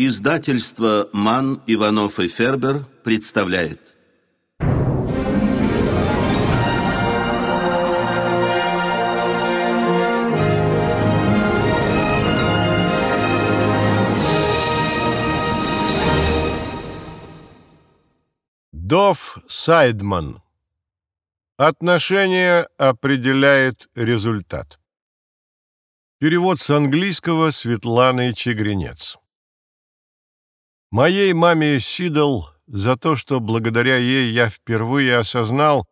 Издательство «Ман, Иванов и Фербер» представляет. Дов Сайдман. Отношение определяет результат. Перевод с английского Светланы Чегринец. Моей маме Сидл за то, что благодаря ей я впервые осознал,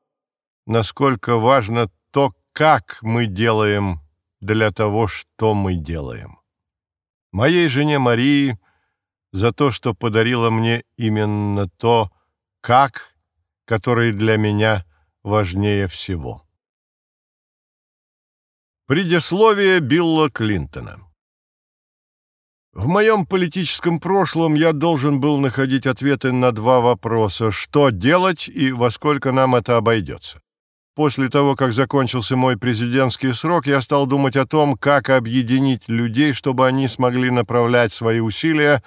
насколько важно то, как мы делаем для того, что мы делаем. Моей жене Марии за то, что подарила мне именно то, как, которое для меня важнее всего. Предисловие Билла Клинтона в моем политическом прошлом я должен был находить ответы на два вопроса. Что делать и во сколько нам это обойдется? После того, как закончился мой президентский срок, я стал думать о том, как объединить людей, чтобы они смогли направлять свои усилия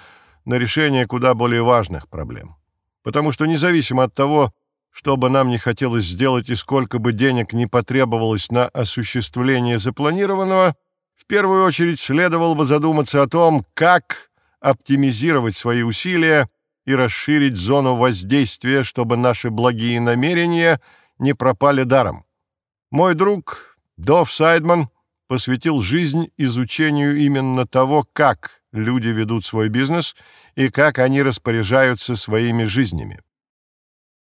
на решение куда более важных проблем. Потому что независимо от того, что бы нам не хотелось сделать и сколько бы денег не потребовалось на осуществление запланированного – первую очередь следовало бы задуматься о том, как оптимизировать свои усилия и расширить зону воздействия, чтобы наши благие намерения не пропали даром. Мой друг Дов Сайдман посвятил жизнь изучению именно того, как люди ведут свой бизнес и как они распоряжаются своими жизнями.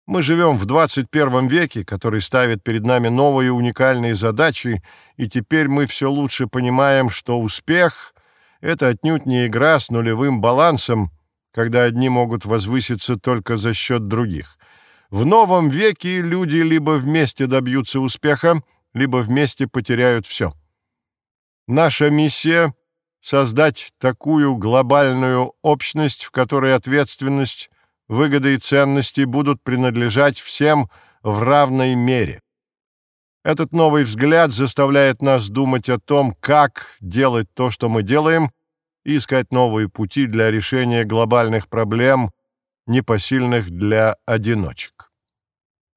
Мы живем в 21 веке, который ставит перед нами новые уникальные задачи, и теперь мы все лучше понимаем, что успех — это отнюдь не игра с нулевым балансом, когда одни могут возвыситься только за счет других. В новом веке люди либо вместе добьются успеха, либо вместе потеряют все. Наша миссия — создать такую глобальную общность, в которой ответственность выгоды и ценности будут принадлежать всем в равной мере. Этот новый взгляд заставляет нас думать о том, как делать то, что мы делаем, и искать новые пути для решения глобальных проблем, непосильных для одиночек.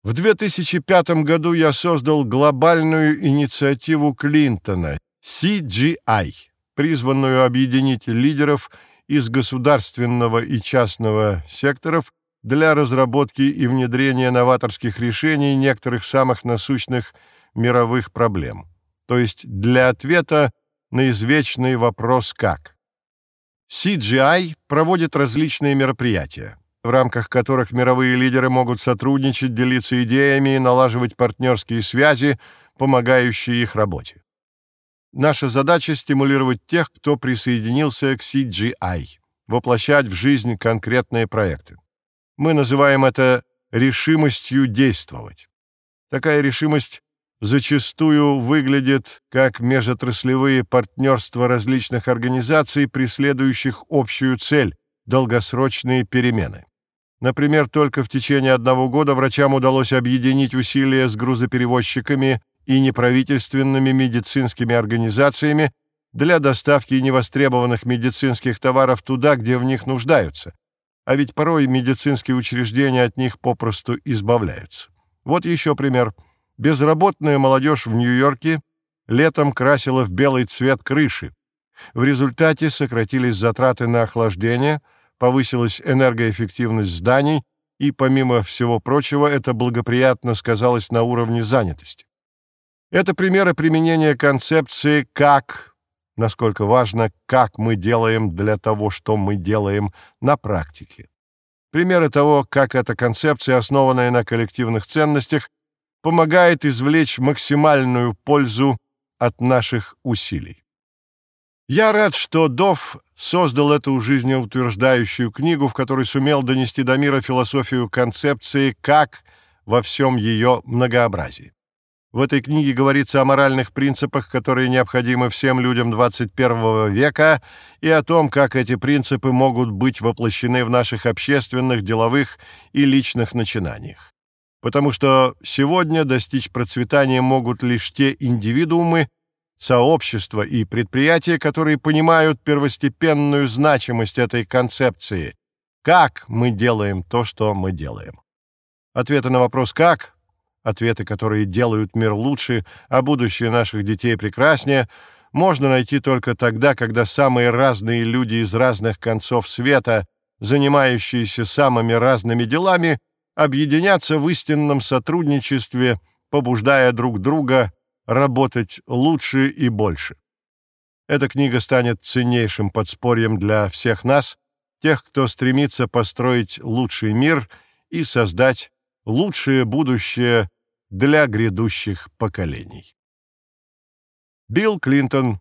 В 2005 году я создал глобальную инициативу Клинтона CGI, призванную объединить лидеров – из государственного и частного секторов для разработки и внедрения новаторских решений некоторых самых насущных мировых проблем, то есть для ответа на извечный вопрос «как?». CGI проводит различные мероприятия, в рамках которых мировые лидеры могут сотрудничать, делиться идеями и налаживать партнерские связи, помогающие их работе. Наша задача — стимулировать тех, кто присоединился к CGI, воплощать в жизнь конкретные проекты. Мы называем это решимостью действовать. Такая решимость зачастую выглядит как межотраслевые партнерства различных организаций, преследующих общую цель – долгосрочные перемены. Например, только в течение одного года врачам удалось объединить усилия с грузоперевозчиками и неправительственными медицинскими организациями для доставки невостребованных медицинских товаров туда, где в них нуждаются. А ведь порой медицинские учреждения от них попросту избавляются. Вот еще пример. Безработная молодежь в Нью-Йорке летом красила в белый цвет крыши. В результате сократились затраты на охлаждение, повысилась энергоэффективность зданий, и, помимо всего прочего, это благоприятно сказалось на уровне занятости. Это примеры применения концепции «как», насколько важно, как мы делаем для того, что мы делаем на практике. Примеры того, как эта концепция, основанная на коллективных ценностях, помогает извлечь максимальную пользу от наших усилий. Я рад, что Дов создал эту жизнеутверждающую книгу, в которой сумел донести до мира философию концепции «как» во всем ее многообразии. В этой книге говорится о моральных принципах, которые необходимы всем людям 21 века, и о том, как эти принципы могут быть воплощены в наших общественных, деловых и личных начинаниях. Потому что сегодня достичь процветания могут лишь те индивидуумы, сообщества и предприятия, которые понимают первостепенную значимость этой концепции. Как мы делаем то, что мы делаем? Ответы на вопрос «как» ответы, которые делают мир лучше, а будущее наших детей прекраснее, можно найти только тогда, когда самые разные люди из разных концов света, занимающиеся самыми разными делами, объединятся в истинном сотрудничестве, побуждая друг друга работать лучше и больше. Эта книга станет ценнейшим подспорьем для всех нас, тех, кто стремится построить лучший мир и создать лучшее будущее для грядущих поколений. Билл Клинтон,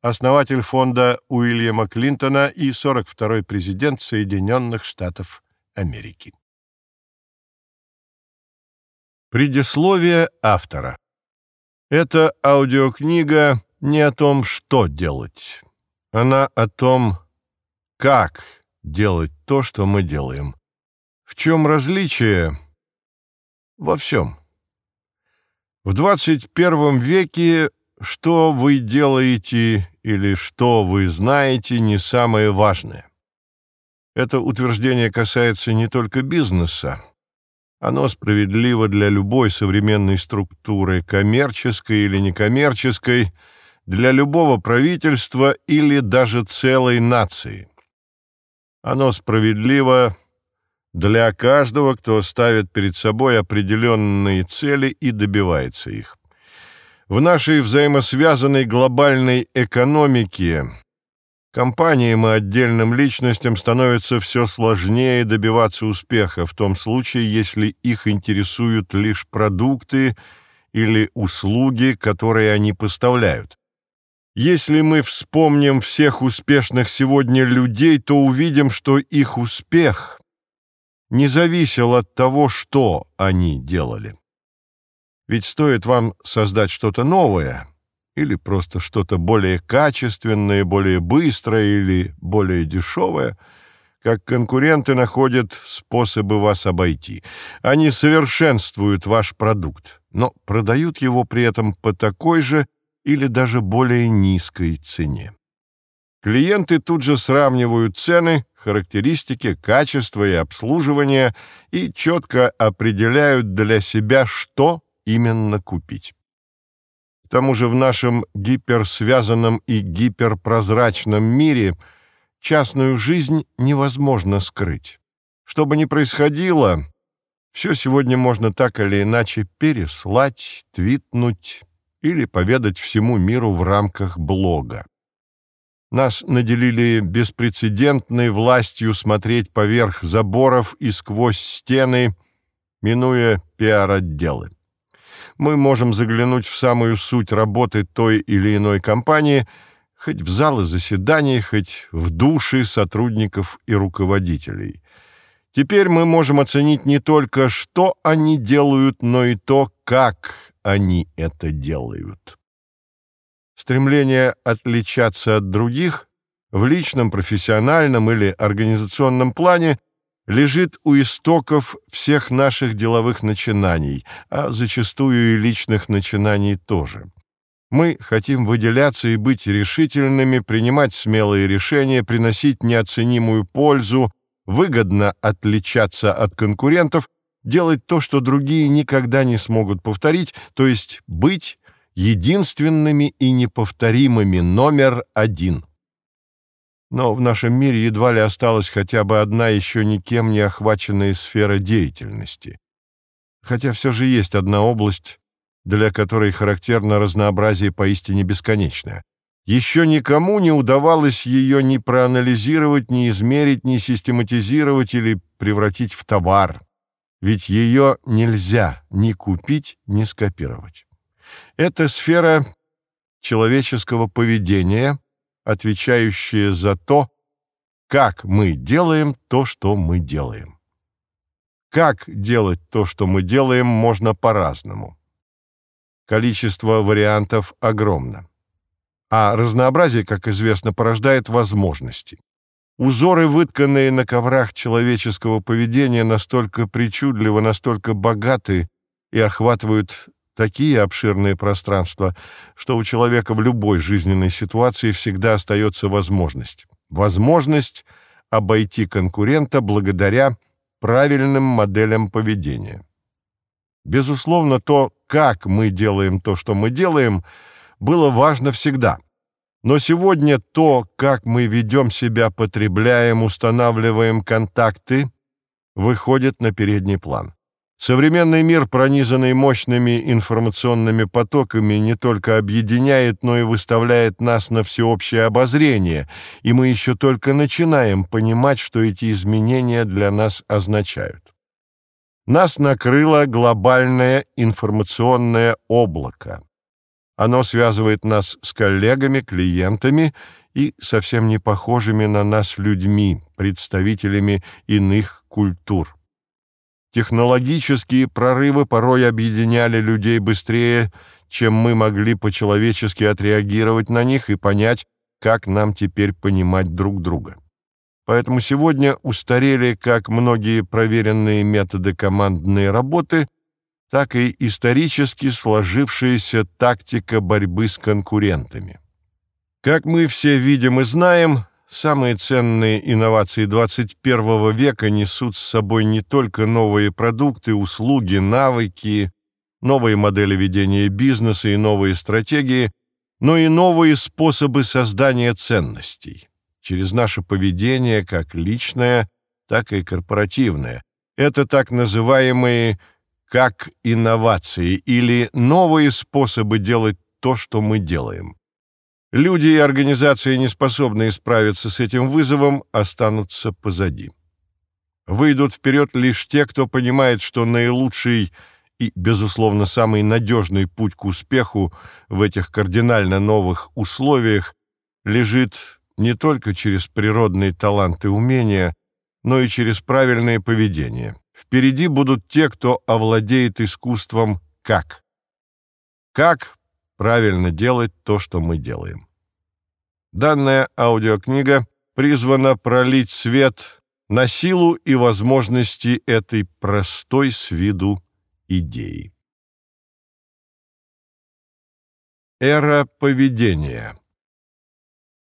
основатель фонда Уильяма Клинтона и 42-й президент Соединенных Штатов Америки. Предисловие автора. Эта аудиокнига не о том, что делать. Она о том, как делать то, что мы делаем. В чем различие? Во всем. В 21 веке что вы делаете или что вы знаете не самое важное. Это утверждение касается не только бизнеса. Оно справедливо для любой современной структуры, коммерческой или некоммерческой, для любого правительства или даже целой нации. Оно справедливо для каждого, кто ставит перед собой определенные цели и добивается их. В нашей взаимосвязанной глобальной экономике компаниям и отдельным личностям становится все сложнее добиваться успеха в том случае, если их интересуют лишь продукты или услуги, которые они поставляют. Если мы вспомним всех успешных сегодня людей, то увидим, что их успех не зависел от того, что они делали. Ведь стоит вам создать что-то новое, или просто что-то более качественное, более быстрое или более дешевое, как конкуренты находят способы вас обойти. Они совершенствуют ваш продукт, но продают его при этом по такой же или даже более низкой цене. Клиенты тут же сравнивают цены, характеристики, качество и обслуживание и четко определяют для себя, что именно купить. К тому же в нашем гиперсвязанном и гиперпрозрачном мире частную жизнь невозможно скрыть. Что бы ни происходило, все сегодня можно так или иначе переслать, твитнуть или поведать всему миру в рамках блога. Нас наделили беспрецедентной властью смотреть поверх заборов и сквозь стены, минуя пиар-отделы. Мы можем заглянуть в самую суть работы той или иной компании, хоть в залы заседаний, хоть в души сотрудников и руководителей. Теперь мы можем оценить не только, что они делают, но и то, как они это делают. Стремление отличаться от других в личном, профессиональном или организационном плане лежит у истоков всех наших деловых начинаний, а зачастую и личных начинаний тоже. Мы хотим выделяться и быть решительными, принимать смелые решения, приносить неоценимую пользу, выгодно отличаться от конкурентов, делать то, что другие никогда не смогут повторить, то есть быть единственными и неповторимыми номер один. Но в нашем мире едва ли осталась хотя бы одна еще никем не охваченная сфера деятельности. Хотя все же есть одна область, для которой характерно разнообразие поистине бесконечное. Еще никому не удавалось ее ни проанализировать, ни измерить, ни систематизировать или превратить в товар. Ведь ее нельзя ни купить, ни скопировать. Это сфера человеческого поведения, отвечающая за то, как мы делаем то, что мы делаем. Как делать то, что мы делаем, можно по-разному. Количество вариантов огромно. А разнообразие, как известно, порождает возможности. Узоры, вытканные на коврах человеческого поведения, настолько причудливо, настолько богаты и охватывают такие обширные пространства, что у человека в любой жизненной ситуации всегда остается возможность. Возможность обойти конкурента благодаря правильным моделям поведения. Безусловно, то, как мы делаем то, что мы делаем, было важно всегда. Но сегодня то, как мы ведем себя, потребляем, устанавливаем контакты, выходит на передний план. Современный мир, пронизанный мощными информационными потоками, не только объединяет, но и выставляет нас на всеобщее обозрение, и мы еще только начинаем понимать, что эти изменения для нас означают. Нас накрыло глобальное информационное облако. Оно связывает нас с коллегами, клиентами и совсем не похожими на нас людьми, представителями иных культур. Технологические прорывы порой объединяли людей быстрее, чем мы могли по-человечески отреагировать на них и понять, как нам теперь понимать друг друга. Поэтому сегодня устарели как многие проверенные методы командной работы, так и исторически сложившаяся тактика борьбы с конкурентами. Как мы все видим и знаем, Самые ценные инновации 21 века несут с собой не только новые продукты, услуги, навыки, новые модели ведения бизнеса и новые стратегии, но и новые способы создания ценностей через наше поведение как личное, так и корпоративное. Это так называемые как инновации или новые способы делать то, что мы делаем. Люди и организации, не способные справиться с этим вызовом, останутся позади. Выйдут вперед лишь те, кто понимает, что наилучший и, безусловно, самый надежный путь к успеху в этих кардинально новых условиях лежит не только через природные таланты и умения, но и через правильное поведение. Впереди будут те, кто овладеет искусством «как». Как правильно делать то, что мы делаем. Данная аудиокнига призвана пролить свет на силу и возможности этой простой с виду идеи. Эра поведения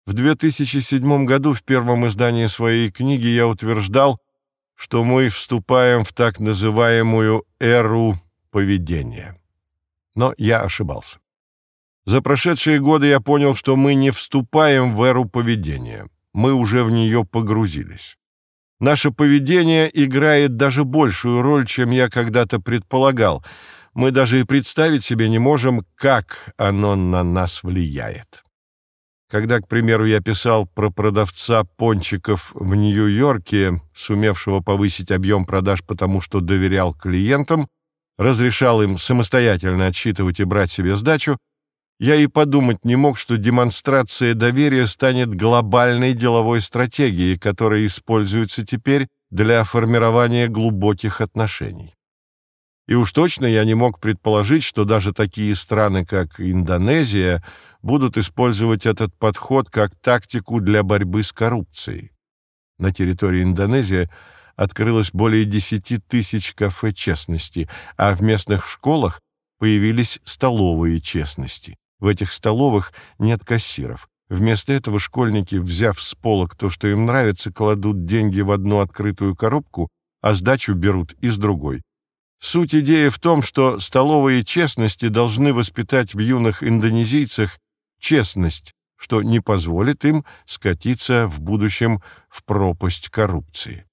В 2007 году в первом издании своей книги я утверждал, что мы вступаем в так называемую эру поведения. Но я ошибался. За прошедшие годы я понял, что мы не вступаем в эру поведения. Мы уже в нее погрузились. Наше поведение играет даже большую роль, чем я когда-то предполагал. Мы даже и представить себе не можем, как оно на нас влияет. Когда, к примеру, я писал про продавца пончиков в Нью-Йорке, сумевшего повысить объем продаж потому, что доверял клиентам, разрешал им самостоятельно отсчитывать и брать себе сдачу, я и подумать не мог, что демонстрация доверия станет глобальной деловой стратегией, которая используется теперь для формирования глубоких отношений. И уж точно я не мог предположить, что даже такие страны, как Индонезия, будут использовать этот подход как тактику для борьбы с коррупцией. На территории Индонезии открылось более 10 тысяч кафе честности, а в местных школах появились столовые честности. В этих столовых нет кассиров. Вместо этого школьники, взяв с полок то, что им нравится, кладут деньги в одну открытую коробку, а сдачу берут из другой. Суть идеи в том, что столовые честности должны воспитать в юных индонезийцах честность, что не позволит им скатиться в будущем в пропасть коррупции.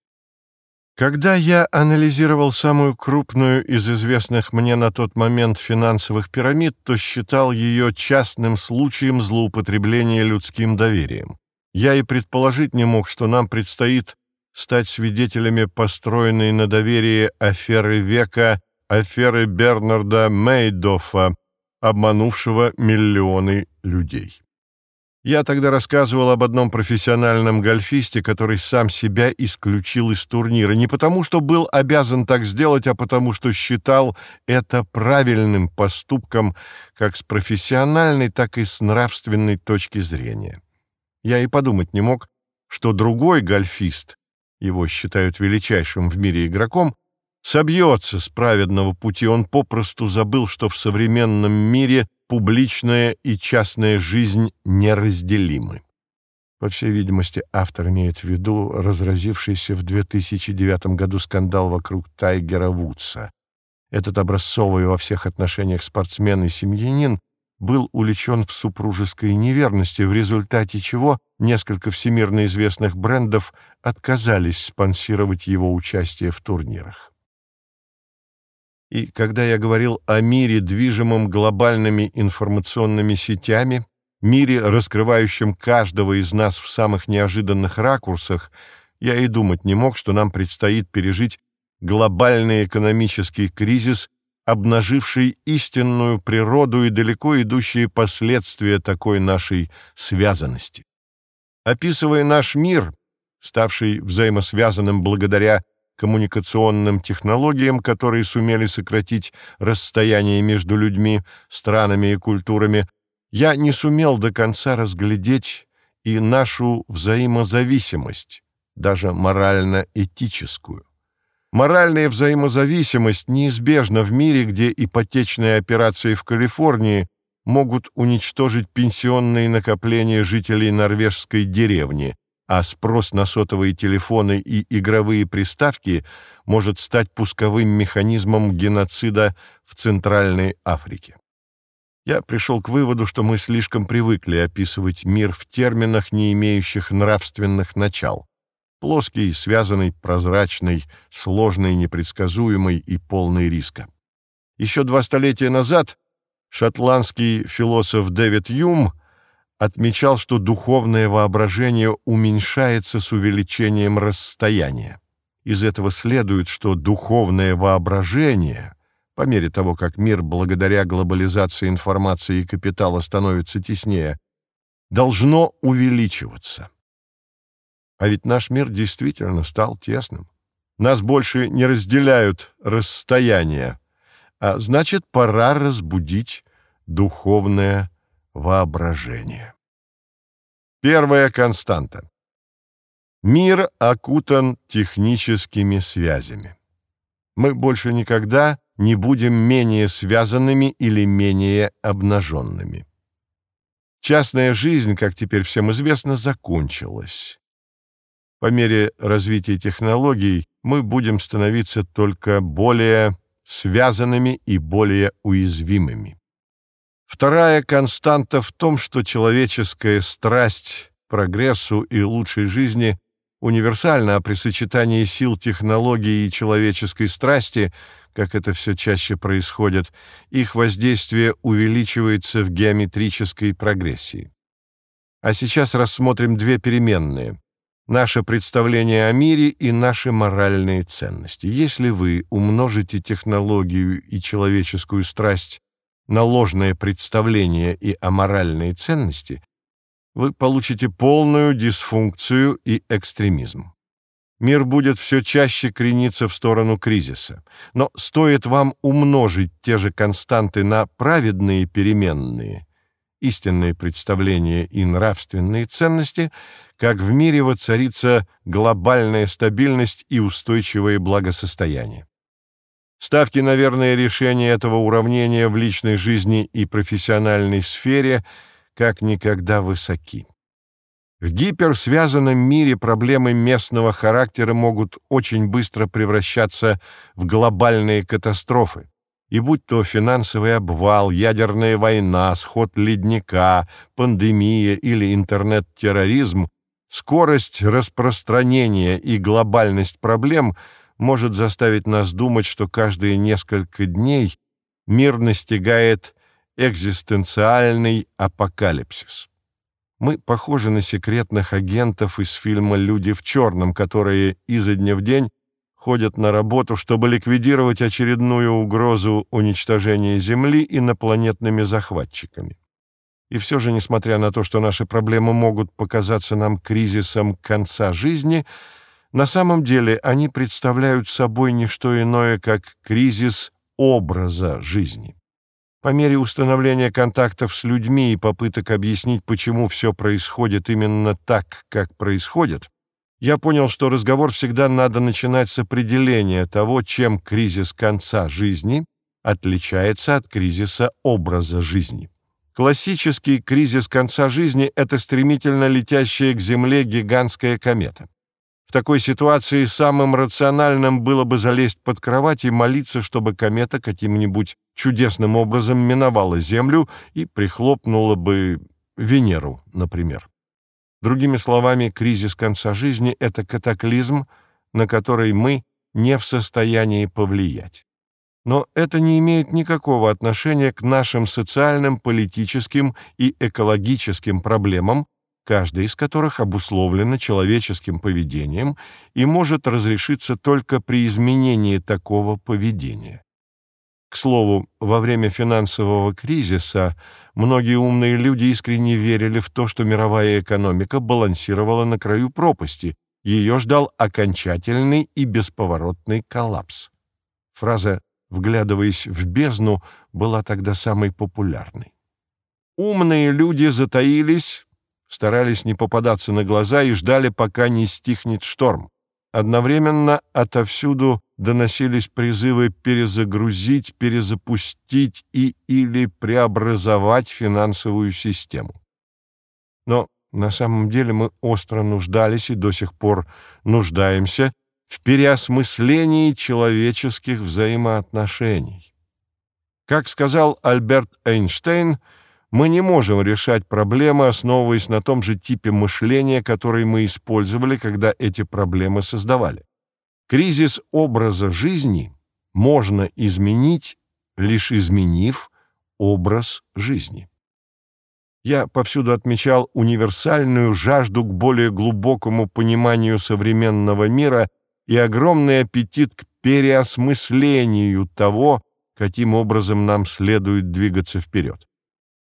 Когда я анализировал самую крупную из известных мне на тот момент финансовых пирамид, то считал ее частным случаем злоупотребления людским доверием. Я и предположить не мог, что нам предстоит стать свидетелями построенной на доверии аферы века, аферы Бернарда Мейдоффа, обманувшего миллионы людей. Я тогда рассказывал об одном профессиональном гольфисте, который сам себя исключил из турнира. Не потому, что был обязан так сделать, а потому, что считал это правильным поступком как с профессиональной, так и с нравственной точки зрения. Я и подумать не мог, что другой гольфист, его считают величайшим в мире игроком, собьется с праведного пути. Он попросту забыл, что в современном мире публичная и частная жизнь неразделимы. По всей видимости, автор имеет в виду разразившийся в 2009 году скандал вокруг Тайгера Вудса. Этот образцовый во всех отношениях спортсмен и семьянин был увлечен в супружеской неверности, в результате чего несколько всемирно известных брендов отказались спонсировать его участие в турнирах. И когда я говорил о мире, движимом глобальными информационными сетями, мире, раскрывающем каждого из нас в самых неожиданных ракурсах, я и думать не мог, что нам предстоит пережить глобальный экономический кризис, обнаживший истинную природу и далеко идущие последствия такой нашей связанности. Описывая наш мир, ставший взаимосвязанным благодаря коммуникационным технологиям, которые сумели сократить расстояние между людьми, странами и культурами, я не сумел до конца разглядеть и нашу взаимозависимость, даже морально-этическую. Моральная взаимозависимость неизбежна в мире, где ипотечные операции в Калифорнии могут уничтожить пенсионные накопления жителей норвежской деревни, а спрос на сотовые телефоны и игровые приставки может стать пусковым механизмом геноцида в Центральной Африке. Я пришел к выводу, что мы слишком привыкли описывать мир в терминах, не имеющих нравственных начал. Плоский, связанный, прозрачный, сложный, непредсказуемый и полный риска. Еще два столетия назад шотландский философ Дэвид Юм отмечал, что духовное воображение уменьшается с увеличением расстояния. Из этого следует, что духовное воображение — по мере того, как мир благодаря глобализации информации и капитала становится теснее, должно увеличиваться. А ведь наш мир действительно стал тесным. Нас больше не разделяют расстояния, а значит, пора разбудить духовное воображение. Первая константа. Мир окутан техническими связями. Мы больше никогда не будем менее связанными или менее обнаженными. Частная жизнь, как теперь всем известно, закончилась. По мере развития технологий мы будем становиться только более связанными и более уязвимыми. Вторая константа в том, что человеческая страсть к прогрессу и лучшей жизни универсальна, а при сочетании сил технологии и человеческой страсти – как это все чаще происходит, их воздействие увеличивается в геометрической прогрессии. А сейчас рассмотрим две переменные – наше представление о мире и наши моральные ценности. Если вы умножите технологию и человеческую страсть на ложное представление и аморальные ценности, вы получите полную дисфункцию и экстремизм мир будет все чаще крениться в сторону кризиса. Но стоит вам умножить те же константы на праведные переменные, истинные представления и нравственные ценности, как в мире воцарится глобальная стабильность и устойчивое благосостояние. Ставьте, наверное, решение этого уравнения в личной жизни и профессиональной сфере как никогда высоки. В гиперсвязанном мире проблемы местного характера могут очень быстро превращаться в глобальные катастрофы. И будь то финансовый обвал, ядерная война, сход ледника, пандемия или интернет-терроризм, скорость распространения и глобальность проблем может заставить нас думать, что каждые несколько дней мир настигает экзистенциальный апокалипсис. Мы похожи на секретных агентов из фильма «Люди в черном», которые изо дня в день ходят на работу, чтобы ликвидировать очередную угрозу уничтожения Земли инопланетными захватчиками. И все же, несмотря на то, что наши проблемы могут показаться нам кризисом конца жизни, на самом деле они представляют собой не что иное, как кризис образа жизни. По мере установления контактов с людьми и попыток объяснить, почему все происходит именно так, как происходит, я понял, что разговор всегда надо начинать с определения того, чем кризис конца жизни отличается от кризиса образа жизни. Классический кризис конца жизни – это стремительно летящая к Земле гигантская комета. В такой ситуации самым рациональным было бы залезть под кровать и молиться, чтобы комета каким-нибудь чудесным образом миновала Землю и прихлопнула бы Венеру, например. Другими словами, кризис конца жизни — это катаклизм, на который мы не в состоянии повлиять. Но это не имеет никакого отношения к нашим социальным, политическим и экологическим проблемам, каждая из которых обусловлена человеческим поведением и может разрешиться только при изменении такого поведения. К слову, во время финансового кризиса многие умные люди искренне верили в то, что мировая экономика балансировала на краю пропасти, ее ждал окончательный и бесповоротный коллапс. Фраза «вглядываясь в бездну» была тогда самой популярной. Умные люди затаились, старались не попадаться на глаза и ждали, пока не стихнет шторм. Одновременно отовсюду доносились призывы перезагрузить, перезапустить и или преобразовать финансовую систему. Но на самом деле мы остро нуждались и до сих пор нуждаемся в переосмыслении человеческих взаимоотношений. Как сказал Альберт Эйнштейн, мы не можем решать проблемы, основываясь на том же типе мышления, который мы использовали, когда эти проблемы создавали. Кризис образа жизни можно изменить, лишь изменив образ жизни. Я повсюду отмечал универсальную жажду к более глубокому пониманию современного мира и огромный аппетит к переосмыслению того, каким образом нам следует двигаться вперед.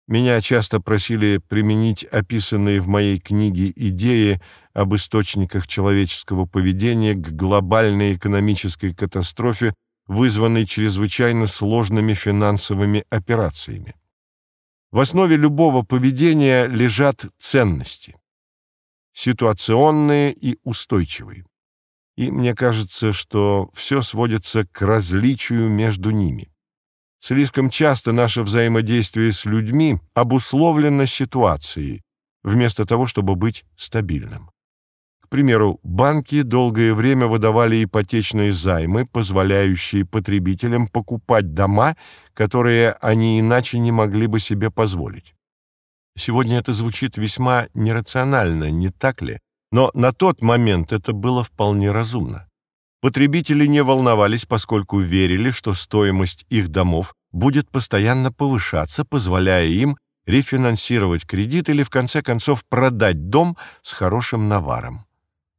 Меня часто просили применить описанные в моей книге идеи об источниках человеческого поведения к глобальной экономической катастрофе, вызванной чрезвычайно сложными финансовыми операциями. В основе любого поведения лежат ценности, ситуационные и устойчивые. И мне кажется, что все сводится к различию между ними. Слишком часто наше взаимодействие с людьми обусловлено ситуацией, вместо того, чтобы быть стабильным. К примеру, банки долгое время выдавали ипотечные займы, позволяющие потребителям покупать дома, которые они иначе не могли бы себе позволить. Сегодня это звучит весьма нерационально, не так ли? Но на тот момент это было вполне разумно. Потребители не волновались, поскольку верили, что стоимость их домов будет постоянно повышаться, позволяя им рефинансировать кредит или, в конце концов, продать дом с хорошим наваром.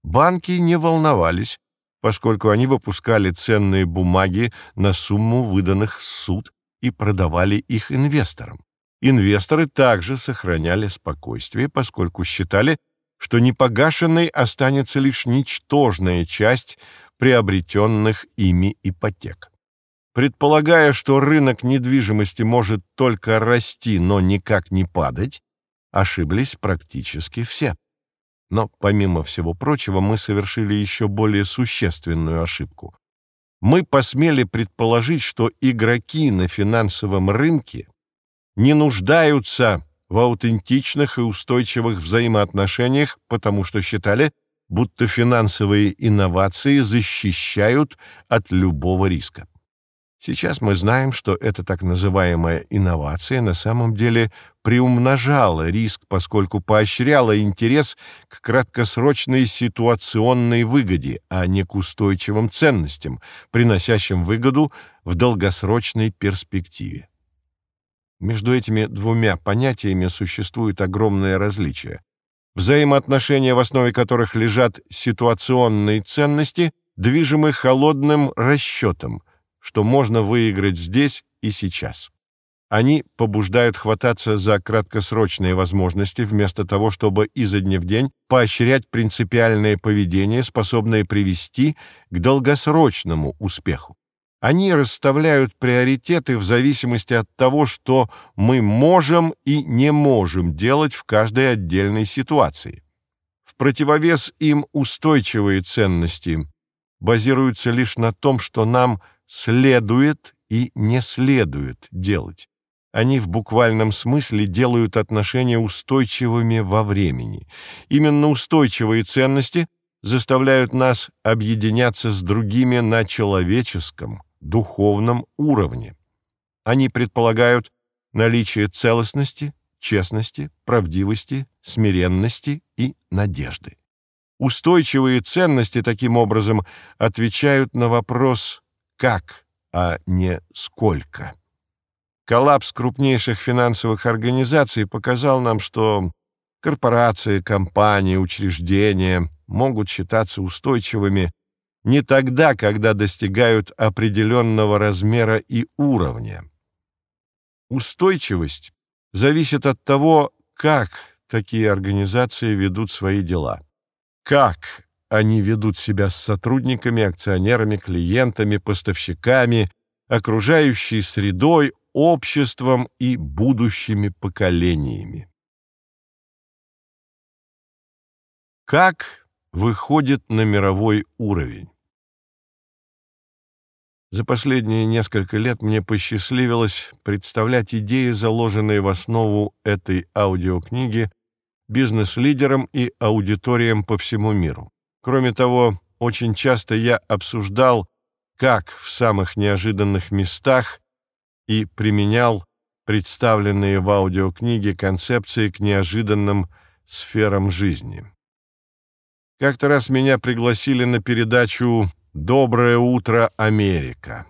Банки не волновались, поскольку они выпускали ценные бумаги на сумму выданных суд и продавали их инвесторам. Инвесторы также сохраняли спокойствие, поскольку считали, что непогашенной останется лишь ничтожная часть приобретенных ими ипотек. Предполагая, что рынок недвижимости может только расти, но никак не падать, ошиблись практически все. Но, помимо всего прочего, мы совершили еще более существенную ошибку. Мы посмели предположить, что игроки на финансовом рынке не нуждаются в аутентичных и устойчивых взаимоотношениях, потому что считали, будто финансовые инновации защищают от любого риска. Сейчас мы знаем, что эта так называемая инновация на самом деле приумножала риск, поскольку поощряла интерес к краткосрочной ситуационной выгоде, а не к устойчивым ценностям, приносящим выгоду в долгосрочной перспективе. Между этими двумя понятиями существует огромное различие взаимоотношения, в основе которых лежат ситуационные ценности, движимы холодным расчетом, что можно выиграть здесь и сейчас. Они побуждают хвататься за краткосрочные возможности вместо того, чтобы изо дня в день поощрять принципиальное поведение, способное привести к долгосрочному успеху. Они расставляют приоритеты в зависимости от того, что мы можем и не можем делать в каждой отдельной ситуации. В противовес им устойчивые ценности базируются лишь на том, что нам следует и не следует делать. Они в буквальном смысле делают отношения устойчивыми во времени. Именно устойчивые ценности заставляют нас объединяться с другими на человеческом, духовном уровне. Они предполагают наличие целостности, честности, правдивости, смиренности и надежды. Устойчивые ценности таким образом отвечают на вопрос «как», а не «сколько». Коллапс крупнейших финансовых организаций показал нам, что корпорации, компании, учреждения могут считаться устойчивыми не тогда, когда достигают определенного размера и уровня. Устойчивость зависит от того, как такие организации ведут свои дела. Как они ведут себя с сотрудниками, акционерами, клиентами, поставщиками, окружающей средой, обществом и будущими поколениями. Как выходит на мировой уровень? За последние несколько лет мне посчастливилось представлять идеи, заложенные в основу этой аудиокниги, бизнес-лидерам и аудиториям по всему миру. Кроме того, очень часто я обсуждал, как в самых неожиданных местах и применял представленные в аудиокниге концепции к неожиданным сферам жизни. Как-то раз меня пригласили на передачу «Доброе утро, Америка»,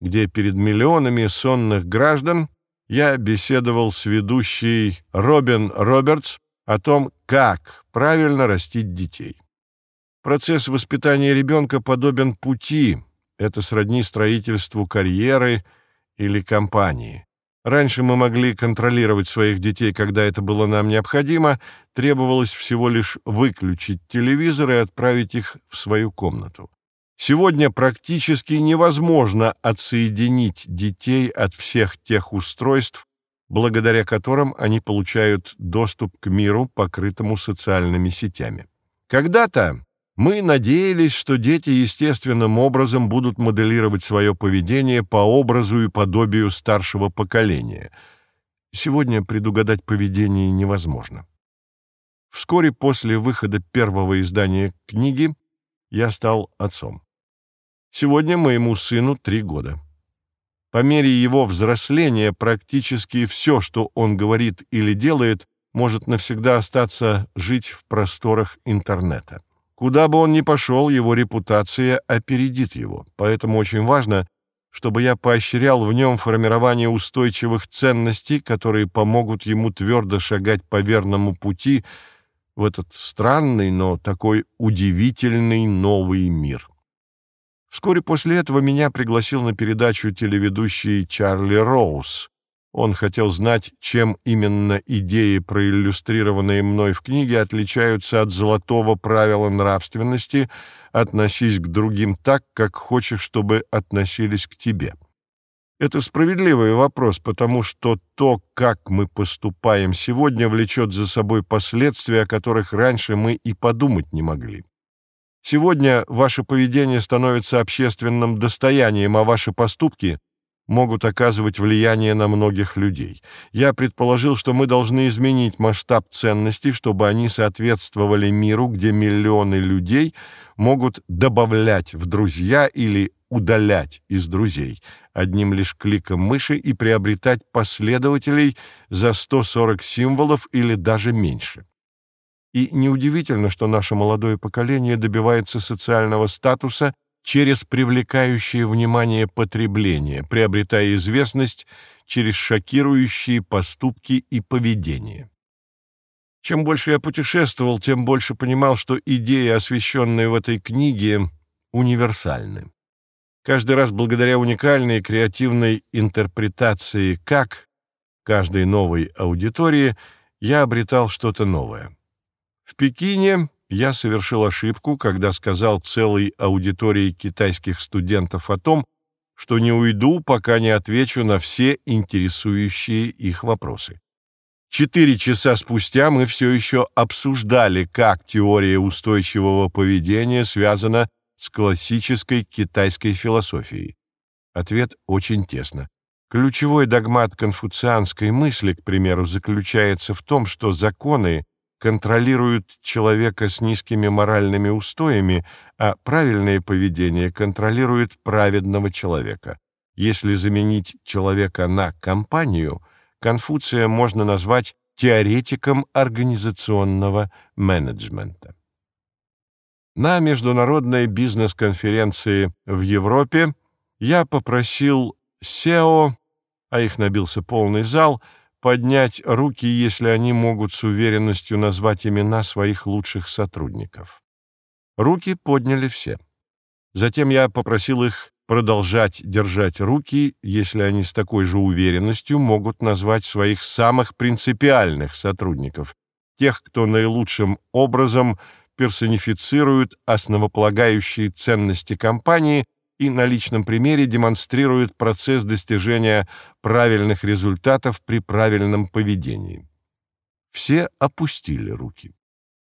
где перед миллионами сонных граждан я беседовал с ведущей Робин Робертс о том, как правильно растить детей. Процесс воспитания ребенка подобен пути, это сродни строительству карьеры или компании. Раньше мы могли контролировать своих детей, когда это было нам необходимо, требовалось всего лишь выключить телевизор и отправить их в свою комнату. Сегодня практически невозможно отсоединить детей от всех тех устройств, благодаря которым они получают доступ к миру, покрытому социальными сетями. Когда-то мы надеялись, что дети естественным образом будут моделировать свое поведение по образу и подобию старшего поколения. Сегодня предугадать поведение невозможно. Вскоре после выхода первого издания книги я стал отцом. Сегодня моему сыну три года. По мере его взросления практически все, что он говорит или делает, может навсегда остаться жить в просторах интернета. Куда бы он ни пошел, его репутация опередит его, поэтому очень важно, чтобы я поощрял в нем формирование устойчивых ценностей, которые помогут ему твердо шагать по верному пути в этот странный, но такой удивительный новый мир. Вскоре после этого меня пригласил на передачу телеведущий Чарли Роуз. Он хотел знать, чем именно идеи, проиллюстрированные мной в книге, отличаются от золотого правила нравственности «относись к другим так, как хочешь, чтобы относились к тебе». Это справедливый вопрос, потому что то, как мы поступаем сегодня, влечет за собой последствия, о которых раньше мы и подумать не могли. Сегодня ваше поведение становится общественным достоянием, а ваши поступки могут оказывать влияние на многих людей. Я предположил, что мы должны изменить масштаб ценностей, чтобы они соответствовали миру, где миллионы людей могут добавлять в друзья или удалять из друзей одним лишь кликом мыши и приобретать последователей за 140 символов или даже меньше. И неудивительно, что наше молодое поколение добивается социального статуса через привлекающее внимание потребление, приобретая известность через шокирующие поступки и поведение. Чем больше я путешествовал, тем больше понимал, что идеи, освещенные в этой книге, универсальны. Каждый раз благодаря уникальной креативной интерпретации «как» каждой новой аудитории я обретал что-то новое. В Пекине я совершил ошибку, когда сказал целой аудитории китайских студентов о том, что не уйду, пока не отвечу на все интересующие их вопросы. Четыре часа спустя мы все еще обсуждали, как теория устойчивого поведения связана с классической китайской философией. Ответ очень тесно. Ключевой догмат конфуцианской мысли, к примеру, заключается в том, что законы контролируют человека с низкими моральными устоями, а правильное поведение контролирует праведного человека. Если заменить человека на компанию, Конфуция можно назвать теоретиком организационного менеджмента. На международной бизнес-конференции в Европе я попросил SEO, а их набился полный зал, поднять руки, если они могут с уверенностью назвать имена своих лучших сотрудников. Руки подняли все. Затем я попросил их продолжать держать руки, если они с такой же уверенностью могут назвать своих самых принципиальных сотрудников, тех, кто наилучшим образом персонифицирует основополагающие ценности компании – и на личном примере демонстрирует процесс достижения правильных результатов при правильном поведении. Все опустили руки.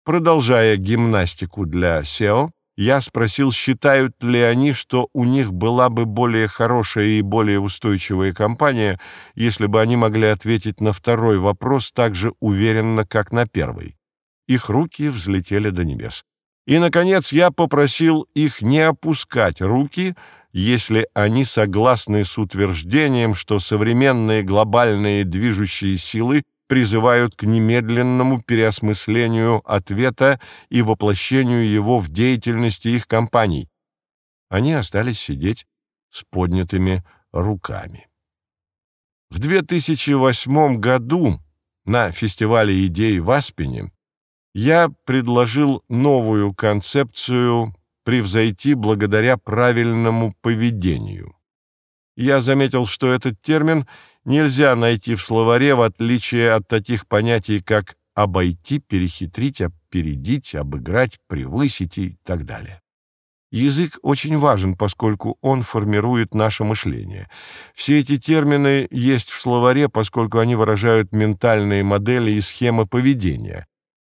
Продолжая гимнастику для SEO, я спросил, считают ли они, что у них была бы более хорошая и более устойчивая компания, если бы они могли ответить на второй вопрос так же уверенно, как на первый. Их руки взлетели до небес. И, наконец, я попросил их не опускать руки, если они согласны с утверждением, что современные глобальные движущие силы призывают к немедленному переосмыслению ответа и воплощению его в деятельности их компаний. Они остались сидеть с поднятыми руками. В 2008 году на фестивале идей в Аспене я предложил новую концепцию «превзойти благодаря правильному поведению». Я заметил, что этот термин нельзя найти в словаре, в отличие от таких понятий, как «обойти», «перехитрить», «опередить», «обыграть», «превысить» и так далее. Язык очень важен, поскольку он формирует наше мышление. Все эти термины есть в словаре, поскольку они выражают ментальные модели и схемы поведения.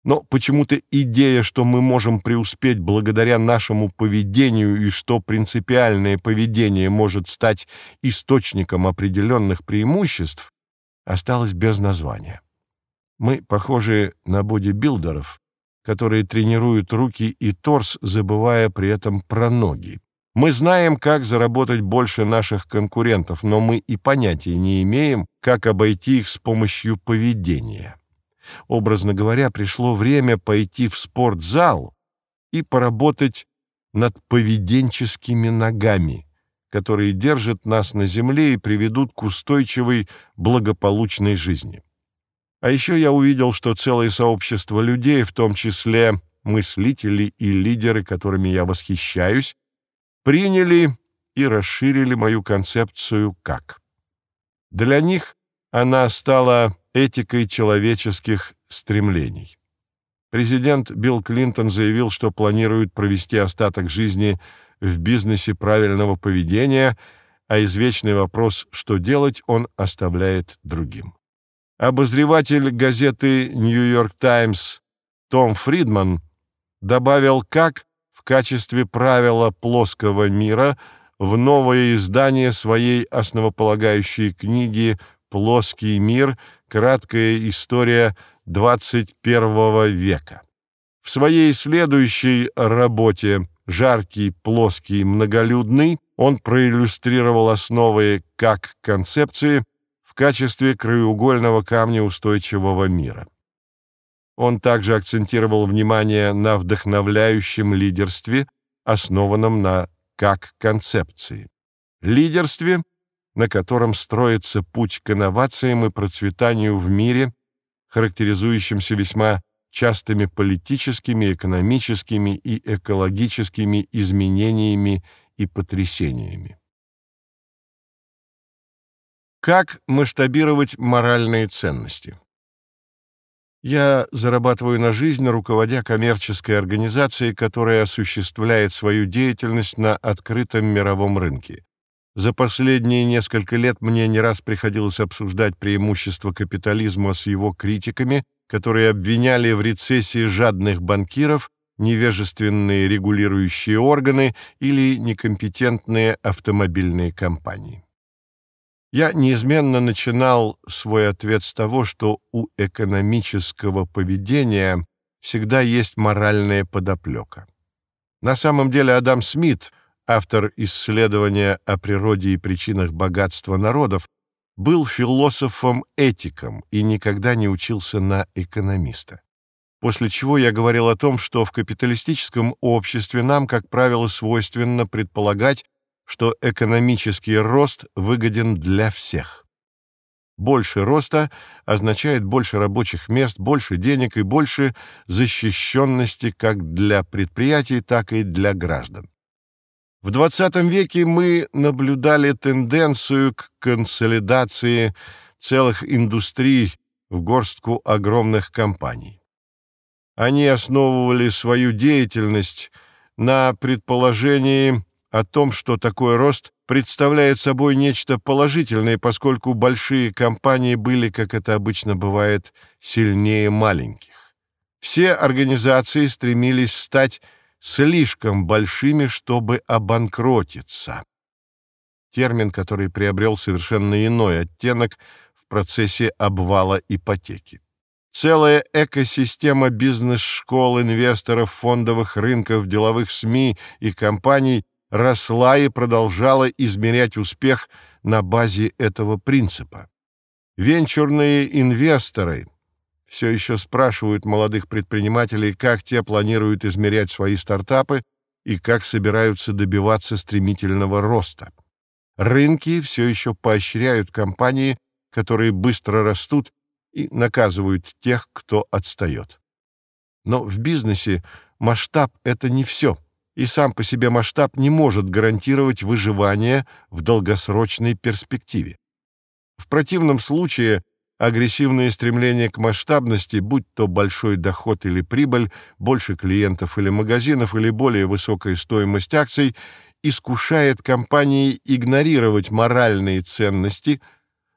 Но почему-то идея, что мы можем преуспеть благодаря нашему поведению и что принципиальное поведение может стать источником определенных преимуществ, осталась без названия. Мы похожи на бодибилдеров, которые тренируют руки и торс, забывая при этом про ноги. Мы знаем, как заработать больше наших конкурентов, но мы и понятия не имеем, как обойти их с помощью поведения. Образно говоря, пришло время пойти в спортзал и поработать над поведенческими ногами, которые держат нас на земле и приведут к устойчивой, благополучной жизни. А еще я увидел, что целое сообщество людей, в том числе мыслители и лидеры, которыми я восхищаюсь, приняли и расширили мою концепцию как. Для них она стала этикой человеческих стремлений. Президент Билл Клинтон заявил, что планирует провести остаток жизни в бизнесе правильного поведения, а извечный вопрос «что делать» он оставляет другим. Обозреватель газеты «Нью-Йорк Таймс» Том Фридман добавил «как» в качестве правила плоского мира в новое издание своей основополагающей книги «Плоский мир. Краткая история 21 века». В своей следующей работе «Жаркий, плоский, многолюдный» он проиллюстрировал основы как концепции в качестве краеугольного камня устойчивого мира. Он также акцентировал внимание на вдохновляющем лидерстве, основанном на как концепции. Лидерстве, на котором строится путь к инновациям и процветанию в мире, характеризующимся весьма частыми политическими, экономическими и экологическими изменениями и потрясениями. Как масштабировать моральные ценности? Я зарабатываю на жизнь, руководя коммерческой организацией, которая осуществляет свою деятельность на открытом мировом рынке. За последние несколько лет мне не раз приходилось обсуждать преимущества капитализма с его критиками, которые обвиняли в рецессии жадных банкиров, невежественные регулирующие органы или некомпетентные автомобильные компании. Я неизменно начинал свой ответ с того, что у экономического поведения всегда есть моральная подоплека. На самом деле Адам Смит — автор исследования о природе и причинах богатства народов, был философом-этиком и никогда не учился на экономиста. После чего я говорил о том, что в капиталистическом обществе нам, как правило, свойственно предполагать, что экономический рост выгоден для всех. Больше роста означает больше рабочих мест, больше денег и больше защищенности как для предприятий, так и для граждан. В XX веке мы наблюдали тенденцию к консолидации целых индустрий в горстку огромных компаний. Они основывали свою деятельность на предположении о том, что такой рост представляет собой нечто положительное, поскольку большие компании были, как это обычно бывает, сильнее маленьких. Все организации стремились стать слишком большими, чтобы обанкротиться. Термин, который приобрел совершенно иной оттенок в процессе обвала ипотеки. Целая экосистема бизнес-школ, инвесторов, фондовых рынков, деловых СМИ и компаний росла и продолжала измерять успех на базе этого принципа. Венчурные инвесторы — все еще спрашивают молодых предпринимателей, как те планируют измерять свои стартапы и как собираются добиваться стремительного роста. Рынки все еще поощряют компании, которые быстро растут, и наказывают тех, кто отстает. Но в бизнесе масштаб — это не все, и сам по себе масштаб не может гарантировать выживание в долгосрочной перспективе. В противном случае – Агрессивное стремление к масштабности, будь то большой доход или прибыль, больше клиентов или магазинов или более высокая стоимость акций, искушает компании игнорировать моральные ценности,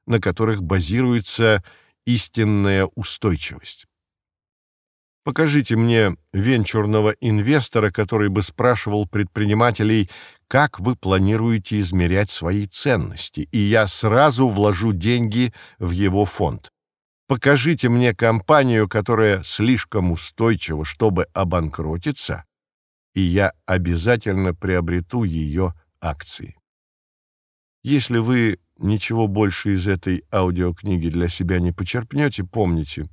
на которых базируется истинная устойчивость. Покажите мне венчурного инвестора, который бы спрашивал предпринимателей, как вы планируете измерять свои ценности, и я сразу вложу деньги в его фонд. Покажите мне компанию, которая слишком устойчива, чтобы обанкротиться, и я обязательно приобрету ее акции. Если вы ничего больше из этой аудиокниги для себя не почерпнете, помните,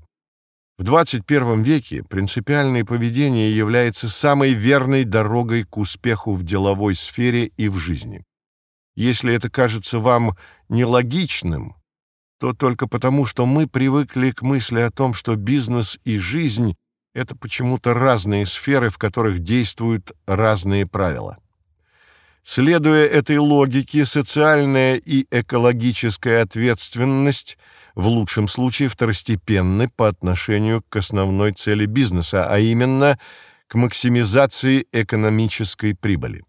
в 21 веке принципиальное поведение является самой верной дорогой к успеху в деловой сфере и в жизни. Если это кажется вам нелогичным, то только потому, что мы привыкли к мысли о том, что бизнес и жизнь — это почему-то разные сферы, в которых действуют разные правила. Следуя этой логике, социальная и экологическая ответственность — в лучшем случае второстепенны по отношению к основной цели бизнеса, а именно к максимизации экономической прибыли.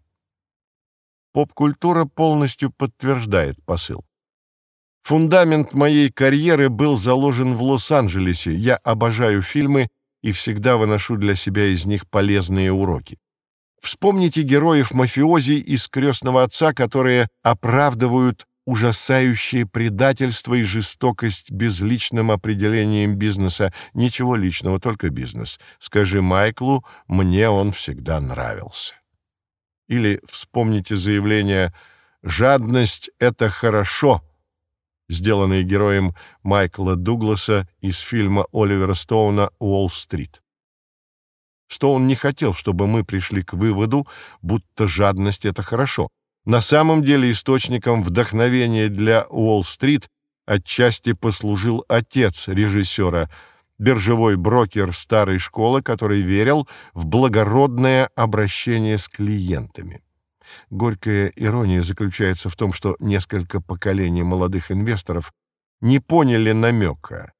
Поп-культура полностью подтверждает посыл. Фундамент моей карьеры был заложен в Лос-Анджелесе. Я обожаю фильмы и всегда выношу для себя из них полезные уроки. Вспомните героев мафиози из «Крестного отца», которые оправдывают ужасающее предательство и жестокость безличным определением бизнеса. Ничего личного, только бизнес. Скажи Майклу, мне он всегда нравился. Или вспомните заявление «Жадность — это хорошо», сделанное героем Майкла Дугласа из фильма Оливера Стоуна «Уолл-стрит». Стоун не хотел, чтобы мы пришли к выводу, будто жадность — это хорошо. На самом деле источником вдохновения для Уолл-стрит отчасти послужил отец режиссера, биржевой брокер старой школы, который верил в благородное обращение с клиентами. Горькая ирония заключается в том, что несколько поколений молодых инвесторов не поняли намека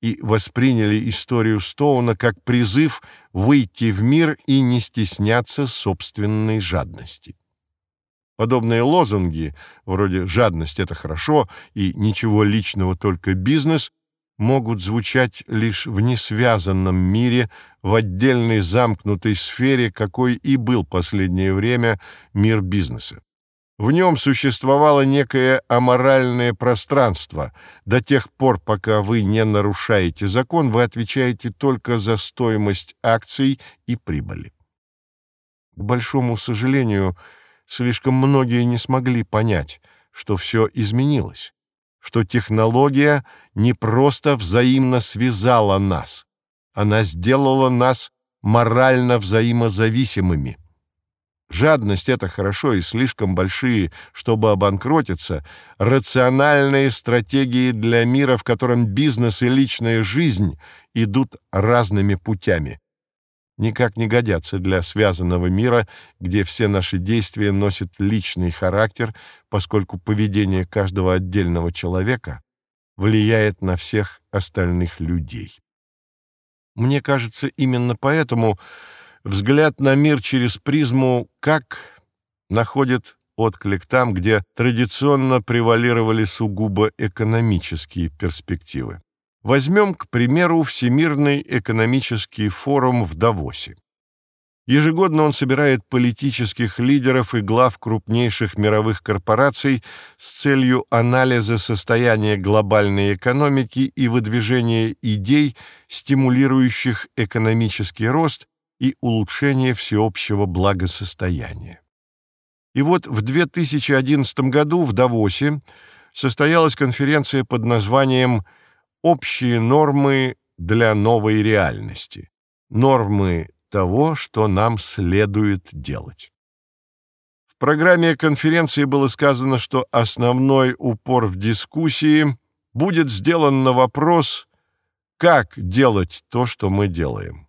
и восприняли историю Стоуна как призыв выйти в мир и не стесняться собственной жадности. Подобные лозунги, вроде «жадность – это хорошо» и «ничего личного, только бизнес», могут звучать лишь в несвязанном мире, в отдельной замкнутой сфере, какой и был последнее время мир бизнеса. В нем существовало некое аморальное пространство. До тех пор, пока вы не нарушаете закон, вы отвечаете только за стоимость акций и прибыли. К большому сожалению, слишком многие не смогли понять, что все изменилось, что технология не просто взаимно связала нас, она сделала нас морально взаимозависимыми. Жадность — это хорошо, и слишком большие, чтобы обанкротиться, рациональные стратегии для мира, в котором бизнес и личная жизнь идут разными путями никак не годятся для связанного мира, где все наши действия носят личный характер, поскольку поведение каждого отдельного человека влияет на всех остальных людей. Мне кажется, именно поэтому взгляд на мир через призму «как» находит отклик там, где традиционно превалировали сугубо экономические перспективы. Возьмем, к примеру, Всемирный экономический форум в Давосе. Ежегодно он собирает политических лидеров и глав крупнейших мировых корпораций с целью анализа состояния глобальной экономики и выдвижения идей, стимулирующих экономический рост и улучшение всеобщего благосостояния. И вот в 2011 году в Давосе состоялась конференция под названием «Связь общие нормы для новой реальности, нормы того, что нам следует делать. В программе конференции было сказано, что основной упор в дискуссии будет сделан на вопрос, как делать то, что мы делаем.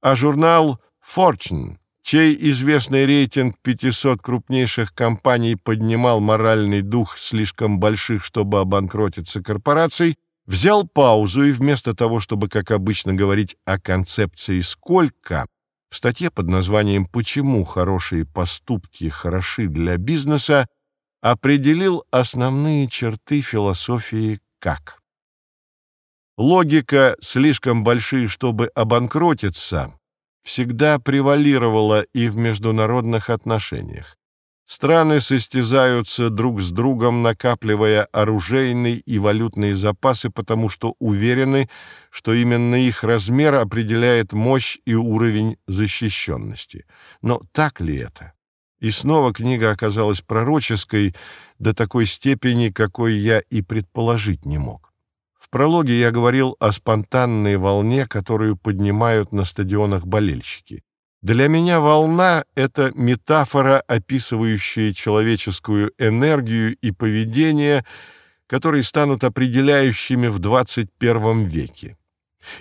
А журнал Fortune, чей известный рейтинг 500 крупнейших компаний поднимал моральный дух слишком больших, чтобы обанкротиться корпораций, взял паузу и вместо того, чтобы, как обычно, говорить о концепции «сколько», в статье под названием «Почему хорошие поступки хороши для бизнеса» определил основные черты философии «как». Логика «слишком большие, чтобы обанкротиться» всегда превалировала и в международных отношениях. Страны состязаются друг с другом, накапливая оружейные и валютные запасы, потому что уверены, что именно их размер определяет мощь и уровень защищенности. Но так ли это? И снова книга оказалась пророческой до такой степени, какой я и предположить не мог. В прологе я говорил о спонтанной волне, которую поднимают на стадионах болельщики. Для меня волна — это метафора, описывающая человеческую энергию и поведение, которые станут определяющими в 21 веке.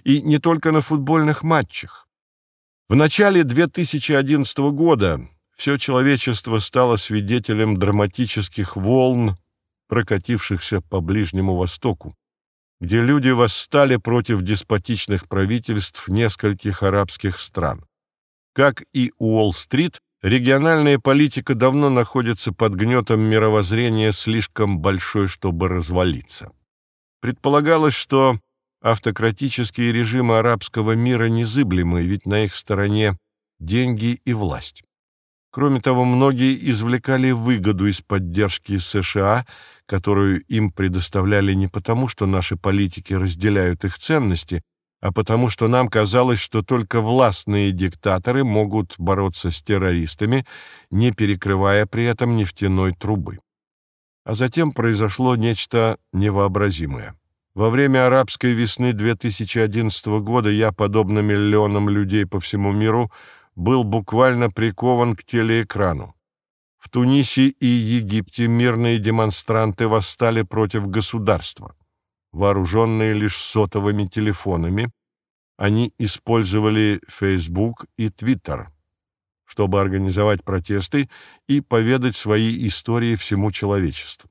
И не только на футбольных матчах. В начале 2011 года все человечество стало свидетелем драматических волн, прокатившихся по Ближнему Востоку, где люди восстали против деспотичных правительств нескольких арабских стран. Как и Уолл-стрит, региональная политика давно находится под гнетом мировоззрения слишком большой, чтобы развалиться. Предполагалось, что автократические режимы арабского мира незыблемы, ведь на их стороне деньги и власть. Кроме того, многие извлекали выгоду из поддержки США, которую им предоставляли не потому, что наши политики разделяют их ценности, а потому что нам казалось, что только властные диктаторы могут бороться с террористами, не перекрывая при этом нефтяной трубы. А затем произошло нечто невообразимое. Во время арабской весны 2011 года я, подобно миллионам людей по всему миру, был буквально прикован к телеэкрану. В Тунисе и Египте мирные демонстранты восстали против государства. Вооруженные лишь сотовыми телефонами, они использовали Facebook и Twitter, чтобы организовать протесты и поведать свои истории всему человечеству.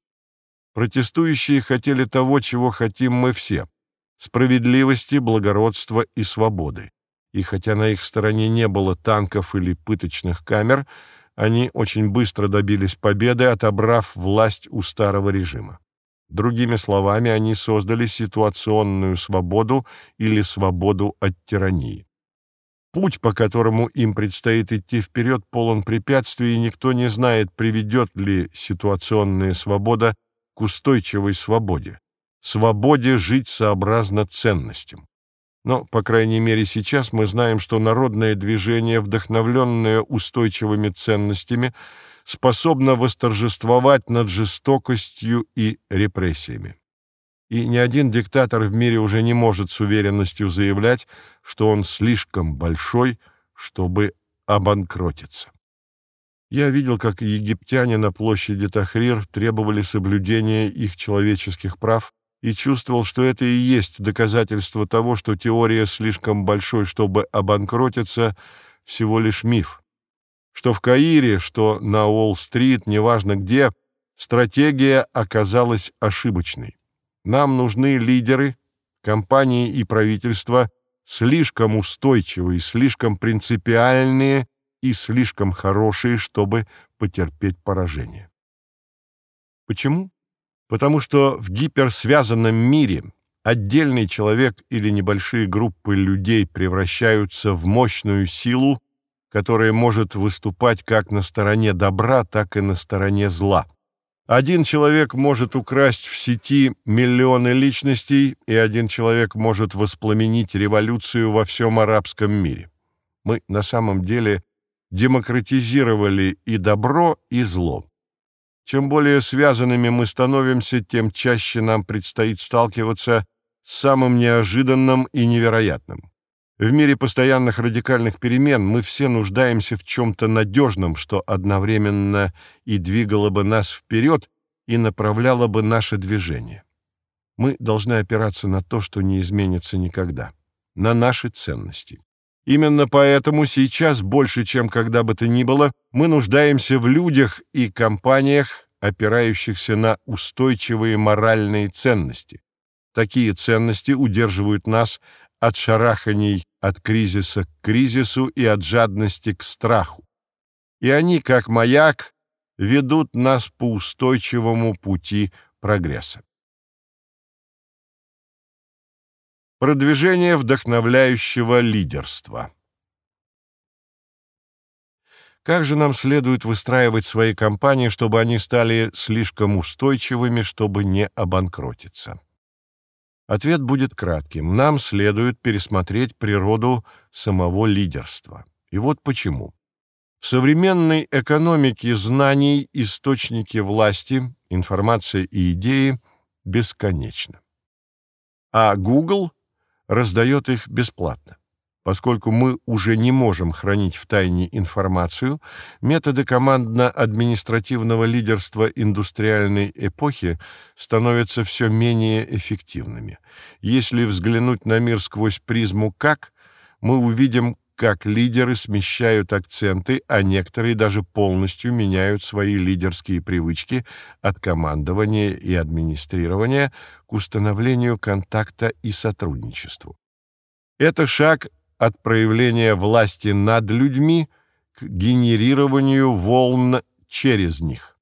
Протестующие хотели того, чего хотим мы все – справедливости, благородства и свободы. И хотя на их стороне не было танков или пыточных камер, они очень быстро добились победы, отобрав власть у старого режима. Другими словами, они создали ситуационную свободу или свободу от тирании. Путь, по которому им предстоит идти вперед, полон препятствий, и никто не знает, приведет ли ситуационная свобода к устойчивой свободе, свободе жить сообразно ценностям. Но, по крайней мере, сейчас мы знаем, что народное движение, вдохновленное устойчивыми ценностями, способно восторжествовать над жестокостью и репрессиями. И ни один диктатор в мире уже не может с уверенностью заявлять, что он слишком большой, чтобы обанкротиться. Я видел, как египтяне на площади Тахрир требовали соблюдения их человеческих прав и чувствовал, что это и есть доказательство того, что теория слишком большой, чтобы обанкротиться, всего лишь миф. Что в Каире, что на Уолл-стрит, неважно где, стратегия оказалась ошибочной. Нам нужны лидеры, компании и правительства, слишком устойчивые, слишком принципиальные и слишком хорошие, чтобы потерпеть поражение. Почему? потому что в гиперсвязанном мире отдельный человек или небольшие группы людей превращаются в мощную силу, которая может выступать как на стороне добра, так и на стороне зла. Один человек может украсть в сети миллионы личностей, и один человек может воспламенить революцию во всем арабском мире. Мы на самом деле демократизировали и добро, и зло. Чем более связанными мы становимся, тем чаще нам предстоит сталкиваться с самым неожиданным и невероятным. В мире постоянных радикальных перемен мы все нуждаемся в чем-то надежном, что одновременно и двигало бы нас вперед, и направляло бы наше движение. Мы должны опираться на то, что не изменится никогда, на наши ценности. Именно поэтому сейчас, больше чем когда бы то ни было, мы нуждаемся в людях и компаниях, опирающихся на устойчивые моральные ценности. Такие ценности удерживают нас от шараханий от кризиса к кризису и от жадности к страху. И они, как маяк, ведут нас по устойчивому пути прогресса. Продвижение вдохновляющего лидерства. Как же нам следует выстраивать свои компании, чтобы они стали слишком устойчивыми, чтобы не обанкротиться? Ответ будет кратким. Нам следует пересмотреть природу самого лидерства. И вот почему. В современной экономике знаний источники власти, информация и идеи бесконечны. А Google раздает их бесплатно. Поскольку мы уже не можем хранить в тайне информацию, методы командно-административного лидерства индустриальной эпохи становятся все менее эффективными. Если взглянуть на мир сквозь призму «как», мы увидим, как лидеры смещают акценты, а некоторые даже полностью меняют свои лидерские привычки от командования и администрирования к установлению контакта и сотрудничеству. Это шаг от проявления власти над людьми к генерированию волн через них.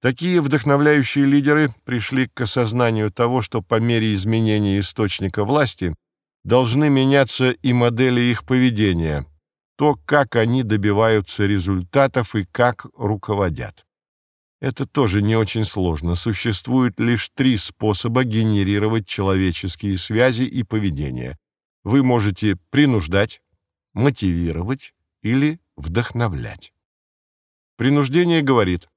Такие вдохновляющие лидеры пришли к осознанию того, что по мере изменения источника власти должны меняться и модели их поведения, то, как они добиваются результатов и как руководят. Это тоже не очень сложно. Существует лишь три способа генерировать человеческие связи и поведение вы можете принуждать, мотивировать или вдохновлять. Принуждение говорит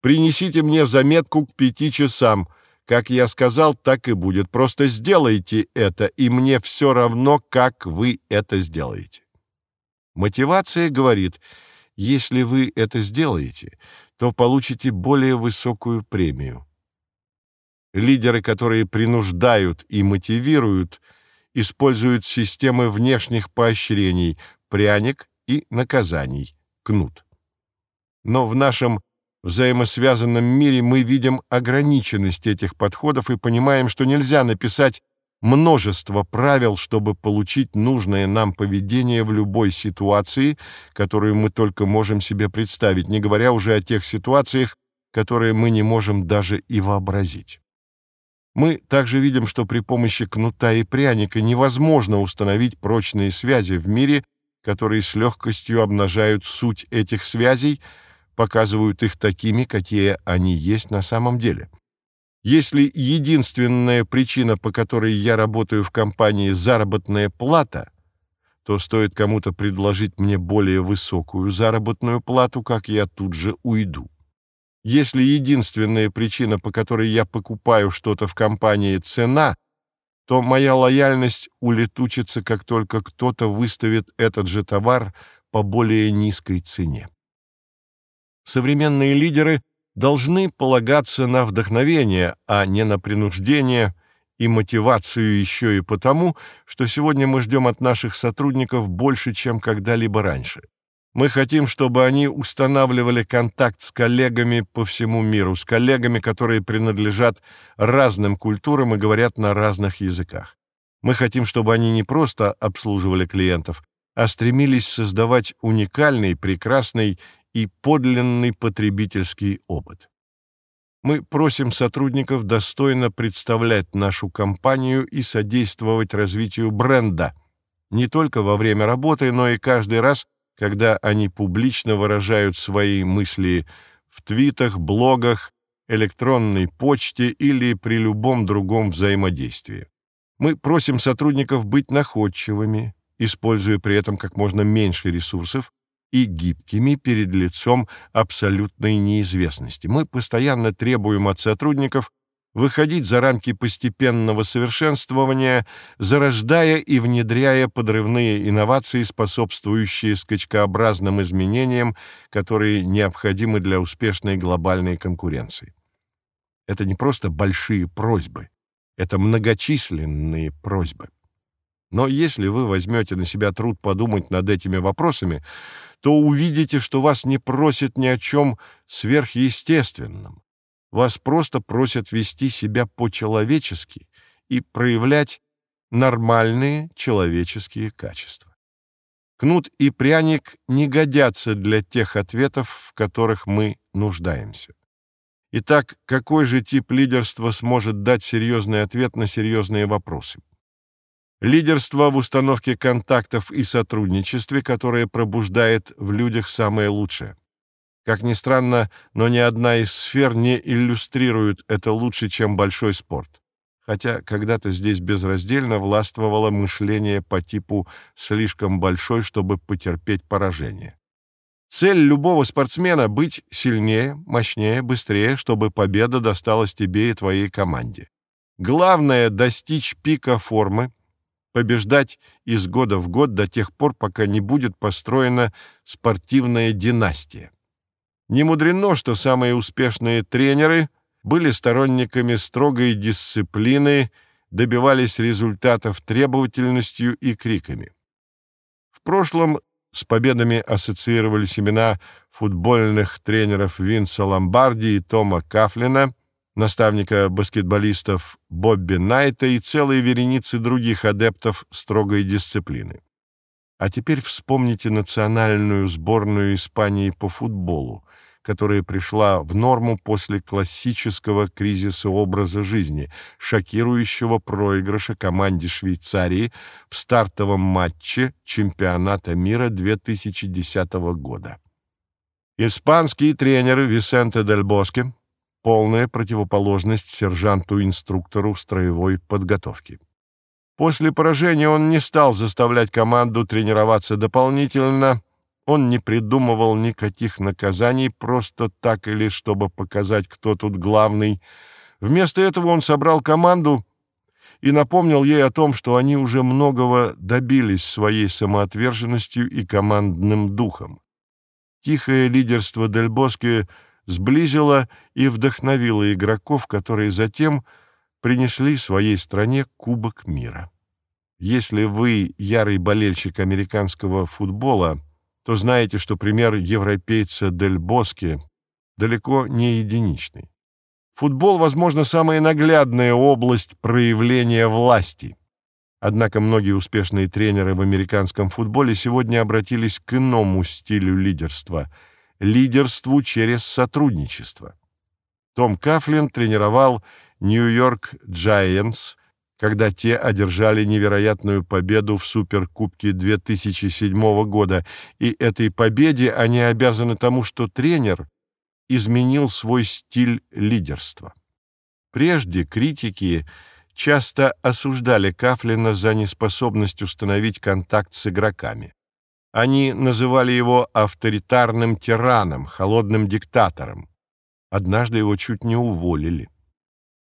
«Принесите мне заметку к пяти часам. Как я сказал, так и будет. Просто сделайте это, и мне все равно, как вы это сделаете». Мотивация говорит «Если вы это сделаете, то получите более высокую премию». Лидеры, которые принуждают и мотивируют – используют системы внешних поощрений, пряник и наказаний, кнут. Но в нашем взаимосвязанном мире мы видим ограниченность этих подходов и понимаем, что нельзя написать множество правил, чтобы получить нужное нам поведение в любой ситуации, которую мы только можем себе представить, не говоря уже о тех ситуациях, которые мы не можем даже и вообразить. Мы также видим, что при помощи кнута и пряника невозможно установить прочные связи в мире, которые с легкостью обнажают суть этих связей, показывают их такими, какие они есть на самом деле. Если единственная причина, по которой я работаю в компании, заработная плата, то стоит кому-то предложить мне более высокую заработную плату, как я тут же уйду. Если единственная причина, по которой я покупаю что-то в компании, цена, то моя лояльность улетучится, как только кто-то выставит этот же товар по более низкой цене. Современные лидеры должны полагаться на вдохновение, а не на принуждение и мотивацию еще и потому, что сегодня мы ждем от наших сотрудников больше, чем когда-либо раньше. Мы хотим, чтобы они устанавливали контакт с коллегами по всему миру, с коллегами, которые принадлежат разным культурам и говорят на разных языках. Мы хотим, чтобы они не просто обслуживали клиентов, а стремились создавать уникальный, прекрасный и подлинный потребительский опыт. Мы просим сотрудников достойно представлять нашу компанию и содействовать развитию бренда не только во время работы, но и каждый раз, когда они публично выражают свои мысли в твитах, блогах, электронной почте или при любом другом взаимодействии. Мы просим сотрудников быть находчивыми, используя при этом как можно меньше ресурсов, и гибкими перед лицом абсолютной неизвестности. Мы постоянно требуем от сотрудников выходить за рамки постепенного совершенствования, зарождая и внедряя подрывные инновации, способствующие скачкообразным изменениям, которые необходимы для успешной глобальной конкуренции. Это не просто большие просьбы, это многочисленные просьбы. Но если вы возьмете на себя труд подумать над этими вопросами, то увидите, что вас не просят ни о чем сверхъестественном. Вас просто просят вести себя по-человечески и проявлять нормальные человеческие качества. Кнут и пряник не годятся для тех ответов, в которых мы нуждаемся. Итак, какой же тип лидерства сможет дать серьезный ответ на серьезные вопросы? Лидерство в установке контактов и сотрудничестве, которое пробуждает в людях самое лучшее. Как ни странно, но ни одна из сфер не иллюстрирует это лучше, чем большой спорт. Хотя когда-то здесь безраздельно властвовало мышление по типу «слишком большой, чтобы потерпеть поражение». Цель любого спортсмена — быть сильнее, мощнее, быстрее, чтобы победа досталась тебе и твоей команде. Главное — достичь пика формы, побеждать из года в год до тех пор, пока не будет построена спортивная династия. Не мудрено, что самые успешные тренеры были сторонниками строгой дисциплины, добивались результатов требовательностью и криками. В прошлом с победами ассоциировались имена футбольных тренеров Винса Ломбарди и Тома Кафлина, наставника баскетболистов Бобби Найта и целой вереницы других адептов строгой дисциплины. А теперь вспомните национальную сборную Испании по футболу, которая пришла в норму после классического кризиса образа жизни, шокирующего проигрыша команде Швейцарии в стартовом матче чемпионата мира 2010 года. Испанский тренер Висенте Дель Боске – полная противоположность сержанту-инструктору строевой подготовки. После поражения он не стал заставлять команду тренироваться дополнительно, он не придумывал никаких наказаний просто так или чтобы показать, кто тут главный. Вместо этого он собрал команду и напомнил ей о том, что они уже многого добились своей самоотверженностью и командным духом. Тихое лидерство Дель Боске сблизило и вдохновило игроков, которые затем принесли своей стране Кубок мира. Если вы ярый болельщик американского футбола, то знаете, что пример европейца Дель Боске далеко не единичный. Футбол, возможно, самая наглядная область проявления власти. Однако многие успешные тренеры в американском футболе сегодня обратились к иному стилю лидерства – лидерству через сотрудничество. Том Кафлин тренировал Нью-Йорк Giants, когда те одержали невероятную победу в Суперкубке 2007 года, и этой победе они обязаны тому, что тренер изменил свой стиль лидерства. Прежде критики часто осуждали Кафлина за неспособность установить контакт с игроками. Они называли его авторитарным тираном, холодным диктатором. Однажды его чуть не уволили.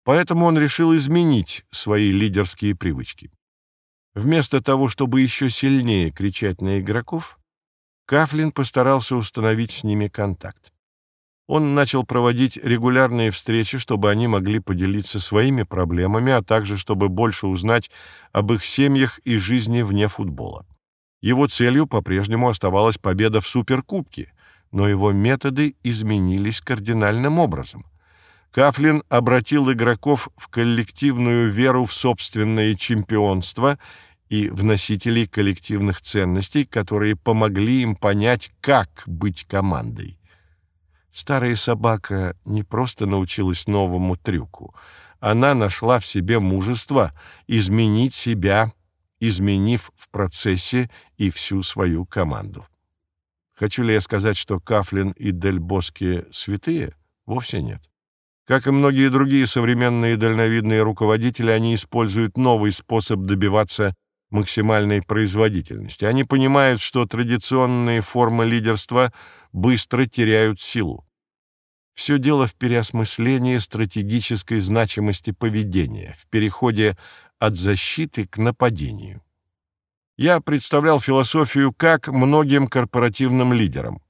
Поэтому он решил изменить свои лидерские привычки. Вместо того, чтобы еще сильнее кричать на игроков, Кафлин постарался установить с ними контакт. Он начал проводить регулярные встречи, чтобы они могли поделиться своими проблемами, а также чтобы больше узнать об их семьях и жизни вне футбола. Его целью по-прежнему оставалась победа в Суперкубке, но его методы изменились кардинальным образом. Кафлин обратил игроков в коллективную веру в собственное чемпионство и в носителей коллективных ценностей, которые помогли им понять, как быть командой. Старая собака не просто научилась новому трюку. Она нашла в себе мужество изменить себя, изменив в процессе и всю свою команду. Хочу ли я сказать, что Кафлин и Дель Боски святые? Вовсе нет. Как и многие другие современные дальновидные руководители, они используют новый способ добиваться максимальной производительности. Они понимают, что традиционные формы лидерства быстро теряют силу. Все дело в переосмыслении стратегической значимости поведения, в переходе от защиты к нападению. Я представлял философию как многим корпоративным лидерам.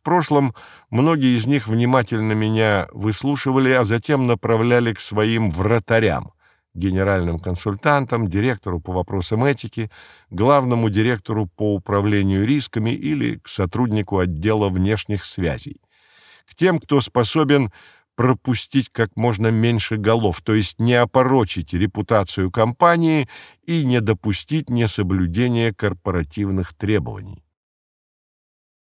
В прошлом многие из них внимательно меня выслушивали, а затем направляли к своим вратарям, генеральным консультантам, директору по вопросам этики, главному директору по управлению рисками или к сотруднику отдела внешних связей к тем, кто способен пропустить как можно меньше голов, то есть не опорочить репутацию компании и не допустить несоблюдения корпоративных требований.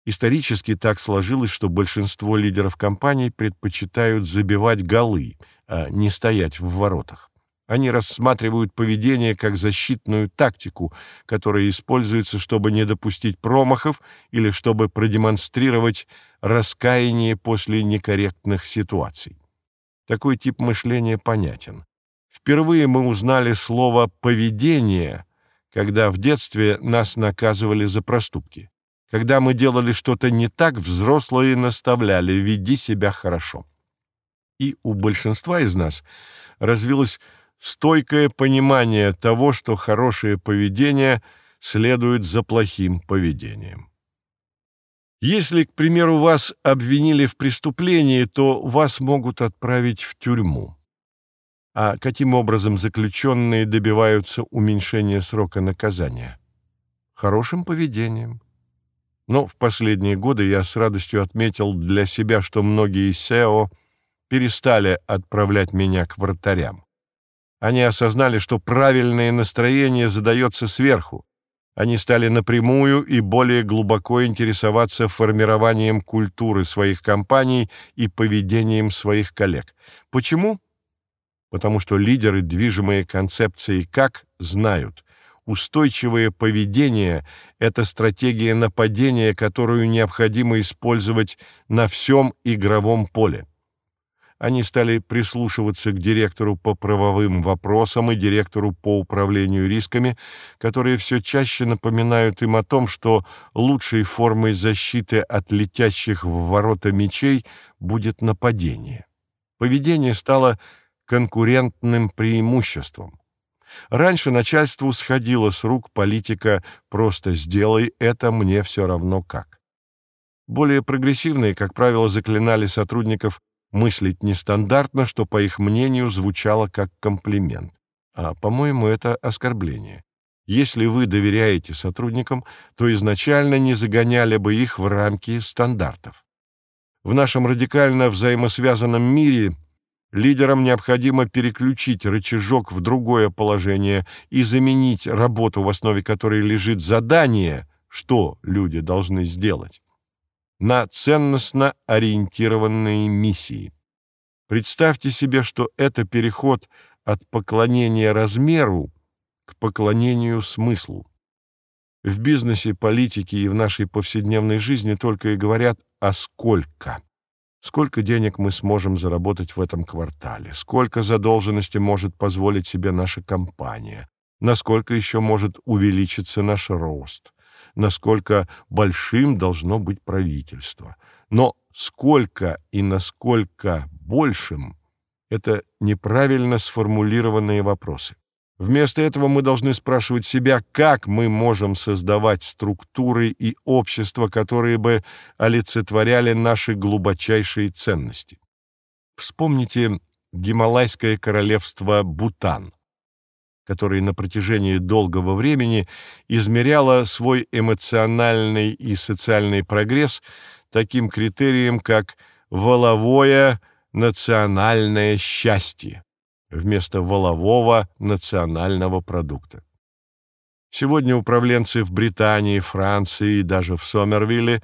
Исторически так сложилось, что большинство лидеров компаний предпочитают забивать голы, а не стоять в воротах. Они рассматривают поведение как защитную тактику, которая используется, чтобы не допустить промахов или чтобы продемонстрировать раскаяние после некорректных ситуаций. Такой тип мышления понятен. Впервые мы узнали слово «поведение», когда в детстве нас наказывали за проступки. Когда мы делали что-то не так, взрослые наставляли «веди себя хорошо». И у большинства из нас развилось стойкое понимание того, что хорошее поведение следует за плохим поведением. Если, к примеру, вас обвинили в преступлении, то вас могут отправить в тюрьму. А каким образом заключенные добиваются уменьшения срока наказания? Хорошим поведением. Но в последние годы я с радостью отметил для себя, что многие СЭО перестали отправлять меня к вратарям. Они осознали, что правильное настроение задается сверху, они стали напрямую и более глубоко интересоваться формированием культуры своих компаний и поведением своих коллег. Почему? Потому что лидеры, движимые концепцией «как», знают, устойчивое поведение – это стратегия нападения, которую необходимо использовать на всем игровом поле они стали прислушиваться к директору по правовым вопросам и директору по управлению рисками, которые все чаще напоминают им о том, что лучшей формой защиты от летящих в ворота мечей будет нападение. Поведение стало конкурентным преимуществом. Раньше начальству сходило с рук политика «просто сделай это, мне все равно как». Более прогрессивные, как правило, заклинали сотрудников мыслить нестандартно, что, по их мнению, звучало как комплимент. А, по-моему, это оскорбление. Если вы доверяете сотрудникам, то изначально не загоняли бы их в рамки стандартов. В нашем радикально взаимосвязанном мире Лидерам необходимо переключить рычажок в другое положение и заменить работу, в основе которой лежит задание, что люди должны сделать, на ценностно ориентированные миссии. Представьте себе, что это переход от поклонения размеру к поклонению смыслу. В бизнесе, политике и в нашей повседневной жизни только и говорят «а сколько?». Сколько денег мы сможем заработать в этом квартале? Сколько задолженности может позволить себе наша компания? Насколько еще может увеличиться наш рост? Насколько большим должно быть правительство? Но сколько и насколько большим – это неправильно сформулированные вопросы. Вместо этого мы должны спрашивать себя, как мы можем создавать структуры и общества, которые бы олицетворяли наши глубочайшие ценности. Вспомните Гималайское королевство Бутан, которое на протяжении долгого времени измеряло свой эмоциональный и социальный прогресс таким критерием, как воловое национальное счастье вместо волового национального продукта. Сегодня управленцы в Британии, Франции и даже в Сомервилле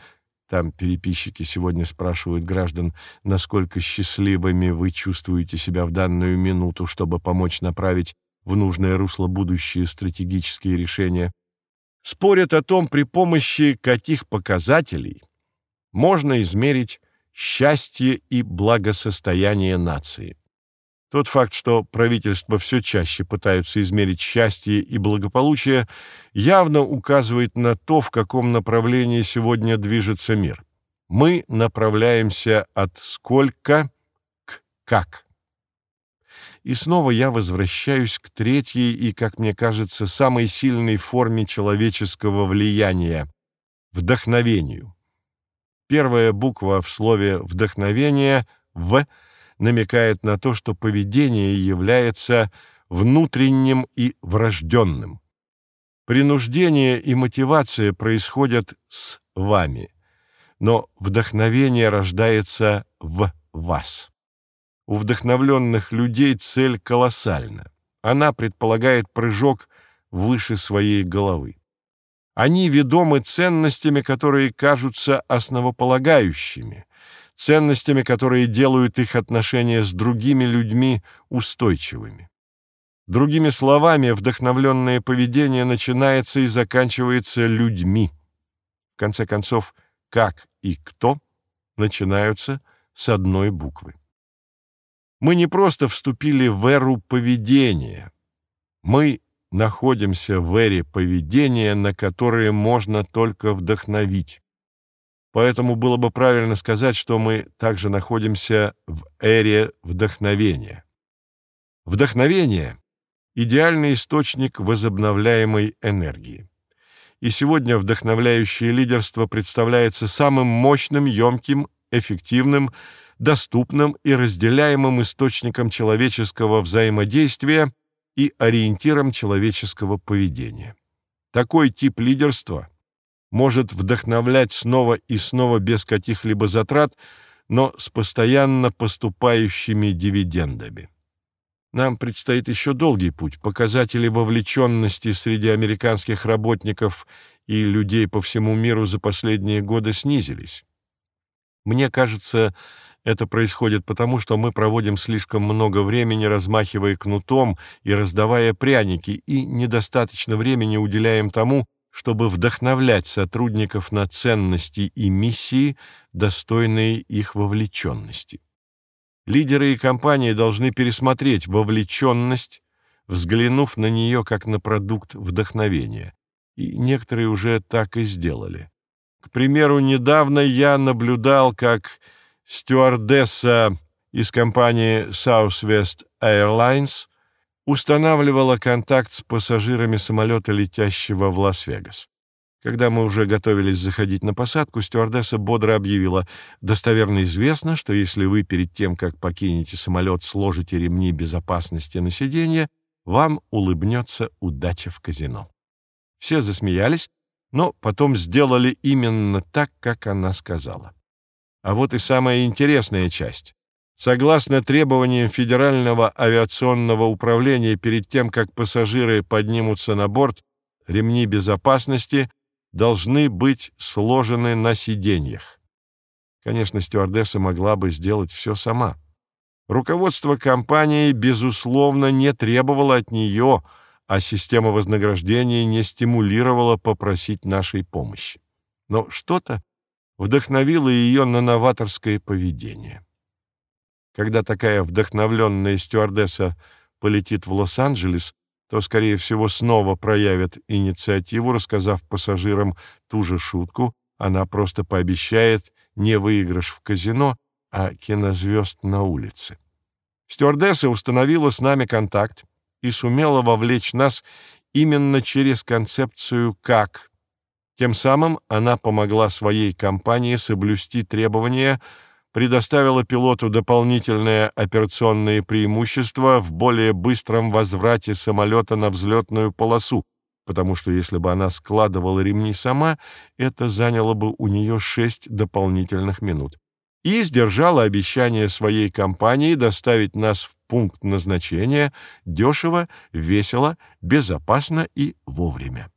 там переписчики сегодня спрашивают граждан, насколько счастливыми вы чувствуете себя в данную минуту, чтобы помочь направить в нужное русло будущие стратегические решения. Спорят о том, при помощи каких показателей можно измерить счастье и благосостояние нации. Тот факт, что правительства все чаще пытаются измерить счастье и благополучие, явно указывает на то, в каком направлении сегодня движется мир. Мы направляемся от «сколько» к «как». И снова я возвращаюсь к третьей и, как мне кажется, самой сильной форме человеческого влияния — вдохновению. Первая буква в слове «вдохновение» — «в» — намекает на то, что поведение является внутренним и врожденным. Принуждение и мотивация происходят с вами, но вдохновение рождается в вас. У вдохновленных людей цель колоссальна. Она предполагает прыжок выше своей головы. Они ведомы ценностями, которые кажутся основополагающими, ценностями, которые делают их отношения с другими людьми устойчивыми. Другими словами, вдохновленное поведение начинается и заканчивается людьми. В конце концов, как и кто начинаются с одной буквы. Мы не просто вступили в эру поведения. Мы находимся в эре поведения, на которое можно только вдохновить. Поэтому было бы правильно сказать, что мы также находимся в эре вдохновения. Вдохновение — идеальный источник возобновляемой энергии. И сегодня вдохновляющее лидерство представляется самым мощным, емким, эффективным, доступным и разделяемым источником человеческого взаимодействия и ориентиром человеческого поведения. Такой тип лидерства — может вдохновлять снова и снова без каких-либо затрат, но с постоянно поступающими дивидендами. Нам предстоит еще долгий путь. Показатели вовлеченности среди американских работников и людей по всему миру за последние годы снизились. Мне кажется, это происходит потому, что мы проводим слишком много времени, размахивая кнутом и раздавая пряники, и недостаточно времени уделяем тому, чтобы вдохновлять сотрудников на ценности и миссии, достойные их вовлеченности. Лидеры и компании должны пересмотреть вовлеченность, взглянув на нее как на продукт вдохновения. И некоторые уже так и сделали. К примеру, недавно я наблюдал, как стюардесса из компании Southwest Airlines устанавливала контакт с пассажирами самолета, летящего в Лас-Вегас. Когда мы уже готовились заходить на посадку, стюардесса бодро объявила, «Достоверно известно, что если вы перед тем, как покинете самолет, сложите ремни безопасности на сиденье, вам улыбнется удача в казино». Все засмеялись, но потом сделали именно так, как она сказала. А вот и самая интересная часть. Согласно требованиям Федерального авиационного управления, перед тем, как пассажиры поднимутся на борт, ремни безопасности должны быть сложены на сиденьях. Конечно, стюардесса могла бы сделать все сама. Руководство компании, безусловно, не требовало от нее, а система вознаграждения не стимулировала попросить нашей помощи. Но что-то вдохновило ее на новаторское поведение. Когда такая вдохновленная стюардесса полетит в Лос-Анджелес, то, скорее всего, снова проявит инициативу, рассказав пассажирам ту же шутку, она просто пообещает не выигрыш в казино, а кинозвезд на улице. Стюардесса установила с нами контакт и сумела вовлечь нас именно через концепцию «как». Тем самым она помогла своей компании соблюсти требования, предоставила пилоту дополнительное операционное преимущество в более быстром возврате самолета на взлетную полосу, потому что если бы она складывала ремни сама, это заняло бы у нее шесть дополнительных минут. И сдержала обещание своей компании доставить нас в пункт назначения дешево, весело, безопасно и вовремя.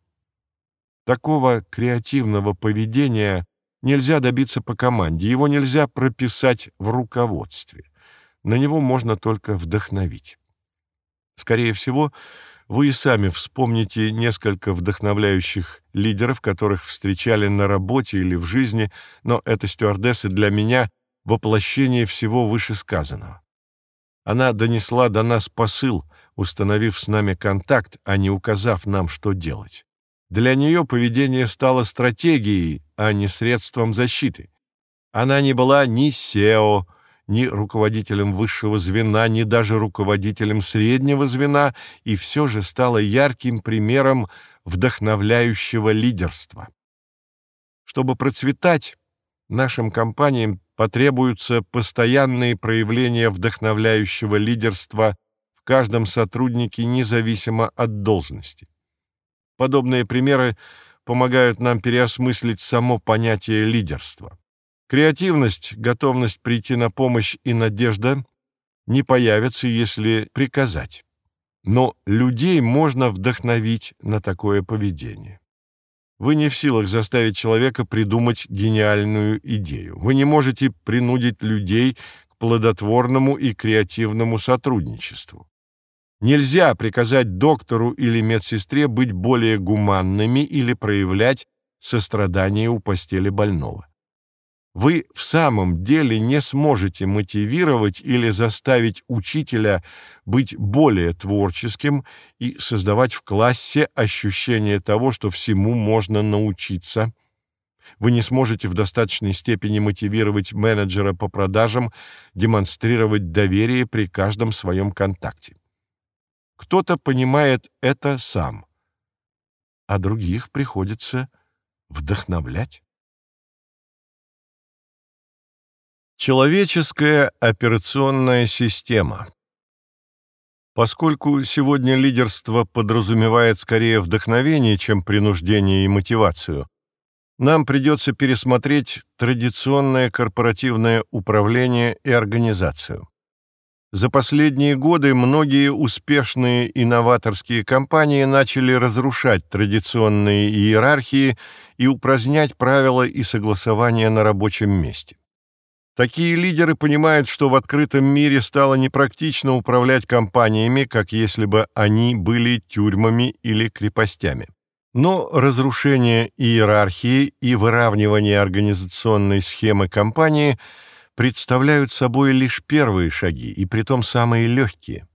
Такого креативного поведения нельзя добиться по команде, его нельзя прописать в руководстве. На него можно только вдохновить. Скорее всего, вы и сами вспомните несколько вдохновляющих лидеров, которых встречали на работе или в жизни, но эта стюардесса для меня — воплощение всего вышесказанного. Она донесла до нас посыл, установив с нами контакт, а не указав нам, что делать. Для нее поведение стало стратегией, а не средством защиты. Она не была ни SEO, ни руководителем высшего звена, ни даже руководителем среднего звена, и все же стала ярким примером вдохновляющего лидерства. Чтобы процветать, нашим компаниям потребуются постоянные проявления вдохновляющего лидерства в каждом сотруднике независимо от должности. Подобные примеры помогают нам переосмыслить само понятие лидерства. Креативность, готовность прийти на помощь и надежда не появятся, если приказать. Но людей можно вдохновить на такое поведение. Вы не в силах заставить человека придумать гениальную идею. Вы не можете принудить людей к плодотворному и креативному сотрудничеству. Нельзя приказать доктору или медсестре быть более гуманными или проявлять сострадание у постели больного вы в самом деле не сможете мотивировать или заставить учителя быть более творческим и создавать в классе ощущение того, что всему можно научиться. Вы не сможете в достаточной степени мотивировать менеджера по продажам демонстрировать доверие при каждом своем контакте. Кто-то понимает это сам, а других приходится вдохновлять. Человеческая операционная система Поскольку сегодня лидерство подразумевает скорее вдохновение, чем принуждение и мотивацию, нам придется пересмотреть традиционное корпоративное управление и организацию. За последние годы многие успешные инноваторские компании начали разрушать традиционные иерархии и упразднять правила и согласования на рабочем месте. Такие лидеры понимают, что в открытом мире стало непрактично управлять компаниями, как если бы они были тюрьмами или крепостями. Но разрушение иерархии и выравнивание организационной схемы компании представляют собой лишь первые шаги, и притом самые легкие.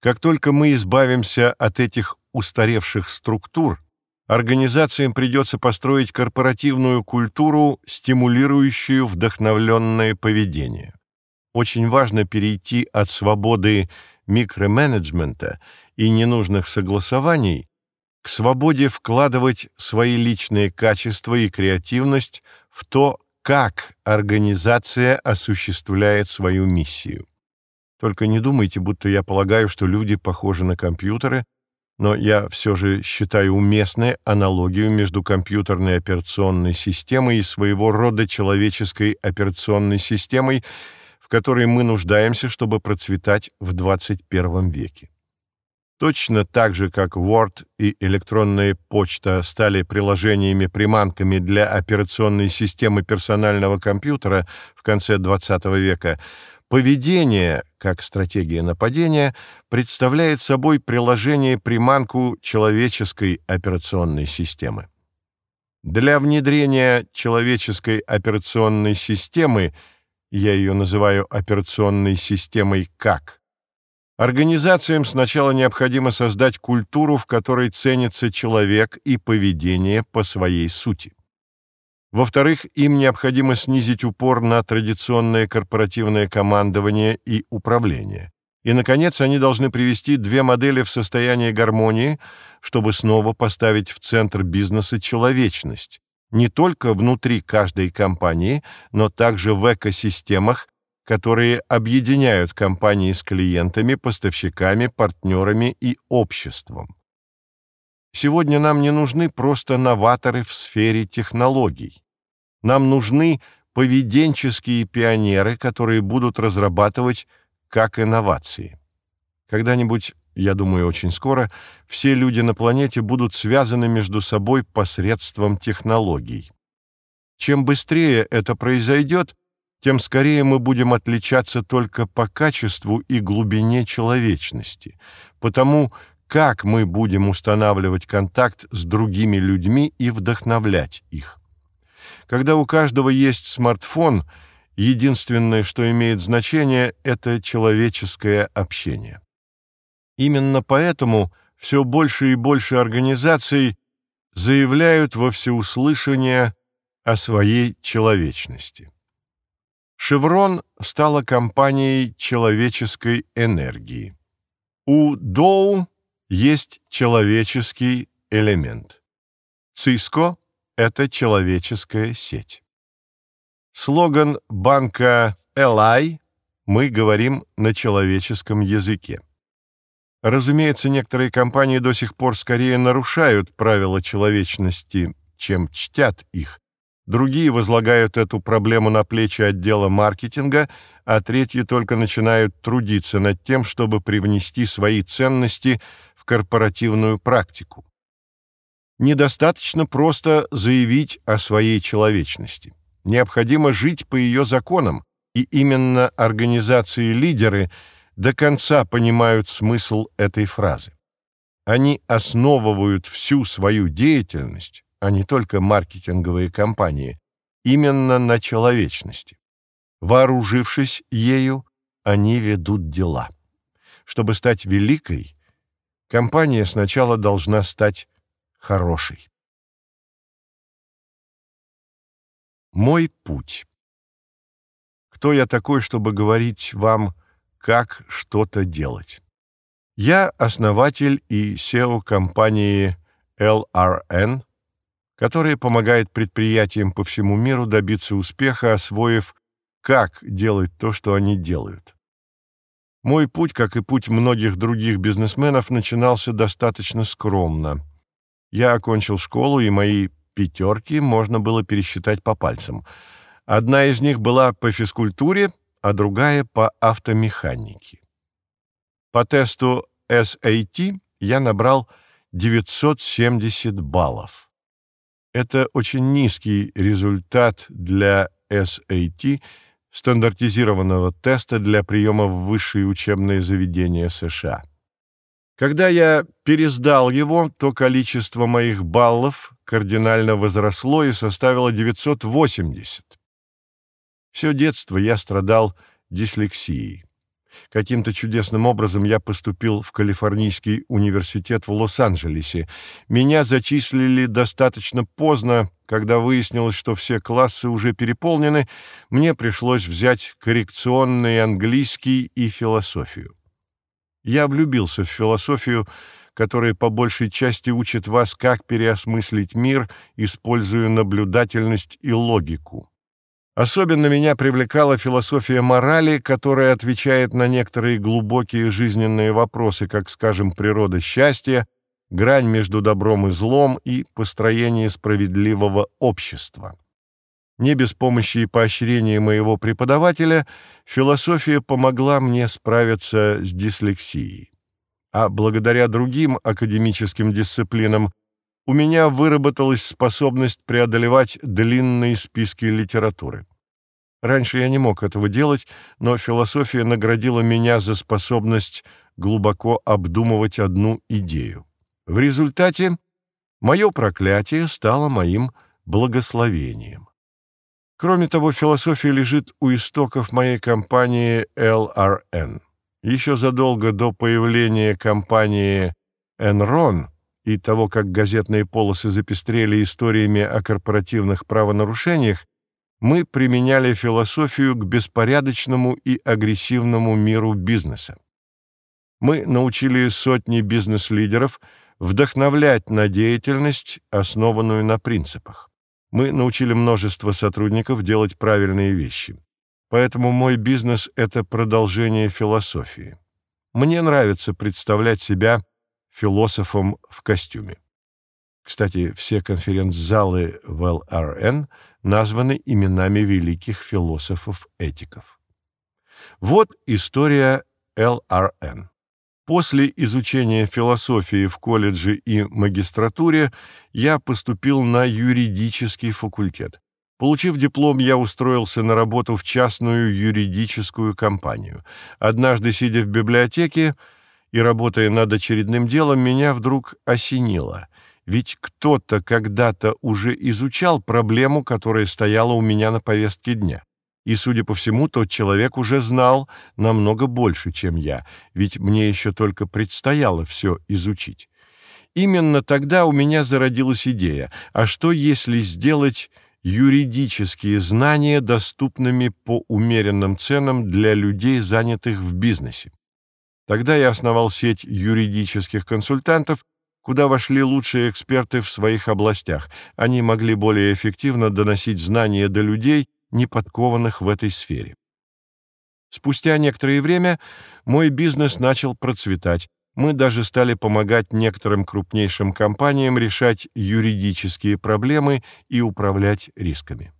Как только мы избавимся от этих устаревших структур, организациям придется построить корпоративную культуру, стимулирующую вдохновленное поведение. Очень важно перейти от свободы микроменеджмента и ненужных согласований к свободе вкладывать свои личные качества и креативность в то, как организация осуществляет свою миссию. Только не думайте, будто я полагаю, что люди похожи на компьютеры — но я все же считаю уместной аналогию между компьютерной операционной системой и своего рода человеческой операционной системой, в которой мы нуждаемся, чтобы процветать в 21 веке. Точно так же, как Word и электронная почта стали приложениями-приманками для операционной системы персонального компьютера в конце XX века, поведение, как стратегия нападения, представляет собой приложение-приманку человеческой операционной системы. Для внедрения человеческой операционной системы, я ее называю операционной системой «как», Организациям сначала необходимо создать культуру, в которой ценится человек и поведение по своей сути. Во-вторых, им необходимо снизить упор на традиционное корпоративное командование и управление. И, наконец, они должны привести две модели в состояние гармонии, чтобы снова поставить в центр бизнеса человечность, не только внутри каждой компании, но также в экосистемах, которые объединяют компании с клиентами, поставщиками, партнерами и обществом. Сегодня нам не нужны просто новаторы в сфере технологий. Нам нужны поведенческие пионеры, которые будут разрабатывать как инновации. Когда-нибудь, я думаю, очень скоро, все люди на планете будут связаны между собой посредством технологий. Чем быстрее это произойдет, тем скорее мы будем отличаться только по качеству и глубине человечности, потому как мы будем устанавливать контакт с другими людьми и вдохновлять их. Когда у каждого есть смартфон, единственное, что имеет значение, это человеческое общение. Именно поэтому все больше и больше организаций заявляют во всеуслышание о своей человечности. «Шеврон» стала компанией человеческой энергии. У Доу есть человеческий элемент. Циско — это человеческая сеть. Слоган банка «Элай» мы говорим на человеческом языке. Разумеется, некоторые компании до сих пор скорее нарушают правила человечности, чем чтят их, другие возлагают эту проблему на плечи отдела маркетинга, а третьи только начинают трудиться над тем, чтобы привнести свои ценности в корпоративную практику. Недостаточно просто заявить о своей человечности. Необходимо жить по ее законам, и именно организации-лидеры до конца понимают смысл этой фразы. Они основывают всю свою деятельность а не только маркетинговые компании, именно на человечности. Вооружившись ею, они ведут дела. Чтобы стать великой, компания сначала должна стать хорошей. Мой путь. Кто я такой, чтобы говорить вам, как что-то делать? Я основатель и SEO компании LRN, которая помогает предприятиям по всему миру добиться успеха, освоив, как делать то, что они делают. Мой путь, как и путь многих других бизнесменов, начинался достаточно скромно. Я окончил школу, и мои пятерки можно было пересчитать по пальцам. Одна из них была по физкультуре, а другая — по автомеханике. По тесту SAT я набрал 970 баллов. Это очень низкий результат для SAT, стандартизированного теста для приема в высшие учебные заведения США. Когда я пересдал его, то количество моих баллов кардинально возросло и составило 980. Все детство я страдал дислексией. Каким-то чудесным образом я поступил в Калифорнийский университет в Лос-Анджелесе. Меня зачислили достаточно поздно, когда выяснилось, что все классы уже переполнены, мне пришлось взять коррекционный английский и философию. Я влюбился в философию, которая по большей части учит вас, как переосмыслить мир, используя наблюдательность и логику. Особенно меня привлекала философия морали, которая отвечает на некоторые глубокие жизненные вопросы, как, скажем, природа счастья, грань между добром и злом и построение справедливого общества. Не без помощи и поощрения моего преподавателя философия помогла мне справиться с дислексией. А благодаря другим академическим дисциплинам у меня выработалась способность преодолевать длинные списки литературы. Раньше я не мог этого делать, но философия наградила меня за способность глубоко обдумывать одну идею. В результате мое проклятие стало моим благословением. Кроме того, философия лежит у истоков моей компании LRN. Еще задолго до появления компании Enron и того, как газетные полосы запестрели историями о корпоративных правонарушениях, мы применяли философию к беспорядочному и агрессивному миру бизнеса. Мы научили сотни бизнес-лидеров вдохновлять на деятельность, основанную на принципах. Мы научили множество сотрудников делать правильные вещи. Поэтому мой бизнес — это продолжение философии. Мне нравится представлять себя философом в костюме. Кстати, все конференц-залы в ЛРН названы именами великих философов-этиков. Вот история ЛРН. После изучения философии в колледже и магистратуре я поступил на юридический факультет. Получив диплом, я устроился на работу в частную юридическую компанию. Однажды, сидя в библиотеке и работая над очередным делом, меня вдруг осенило. Ведь кто-то когда-то уже изучал проблему, которая стояла у меня на повестке дня. И, судя по всему, тот человек уже знал намного больше, чем я, ведь мне еще только предстояло все изучить. Именно тогда у меня зародилась идея, а что если сделать юридические знания доступными по умеренным ценам для людей, занятых в бизнесе. Тогда я основал сеть юридических консультантов, куда вошли лучшие эксперты в своих областях. Они могли более эффективно доносить знания до людей, не подкованных в этой сфере. Спустя некоторое время мой бизнес начал процветать, мы даже стали помогать некоторым крупнейшим компаниям решать юридические проблемы и управлять рисками.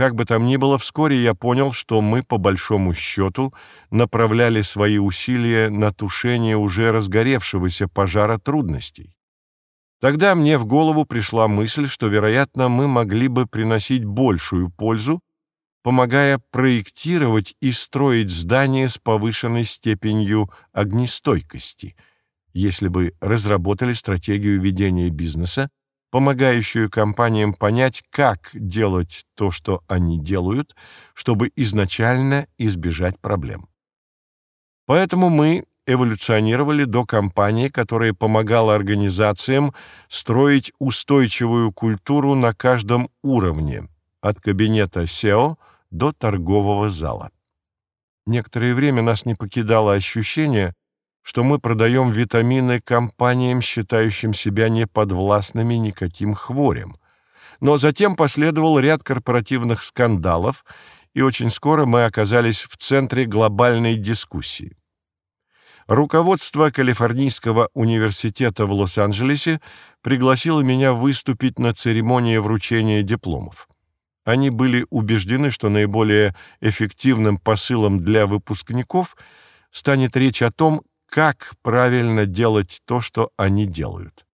Как бы там ни было, вскоре я понял, что мы, по большому счету, направляли свои усилия на тушение уже разгоревшегося пожара трудностей. Тогда мне в голову пришла мысль, что, вероятно, мы могли бы приносить большую пользу, помогая проектировать и строить здания с повышенной степенью огнестойкости — если бы разработали стратегию ведения бизнеса, помогающую компаниям понять, как делать то, что они делают, чтобы изначально избежать проблем. Поэтому мы эволюционировали до компании, которая помогала организациям строить устойчивую культуру на каждом уровне, от кабинета SEO до торгового зала. Некоторое время нас не покидало ощущение, что мы продаем витамины компаниям, считающим себя неподвластными никаким хворям. Но затем последовал ряд корпоративных скандалов, и очень скоро мы оказались в центре глобальной дискуссии. Руководство Калифорнийского университета в Лос-Анджелесе пригласило меня выступить на церемонии вручения дипломов. Они были убеждены, что наиболее эффективным посылом для выпускников станет речь о том, как правильно делать то, что они делают.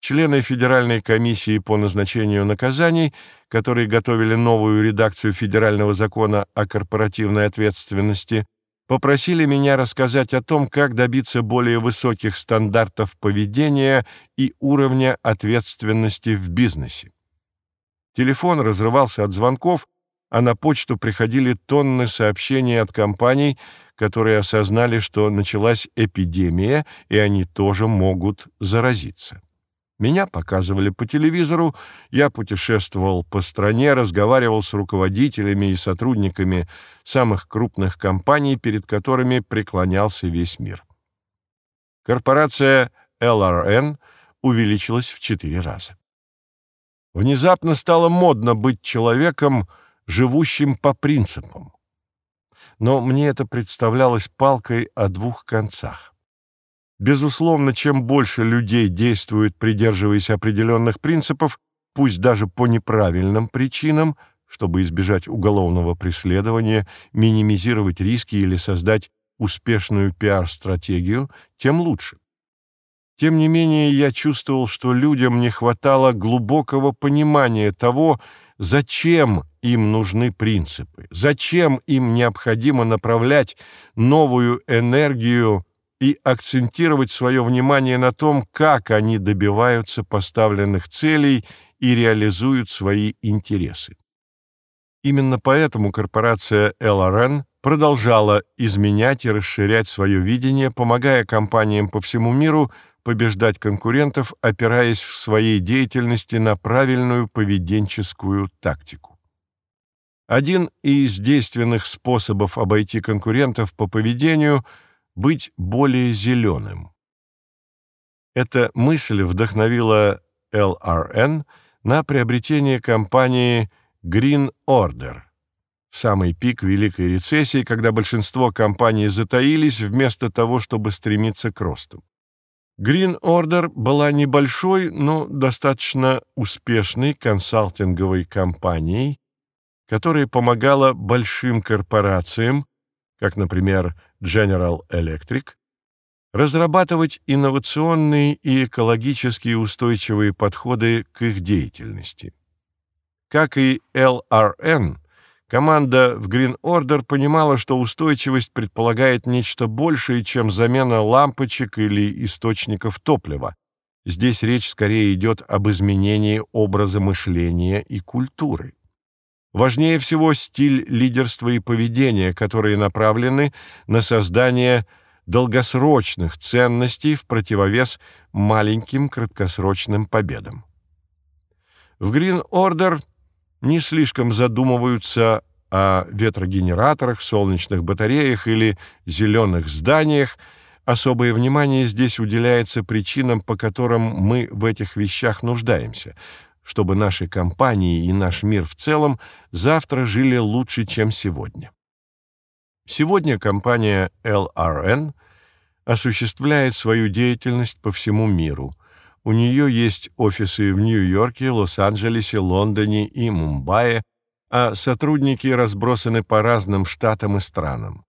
Члены Федеральной комиссии по назначению наказаний, которые готовили новую редакцию Федерального закона о корпоративной ответственности, попросили меня рассказать о том, как добиться более высоких стандартов поведения и уровня ответственности в бизнесе. Телефон разрывался от звонков, а на почту приходили тонны сообщений от компаний, которые осознали, что началась эпидемия, и они тоже могут заразиться. Меня показывали по телевизору, я путешествовал по стране, разговаривал с руководителями и сотрудниками самых крупных компаний, перед которыми преклонялся весь мир. Корпорация LRN увеличилась в четыре раза. Внезапно стало модно быть человеком, живущим по принципам но мне это представлялось палкой о двух концах. Безусловно, чем больше людей действует, придерживаясь определенных принципов, пусть даже по неправильным причинам, чтобы избежать уголовного преследования, минимизировать риски или создать успешную пиар-стратегию, тем лучше. Тем не менее, я чувствовал, что людям не хватало глубокого понимания того, зачем им нужны принципы, зачем им необходимо направлять новую энергию и акцентировать свое внимание на том, как они добиваются поставленных целей и реализуют свои интересы. Именно поэтому корпорация LRN продолжала изменять и расширять свое видение, помогая компаниям по всему миру побеждать конкурентов, опираясь в своей деятельности на правильную поведенческую тактику. Один из действенных способов обойти конкурентов по поведению – быть более зеленым. Эта мысль вдохновила LRN на приобретение компании Green Order в самый пик Великой рецессии, когда большинство компаний затаились вместо того, чтобы стремиться к росту. Green Order была небольшой, но достаточно успешной консалтинговой компанией, которая помогала большим корпорациям, как, например, General Electric, разрабатывать инновационные и экологически устойчивые подходы к их деятельности. Как и LRN, команда в Green Order понимала, что устойчивость предполагает нечто большее, чем замена лампочек или источников топлива. Здесь речь скорее идет об изменении образа мышления и культуры. Важнее всего стиль лидерства и поведения, которые направлены на создание долгосрочных ценностей в противовес маленьким краткосрочным победам. В Green Order не слишком задумываются о ветрогенераторах, солнечных батареях или зеленых зданиях, особое внимание здесь уделяется причинам, по которым мы в этих вещах нуждаемся, чтобы наши компании и наш мир в целом завтра жили лучше, чем сегодня. Сегодня компания LRN осуществляет свою деятельность по всему миру. У нее есть офисы в Нью-Йорке, Лос-Анджелесе, Лондоне и Мумбаи, а сотрудники разбросаны по разным штатам и странам.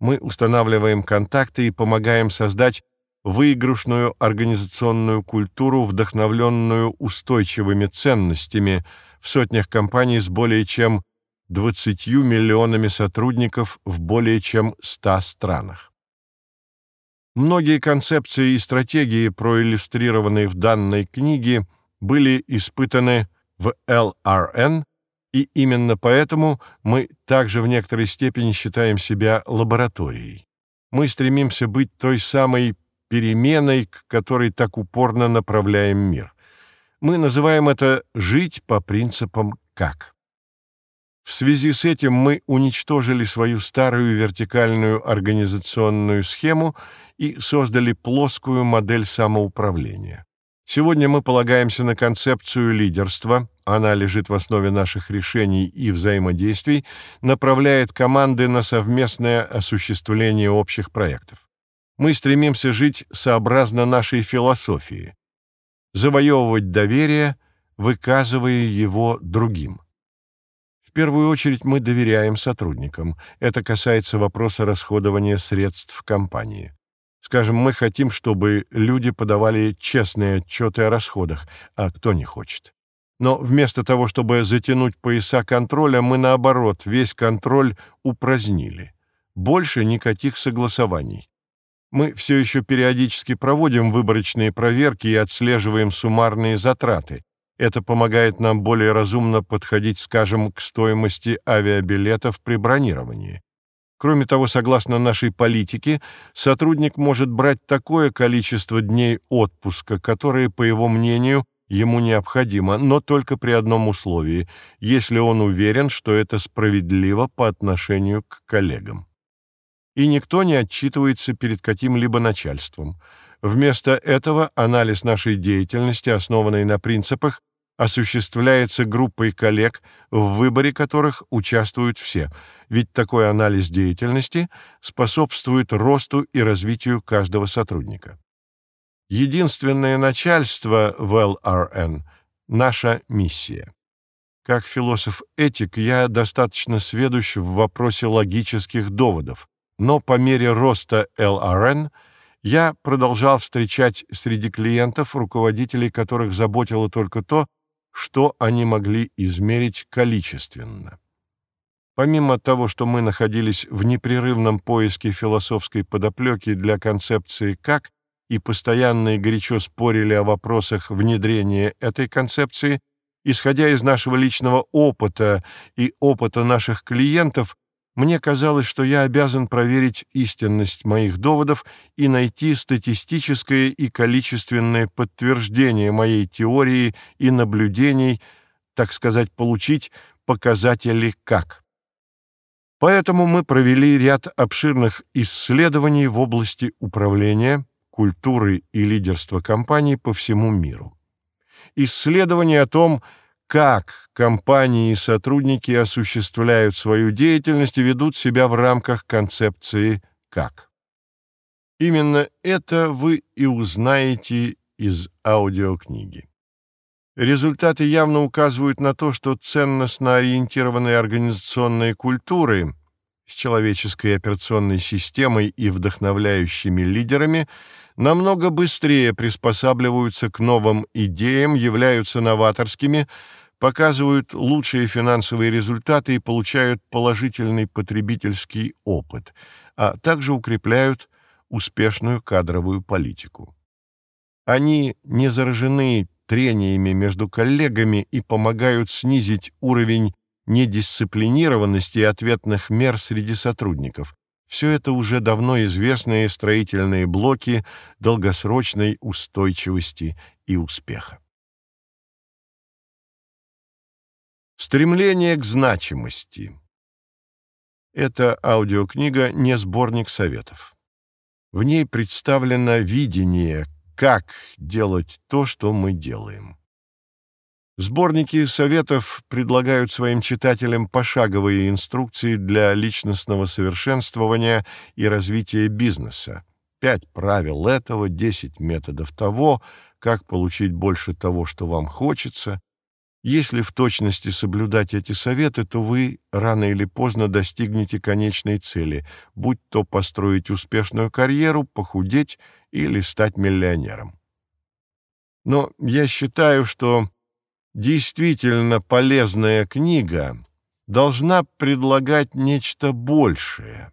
Мы устанавливаем контакты и помогаем создать выигрышную организационную культуру, вдохновленную устойчивыми ценностями в сотнях компаний с более чем 20 миллионами сотрудников в более чем 100 странах. Многие концепции и стратегии, проиллюстрированные в данной книге, были испытаны в LRN, и именно поэтому мы также в некоторой степени считаем себя лабораторией. Мы стремимся быть той самой переменой, к которой так упорно направляем мир. Мы называем это «жить по принципам «как». В связи с этим мы уничтожили свою старую вертикальную организационную схему и создали плоскую модель самоуправления. Сегодня мы полагаемся на концепцию лидерства, она лежит в основе наших решений и взаимодействий, направляет команды на совместное осуществление общих проектов. Мы стремимся жить сообразно нашей философии, завоевывать доверие, выказывая его другим. В первую очередь мы доверяем сотрудникам. Это касается вопроса расходования средств компании. Скажем, мы хотим, чтобы люди подавали честные отчеты о расходах, а кто не хочет. Но вместо того, чтобы затянуть пояса контроля, мы, наоборот, весь контроль упразднили. Больше никаких согласований. Мы все еще периодически проводим выборочные проверки и отслеживаем суммарные затраты. Это помогает нам более разумно подходить, скажем, к стоимости авиабилетов при бронировании. Кроме того, согласно нашей политике, сотрудник может брать такое количество дней отпуска, которое, по его мнению, ему необходимо, но только при одном условии, если он уверен, что это справедливо по отношению к коллегам и никто не отчитывается перед каким-либо начальством. Вместо этого анализ нашей деятельности, основанный на принципах, осуществляется группой коллег, в выборе которых участвуют все, ведь такой анализ деятельности способствует росту и развитию каждого сотрудника. Единственное начальство в ЛРН – наша миссия. Как философ-этик я достаточно сведущ в вопросе логических доводов, но по мере роста ЛРН я продолжал встречать среди клиентов руководителей, которых заботило только то, что они могли измерить количественно. Помимо того, что мы находились в непрерывном поиске философской подоплеки для концепции «как» и постоянно и горячо спорили о вопросах внедрения этой концепции – Исходя из нашего личного опыта и опыта наших клиентов, мне казалось, что я обязан проверить истинность моих доводов и найти статистическое и количественное подтверждение моей теории и наблюдений, так сказать, получить показатели «как». Поэтому мы провели ряд обширных исследований в области управления, культуры и лидерства компаний по всему миру исследование о том, как компании и сотрудники осуществляют свою деятельность и ведут себя в рамках концепции «как». Именно это вы и узнаете из аудиокниги. Результаты явно указывают на то, что ценностно ориентированные организационные культуры с человеческой операционной системой и вдохновляющими лидерами – намного быстрее приспосабливаются к новым идеям, являются новаторскими, показывают лучшие финансовые результаты и получают положительный потребительский опыт, а также укрепляют успешную кадровую политику. Они не заражены трениями между коллегами и помогают снизить уровень недисциплинированности и ответных мер среди сотрудников, все это уже давно известные строительные блоки долгосрочной устойчивости и успеха. Стремление к значимости. Эта аудиокнига не сборник советов. В ней представлено видение, как делать то, что мы делаем. Сборники советов предлагают своим читателям пошаговые инструкции для личностного совершенствования и развития бизнеса. Пять правил этого, десять методов того, как получить больше того, что вам хочется. Если в точности соблюдать эти советы, то вы рано или поздно достигнете конечной цели, будь то построить успешную карьеру, похудеть или стать миллионером. Но я считаю, что действительно полезная книга должна предлагать нечто большее,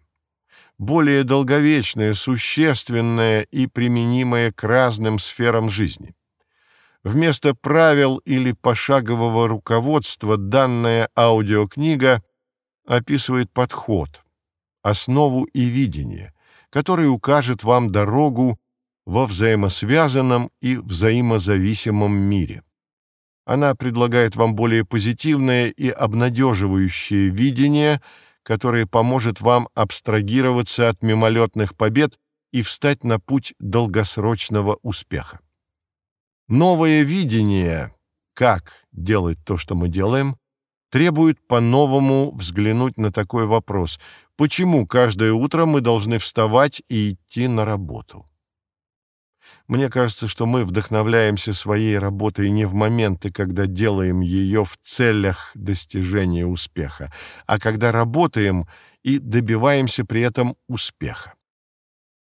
более долговечное, существенное и применимое к разным сферам жизни. Вместо правил или пошагового руководства данная аудиокнига описывает подход, основу и видение, который укажет вам дорогу во взаимосвязанном и взаимозависимом мире. Она предлагает вам более позитивное и обнадеживающее видение, которое поможет вам абстрагироваться от мимолетных побед и встать на путь долгосрочного успеха. Новое видение, как делать то, что мы делаем, требует по-новому взглянуть на такой вопрос. Почему каждое утро мы должны вставать и идти на работу? Мне кажется, что мы вдохновляемся своей работой не в моменты, когда делаем ее в целях достижения успеха, а когда работаем и добиваемся при этом успеха.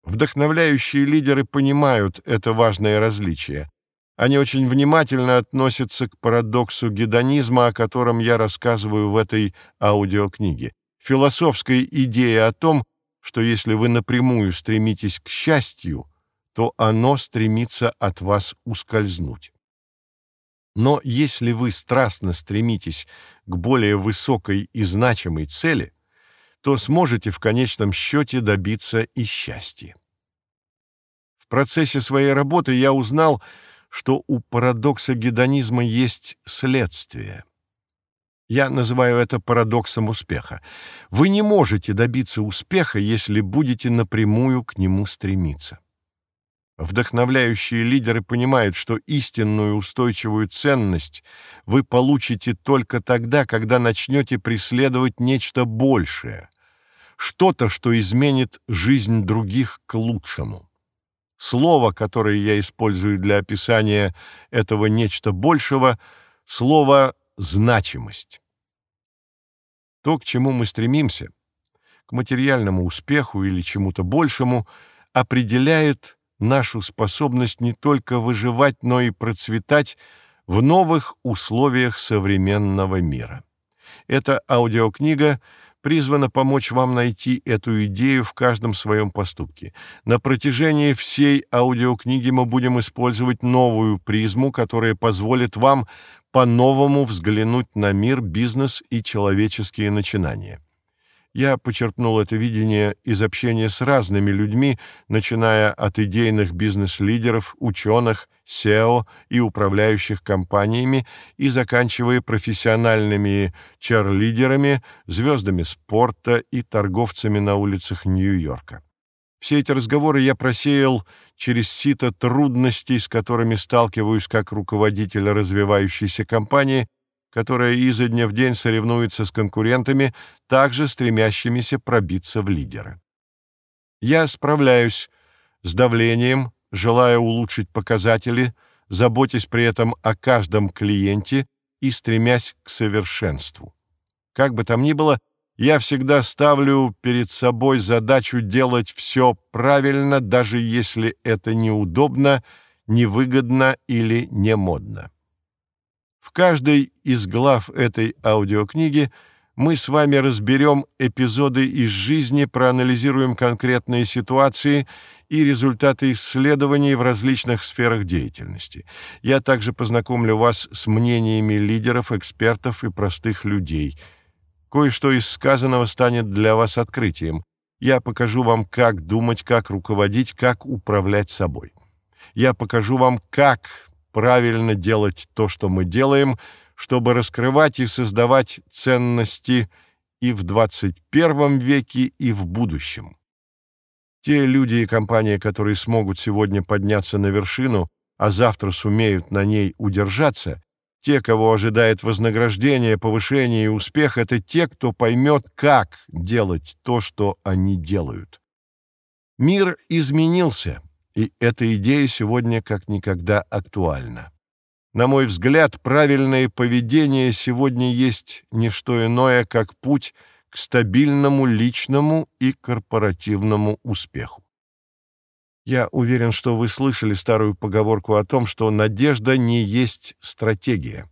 Вдохновляющие лидеры понимают это важное различие. Они очень внимательно относятся к парадоксу гедонизма, о котором я рассказываю в этой аудиокниге. Философская идея о том, что если вы напрямую стремитесь к счастью – то оно стремится от вас ускользнуть. Но если вы страстно стремитесь к более высокой и значимой цели, то сможете в конечном счете добиться и счастья. В процессе своей работы я узнал, что у парадокса гедонизма есть следствие. Я называю это парадоксом успеха. Вы не можете добиться успеха, если будете напрямую к нему стремиться. Вдохновляющие лидеры понимают, что истинную устойчивую ценность вы получите только тогда, когда начнете преследовать нечто большее, что-то, что изменит жизнь других к лучшему. Слово, которое я использую для описания этого нечто большего, слово значимость. То, к чему мы стремимся, к материальному успеху или чему-то большему, определяет нашу способность не только выживать, но и процветать в новых условиях современного мира. Эта аудиокнига призвана помочь вам найти эту идею в каждом своем поступке. На протяжении всей аудиокниги мы будем использовать новую призму, которая позволит вам по-новому взглянуть на мир, бизнес и человеческие начинания. Я подчеркнул это видение из общения с разными людьми, начиная от идейных бизнес-лидеров, ученых, SEO и управляющих компаниями и заканчивая профессиональными черлидерами, звездами спорта и торговцами на улицах Нью-Йорка. Все эти разговоры я просеял через сито трудностей, с которыми сталкиваюсь как руководитель развивающейся компании, которая изо дня в день соревнуется с конкурентами, также стремящимися пробиться в лидеры. Я справляюсь с давлением, желая улучшить показатели, заботясь при этом о каждом клиенте и стремясь к совершенству. Как бы там ни было, я всегда ставлю перед собой задачу делать все правильно, даже если это неудобно, невыгодно или не модно. В каждой из глав этой аудиокниги мы с вами разберем эпизоды из жизни, проанализируем конкретные ситуации и результаты исследований в различных сферах деятельности. Я также познакомлю вас с мнениями лидеров, экспертов и простых людей. Кое-что из сказанного станет для вас открытием. Я покажу вам, как думать, как руководить, как управлять собой. Я покажу вам, как правильно делать то, что мы делаем, чтобы раскрывать и создавать ценности и в 21 веке, и в будущем. Те люди и компании, которые смогут сегодня подняться на вершину, а завтра сумеют на ней удержаться, те, кого ожидает вознаграждение, повышение и успех, это те, кто поймет, как делать то, что они делают. Мир изменился, и эта идея сегодня как никогда актуальна. На мой взгляд, правильное поведение сегодня есть не что иное, как путь к стабильному личному и корпоративному успеху. Я уверен, что вы слышали старую поговорку о том, что надежда не есть стратегия.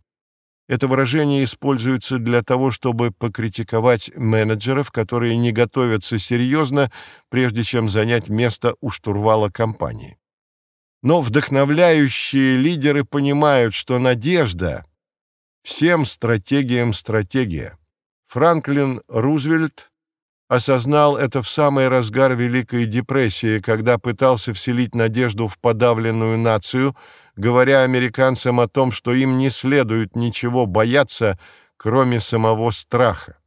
Это выражение используется для того, чтобы покритиковать менеджеров, которые не готовятся серьезно, прежде чем занять место у штурвала компании. Но вдохновляющие лидеры понимают, что надежда – всем стратегиям стратегия. Франклин Рузвельт осознал это в самый разгар Великой депрессии, когда пытался вселить надежду в подавленную нацию – говоря американцам о том, что им не следует ничего бояться, кроме самого страха.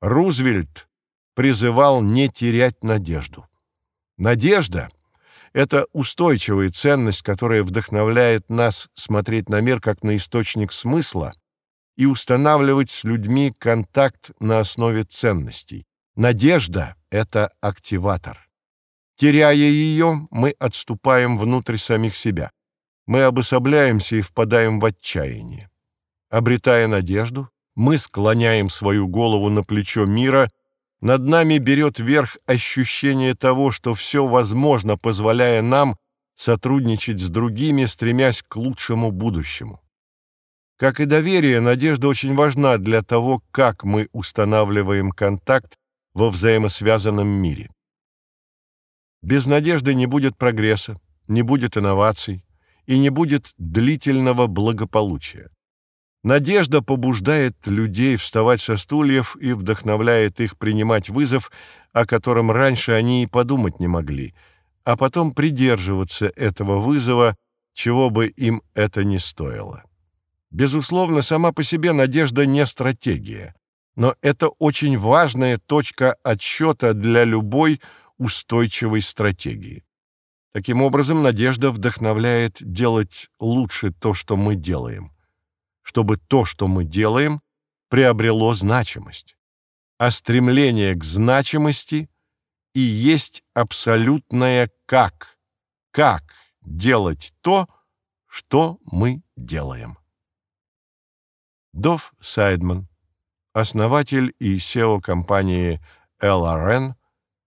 Рузвельт призывал не терять надежду. Надежда — это устойчивая ценность, которая вдохновляет нас смотреть на мир как на источник смысла и устанавливать с людьми контакт на основе ценностей. Надежда — это активатор. Теряя ее, мы отступаем внутрь самих себя мы обособляемся и впадаем в отчаяние. Обретая надежду, мы склоняем свою голову на плечо мира, над нами берет верх ощущение того, что все возможно, позволяя нам сотрудничать с другими, стремясь к лучшему будущему. Как и доверие, надежда очень важна для того, как мы устанавливаем контакт во взаимосвязанном мире. Без надежды не будет прогресса, не будет инноваций, и не будет длительного благополучия. Надежда побуждает людей вставать со стульев и вдохновляет их принимать вызов, о котором раньше они и подумать не могли, а потом придерживаться этого вызова, чего бы им это ни стоило. Безусловно, сама по себе надежда не стратегия, но это очень важная точка отсчета для любой устойчивой стратегии. Таким образом, надежда вдохновляет делать лучше то, что мы делаем, чтобы то, что мы делаем, приобрело значимость. А стремление к значимости и есть абсолютное «как». Как делать то, что мы делаем. Дов Сайдман, основатель и SEO компании LRN,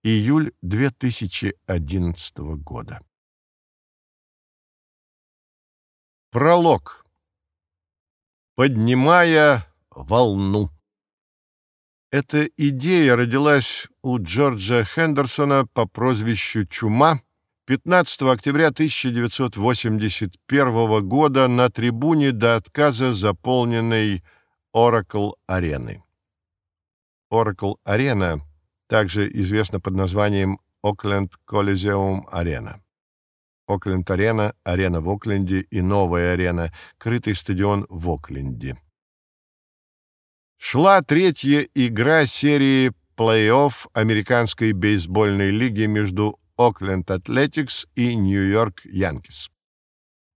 июль 2011 года. Пролог. Поднимая волну. Эта идея родилась у Джорджа Хендерсона по прозвищу Чума 15 октября 1981 года на трибуне до отказа заполненной Oracle арены. Oracle арена также известна под названием Окленд Колизеум арена. Окленд арена, арена в Окленде и новая арена, крытый стадион в Окленде. Шла третья игра серии плей-офф Американской бейсбольной лиги между Окленд Атлетикс и Нью-Йорк Янкис.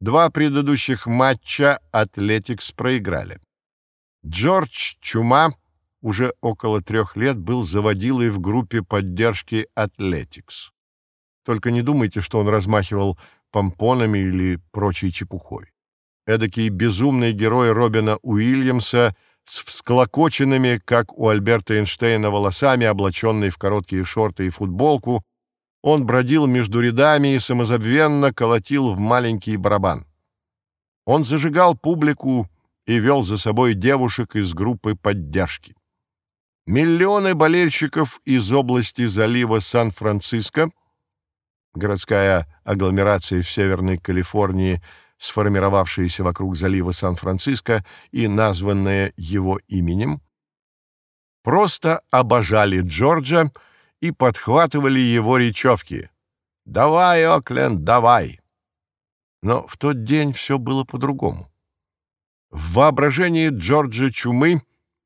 Два предыдущих матча Атлетикс проиграли. Джордж Чума уже около трех лет был заводилой в группе поддержки Атлетикс. Только не думайте, что он размахивал помпонами или прочей чепухой. Эдакий безумный герой Робина Уильямса с всклокоченными, как у Альберта Эйнштейна, волосами, облаченный в короткие шорты и футболку, он бродил между рядами и самозабвенно колотил в маленький барабан. Он зажигал публику и вел за собой девушек из группы поддержки. Миллионы болельщиков из области залива Сан-Франциско, городская агломерация в Северной Калифорнии, сформировавшаяся вокруг залива Сан-Франциско и названная его именем, просто обожали Джорджа, и подхватывали его речевки. «Давай, Окленд, давай!» Но в тот день все было по-другому. В воображении Джорджа Чумы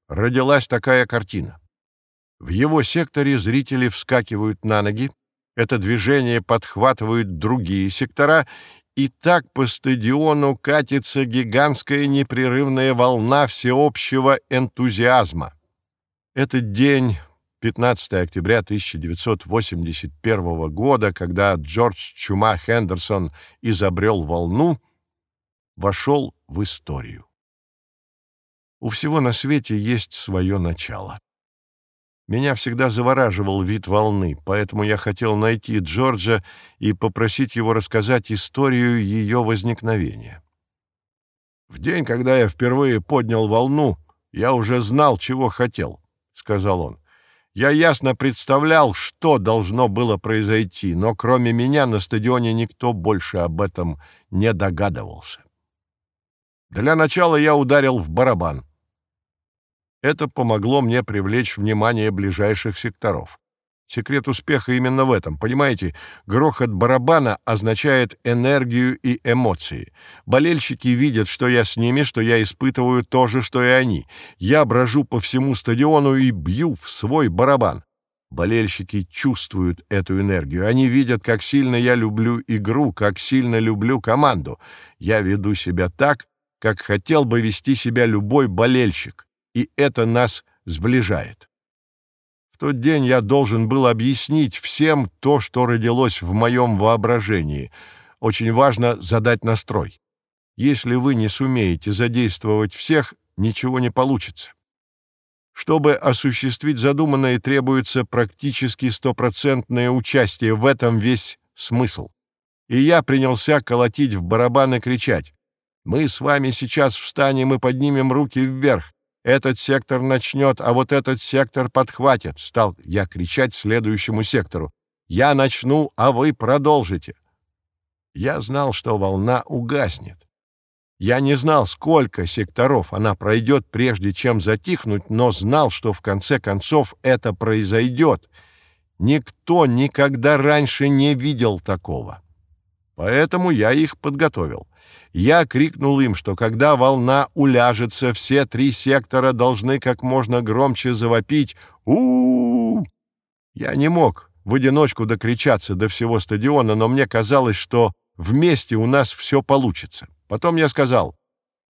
родилась такая картина. В его секторе зрители вскакивают на ноги, это движение подхватывают другие сектора, и так по стадиону катится гигантская непрерывная волна всеобщего энтузиазма. Этот день 15 октября 1981 года, когда Джордж Чума Хендерсон изобрел волну, вошел в историю. У всего на свете есть свое начало. Меня всегда завораживал вид волны, поэтому я хотел найти Джорджа и попросить его рассказать историю ее возникновения. «В день, когда я впервые поднял волну, я уже знал, чего хотел», — сказал он. Я ясно представлял, что должно было произойти, но кроме меня на стадионе никто больше об этом не догадывался. Для начала я ударил в барабан. Это помогло мне привлечь внимание ближайших секторов. Секрет успеха именно в этом. Понимаете, грохот барабана означает энергию и эмоции. Болельщики видят, что я с ними, что я испытываю то же, что и они. Я брожу по всему стадиону и бью в свой барабан. Болельщики чувствуют эту энергию. Они видят, как сильно я люблю игру, как сильно люблю команду. Я веду себя так, как хотел бы вести себя любой болельщик. И это нас сближает тот день я должен был объяснить всем то, что родилось в моем воображении. Очень важно задать настрой. Если вы не сумеете задействовать всех, ничего не получится. Чтобы осуществить задуманное, требуется практически стопроцентное участие, в этом весь смысл. И я принялся колотить в барабан и кричать. «Мы с вами сейчас встанем и поднимем руки вверх. Этот сектор начнет, а вот этот сектор подхватит, стал я кричать следующему сектору. Я начну, а вы продолжите. Я знал, что волна угаснет. Я не знал, сколько секторов она пройдет, прежде чем затихнуть, но знал, что в конце концов это произойдет. Никто никогда раньше не видел такого. Поэтому я их подготовил. Я крикнул им, что когда волна уляжется, все три сектора должны как можно громче завопить у, -у, -у, Я не мог в одиночку докричаться до всего стадиона, но мне казалось, что вместе у нас все получится. Потом я сказал,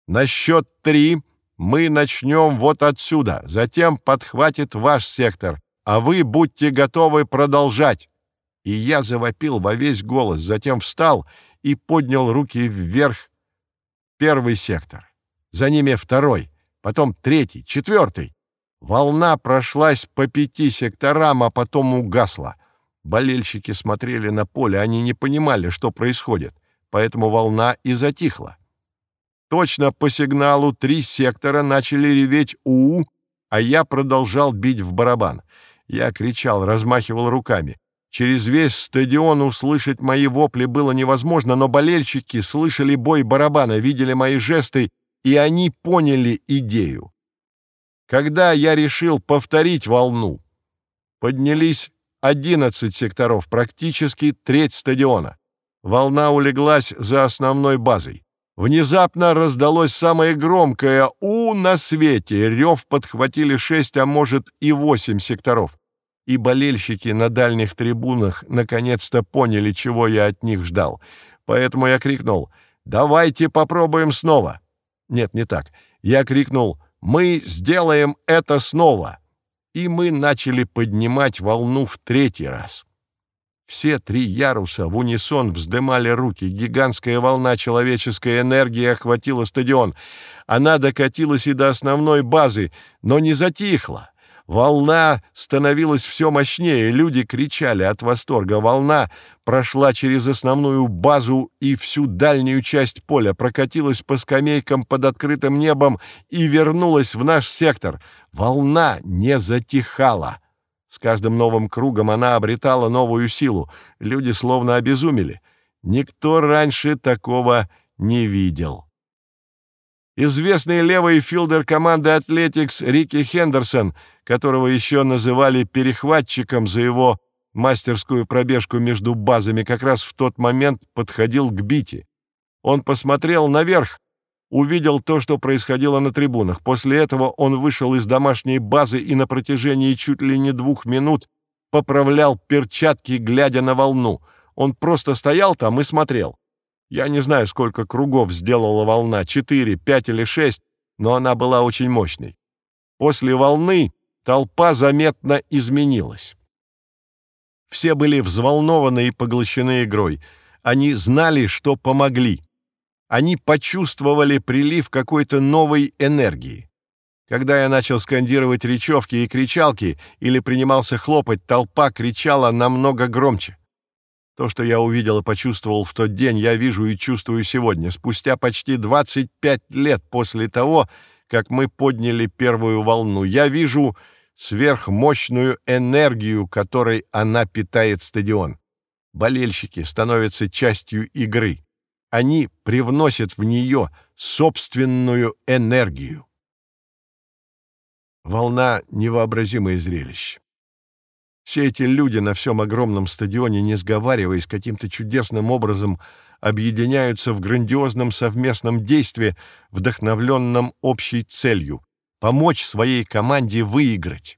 на счет три мы начнем вот отсюда, затем подхватит ваш сектор, а вы будьте готовы продолжать. И я завопил во весь голос, затем встал и поднял руки вверх, первый сектор, за ними второй, потом третий, четвертый. Волна прошлась по пяти секторам, а потом угасла. Болельщики смотрели на поле, они не понимали, что происходит, поэтому волна и затихла. Точно по сигналу три сектора начали реветь «У», а я продолжал бить в барабан. Я кричал, размахивал руками. Через весь стадион услышать мои вопли было невозможно, но болельщики слышали бой барабана, видели мои жесты, и они поняли идею. Когда я решил повторить волну, поднялись 11 секторов, практически треть стадиона. Волна улеглась за основной базой. Внезапно раздалось самое громкое «У» на свете. Рев подхватили шесть, а может и восемь секторов. И болельщики на дальних трибунах наконец-то поняли, чего я от них ждал. Поэтому я крикнул «Давайте попробуем снова». Нет, не так. Я крикнул «Мы сделаем это снова!» И мы начали поднимать волну в третий раз. Все три яруса в унисон вздымали руки. Гигантская волна человеческой энергии охватила стадион. Она докатилась и до основной базы, но не затихла. Волна становилась все мощнее, люди кричали от восторга. Волна прошла через основную базу и всю дальнюю часть поля, прокатилась по скамейкам под открытым небом и вернулась в наш сектор. Волна не затихала. С каждым новым кругом она обретала новую силу. Люди словно обезумели. Никто раньше такого не видел. Известный левый филдер команды Athletics Рики Хендерсон, которого еще называли перехватчиком за его мастерскую пробежку между базами, как раз в тот момент подходил к бите. Он посмотрел наверх, увидел то, что происходило на трибунах. После этого он вышел из домашней базы и на протяжении чуть ли не двух минут поправлял перчатки, глядя на волну. Он просто стоял там и смотрел. Я не знаю, сколько кругов сделала волна, четыре, пять или шесть, но она была очень мощной. После волны толпа заметно изменилась. Все были взволнованы и поглощены игрой. Они знали, что помогли. Они почувствовали прилив какой-то новой энергии. Когда я начал скандировать речевки и кричалки или принимался хлопать, толпа кричала намного громче. То, что я увидел и почувствовал в тот день, я вижу и чувствую сегодня, спустя почти 25 лет после того, как мы подняли первую волну. Я вижу сверхмощную энергию, которой она питает стадион. Болельщики становятся частью игры. Они привносят в нее собственную энергию. Волна — невообразимое зрелище. Все эти люди на всем огромном стадионе, не сговариваясь, каким-то чудесным образом объединяются в грандиозном совместном действии, вдохновленном общей целью — помочь своей команде выиграть.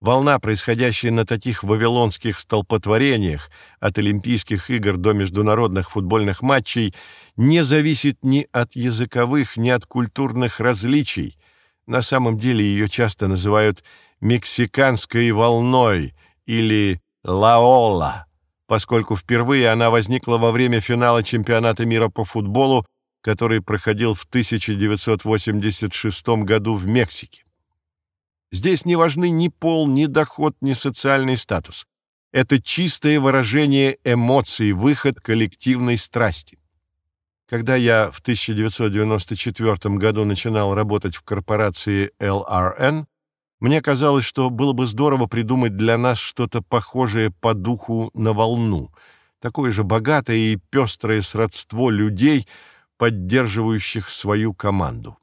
Волна, происходящая на таких вавилонских столпотворениях, от Олимпийских игр до международных футбольных матчей, не зависит ни от языковых, ни от культурных различий. На самом деле ее часто называют «мексиканской волной», или «Лаола», поскольку впервые она возникла во время финала чемпионата мира по футболу, который проходил в 1986 году в Мексике. Здесь не важны ни пол, ни доход, ни социальный статус. Это чистое выражение эмоций, выход коллективной страсти. Когда я в 1994 году начинал работать в корпорации LRN, мне казалось, что было бы здорово придумать для нас что-то похожее по духу на волну, такое же богатое и пестрое сродство людей, поддерживающих свою команду.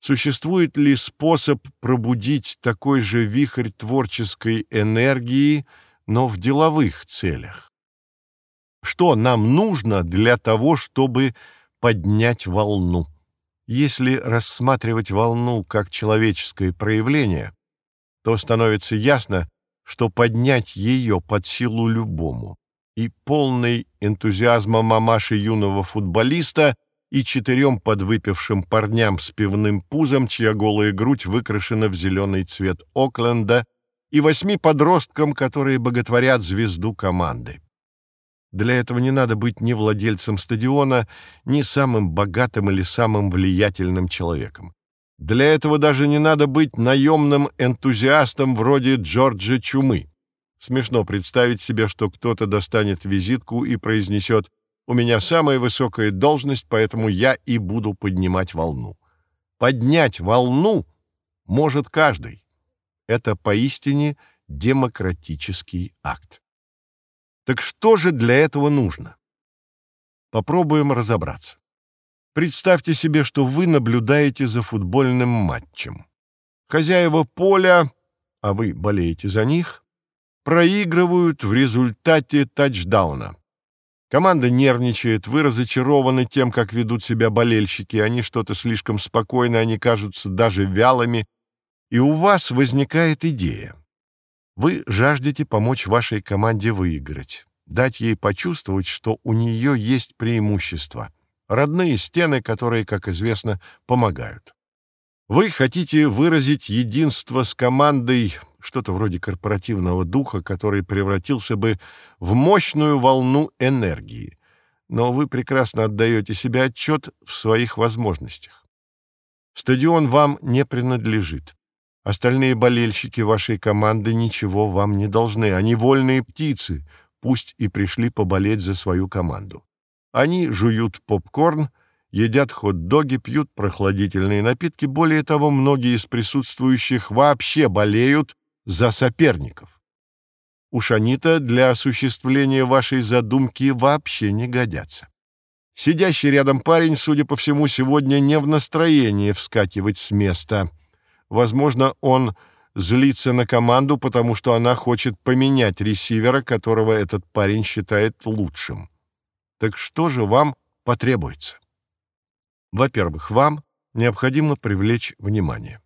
Существует ли способ пробудить такой же вихрь творческой энергии, но в деловых целях? Что нам нужно для того, чтобы поднять волну? Если рассматривать волну как человеческое проявление, то становится ясно, что поднять ее под силу любому. И полный энтузиазма мамаши юного футболиста и четырем подвыпившим парням с пивным пузом, чья голая грудь выкрашена в зеленый цвет Окленда, и восьми подросткам, которые боготворят звезду команды. Для этого не надо быть ни владельцем стадиона, ни самым богатым или самым влиятельным человеком. Для этого даже не надо быть наемным энтузиастом вроде Джорджа Чумы. Смешно представить себе, что кто-то достанет визитку и произнесет «У меня самая высокая должность, поэтому я и буду поднимать волну». Поднять волну может каждый. Это поистине демократический акт. Так что же для этого нужно? Попробуем разобраться. Представьте себе, что вы наблюдаете за футбольным матчем. Хозяева поля, а вы болеете за них, проигрывают в результате тачдауна. Команда нервничает, вы разочарованы тем, как ведут себя болельщики, они что-то слишком спокойно, они кажутся даже вялыми, и у вас возникает идея. Вы жаждете помочь вашей команде выиграть, дать ей почувствовать, что у нее есть преимущество — родные стены, которые, как известно, помогают. Вы хотите выразить единство с командой, что-то вроде корпоративного духа, который превратился бы в мощную волну энергии, но вы прекрасно отдаете себе отчет в своих возможностях. Стадион вам не принадлежит. Остальные болельщики вашей команды ничего вам не должны. Они вольные птицы, пусть и пришли поболеть за свою команду. Они жуют попкорн, едят хот-доги, пьют прохладительные напитки. Более того, многие из присутствующих вообще болеют за соперников. Уж они-то для осуществления вашей задумки вообще не годятся. Сидящий рядом парень, судя по всему, сегодня не в настроении вскакивать с места. Возможно, он злится на команду, потому что она хочет поменять ресивера, которого этот парень считает лучшим. Так что же вам потребуется? Во-первых, вам необходимо привлечь внимание.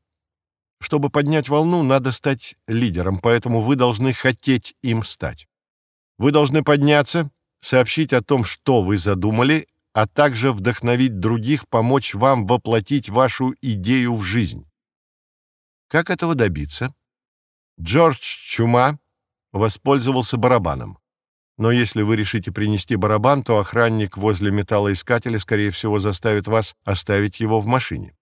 Чтобы поднять волну, надо стать лидером, поэтому вы должны хотеть им стать. Вы должны подняться, сообщить о том, что вы задумали, а также вдохновить других помочь вам воплотить вашу идею в жизнь. Как этого добиться? Джордж Чума воспользовался барабаном. Но если вы решите принести барабан, то охранник возле металлоискателя, скорее всего, заставит вас оставить его в машине.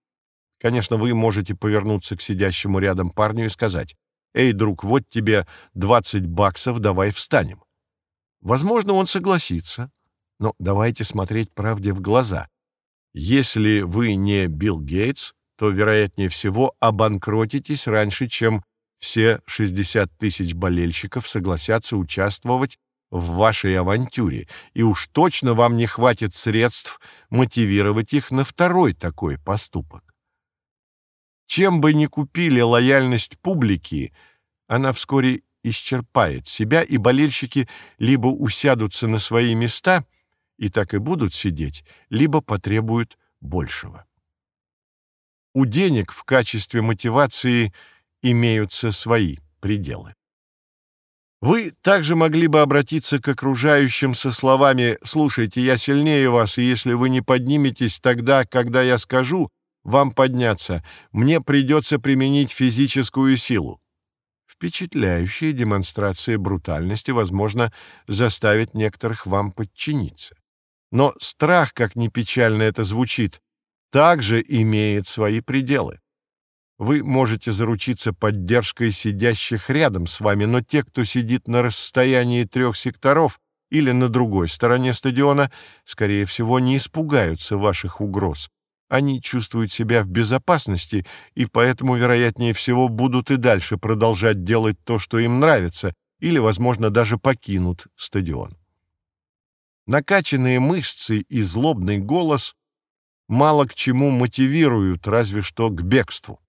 Конечно, вы можете повернуться к сидящему рядом парню и сказать, «Эй, друг, вот тебе 20 баксов, давай встанем». Возможно, он согласится, но давайте смотреть правде в глаза. Если вы не Билл Гейтс, то, вероятнее всего, обанкротитесь раньше, чем все 60 тысяч болельщиков согласятся участвовать в вашей авантюре, и уж точно вам не хватит средств мотивировать их на второй такой поступок. Чем бы ни купили лояльность публики, она вскоре исчерпает себя, и болельщики либо усядутся на свои места и так и будут сидеть, либо потребуют большего. У денег в качестве мотивации имеются свои пределы. Вы также могли бы обратиться к окружающим со словами «Слушайте, я сильнее вас, и если вы не подниметесь тогда, когда я скажу, вам подняться, мне придется применить физическую силу». Впечатляющая демонстрация брутальности, возможно, заставит некоторых вам подчиниться. Но страх, как ни печально это звучит, также имеет свои пределы. Вы можете заручиться поддержкой сидящих рядом с вами, но те, кто сидит на расстоянии трех секторов или на другой стороне стадиона, скорее всего, не испугаются ваших угроз. Они чувствуют себя в безопасности и поэтому, вероятнее всего, будут и дальше продолжать делать то, что им нравится, или, возможно, даже покинут стадион. Накачанные мышцы и злобный голос мало к чему мотивируют, разве что к бегству.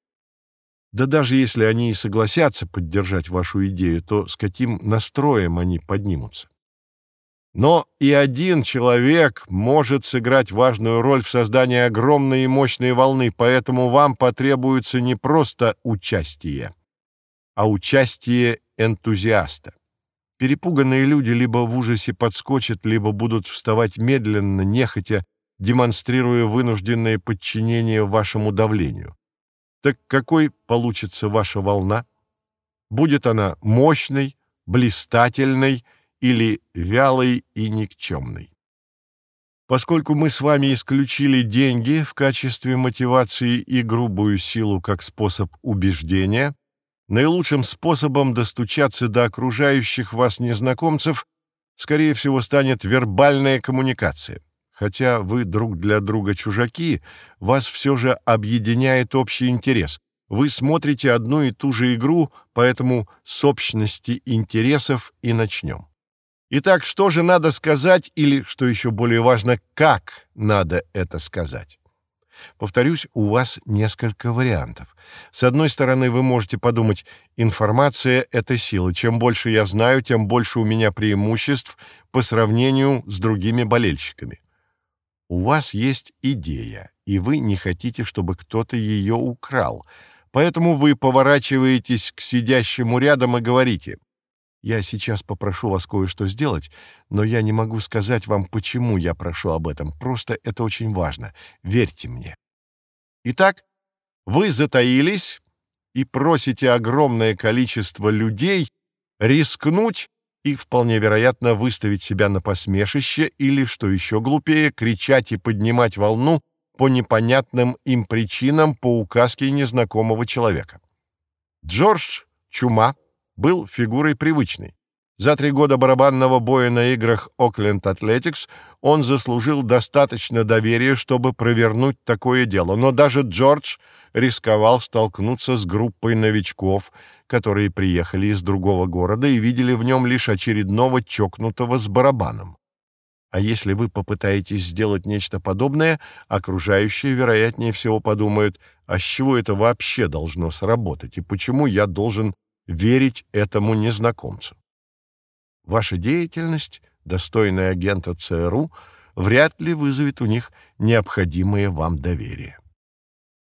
Да даже если они и согласятся поддержать вашу идею, то с каким настроем они поднимутся? Но и один человек может сыграть важную роль в создании огромной и мощной волны, поэтому вам потребуется не просто участие, а участие энтузиаста. Перепуганные люди либо в ужасе подскочат, либо будут вставать медленно, нехотя, демонстрируя вынужденное подчинение вашему давлению. Так какой получится ваша волна? Будет она мощной, блистательной или вялой и никчемной? Поскольку мы с вами исключили деньги в качестве мотивации и грубую силу как способ убеждения, наилучшим способом достучаться до окружающих вас незнакомцев, скорее всего, станет вербальная коммуникация. Хотя вы друг для друга чужаки, вас все же объединяет общий интерес. Вы смотрите одну и ту же игру, поэтому с общности интересов и начнем. Итак, что же надо сказать или, что еще более важно, как надо это сказать? Повторюсь, у вас несколько вариантов. С одной стороны, вы можете подумать, информация — это сила. Чем больше я знаю, тем больше у меня преимуществ по сравнению с другими болельщиками. У вас есть идея, и вы не хотите, чтобы кто-то ее украл. Поэтому вы поворачиваетесь к сидящему рядом и говорите, я сейчас попрошу вас кое-что сделать, но я не могу сказать вам, почему я прошу об этом. Просто это очень важно. Верьте мне. Итак, вы затаились и просите огромное количество людей рискнуть и, вполне вероятно, выставить себя на посмешище или, что еще глупее, кричать и поднимать волну по непонятным им причинам по указке незнакомого человека. Джордж Чума был фигурой привычной. За три года барабанного боя на играх Окленд Атлетикс он заслужил достаточно доверия, чтобы провернуть такое дело, но даже Джордж рисковал столкнуться с группой новичков, которые приехали из другого города и видели в нем лишь очередного чокнутого с барабаном. А если вы попытаетесь сделать нечто подобное, окружающие, вероятнее всего, подумают, а с чего это вообще должно сработать и почему я должен верить этому незнакомцу. Ваша деятельность, достойная агента ЦРУ, вряд ли вызовет у них необходимое вам доверие.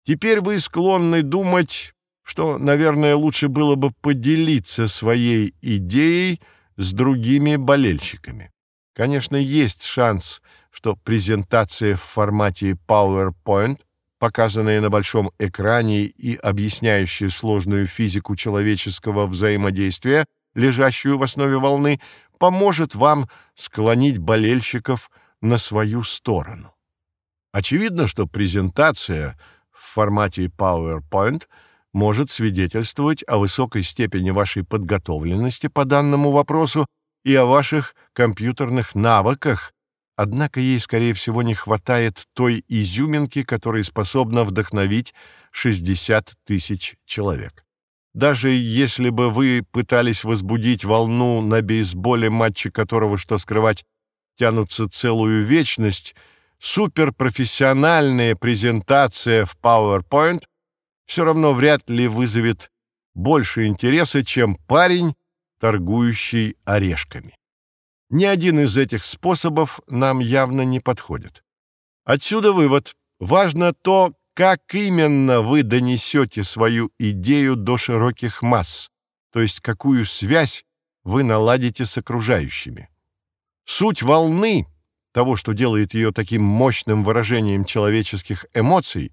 Теперь вы склонны думать, что, наверное, лучше было бы поделиться своей идеей с другими болельщиками. Конечно, есть шанс, что презентация в формате PowerPoint показанные на большом экране и объясняющие сложную физику человеческого взаимодействия, лежащую в основе волны, поможет вам склонить болельщиков на свою сторону. Очевидно, что презентация в формате PowerPoint может свидетельствовать о высокой степени вашей подготовленности по данному вопросу и о ваших компьютерных навыках, Однако ей, скорее всего, не хватает той изюминки, которая способна вдохновить 60 тысяч человек. Даже если бы вы пытались возбудить волну на бейсболе, матче которого, что скрывать, тянутся целую вечность, суперпрофессиональная презентация в PowerPoint все равно вряд ли вызовет больше интереса, чем парень, торгующий орешками. Ни один из этих способов нам явно не подходит. Отсюда вывод. Важно то, как именно вы донесете свою идею до широких масс, то есть какую связь вы наладите с окружающими. Суть волны, того, что делает ее таким мощным выражением человеческих эмоций,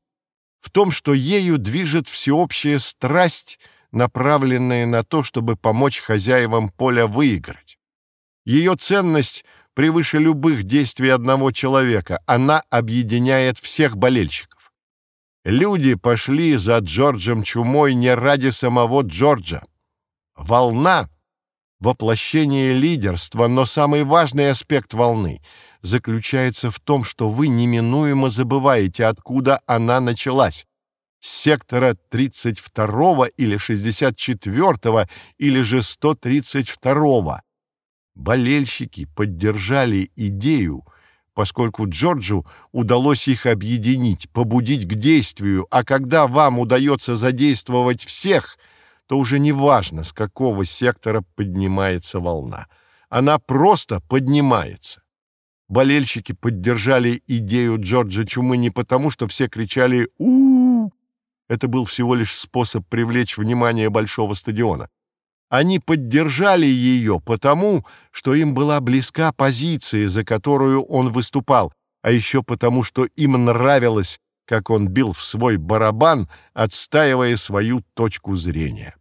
в том, что ею движет всеобщая страсть, направленная на то, чтобы помочь хозяевам поля выиграть. Ее ценность превыше любых действий одного человека. Она объединяет всех болельщиков. Люди пошли за Джорджем Чумой не ради самого Джорджа. Волна — воплощение лидерства, но самый важный аспект волны заключается в том, что вы неминуемо забываете, откуда она началась с сектора 32 или 64 или же 132 Болельщики поддержали идею, поскольку Джорджу удалось их объединить, побудить к действию, а когда вам удается задействовать всех, то уже не важно, с какого сектора поднимается волна. Она просто поднимается. Болельщики поддержали идею Джорджа Чумы не потому, что все кричали у, -у, Это был всего лишь способ привлечь внимание большого стадиона. Они поддержали ее потому, что им была близка позиция, за которую он выступал, а еще потому, что им нравилось, как он бил в свой барабан, отстаивая свою точку зрения.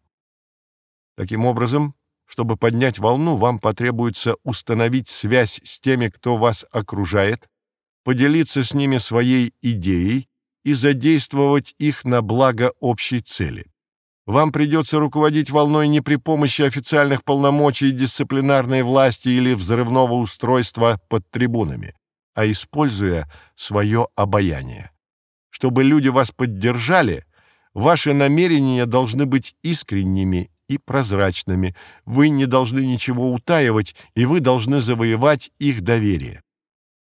Таким образом, чтобы поднять волну, вам потребуется установить связь с теми, кто вас окружает, поделиться с ними своей идеей и задействовать их на благо общей цели. Вам придется руководить волной не при помощи официальных полномочий дисциплинарной власти или взрывного устройства под трибунами, а используя свое обаяние. Чтобы люди вас поддержали, ваши намерения должны быть искренними и прозрачными, вы не должны ничего утаивать, и вы должны завоевать их доверие.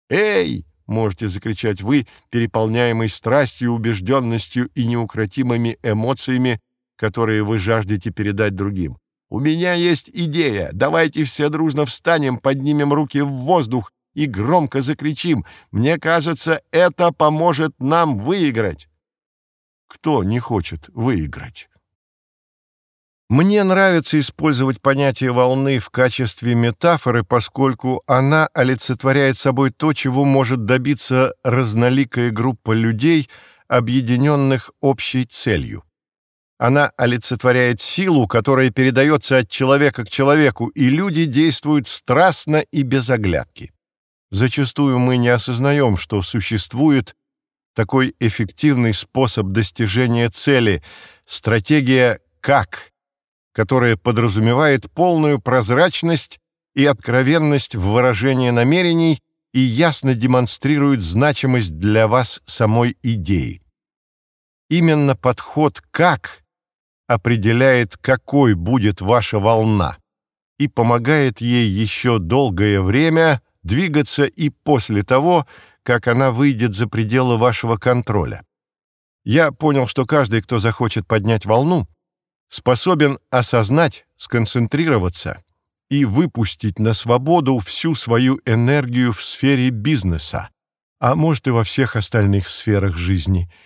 «Эй!» — можете закричать вы, переполняемый страстью, убежденностью и неукротимыми эмоциями, которые вы жаждете передать другим. «У меня есть идея. Давайте все дружно встанем, поднимем руки в воздух и громко закричим. Мне кажется, это поможет нам выиграть». Кто не хочет выиграть? Мне нравится использовать понятие волны в качестве метафоры, поскольку она олицетворяет собой то, чего может добиться разноликая группа людей, объединенных общей целью. Она олицетворяет силу, которая передается от человека к человеку, и люди действуют страстно и без оглядки. Зачастую мы не осознаем, что существует такой эффективный способ достижения цели, стратегия «как», которая подразумевает полную прозрачность и откровенность в выражении намерений и ясно демонстрирует значимость для вас самой идеи. Именно подход «как» определяет, какой будет ваша волна, и помогает ей еще долгое время двигаться и после того, как она выйдет за пределы вашего контроля. Я понял, что каждый, кто захочет поднять волну, способен осознать, сконцентрироваться и выпустить на свободу всю свою энергию в сфере бизнеса, а может и во всех остальных сферах жизни –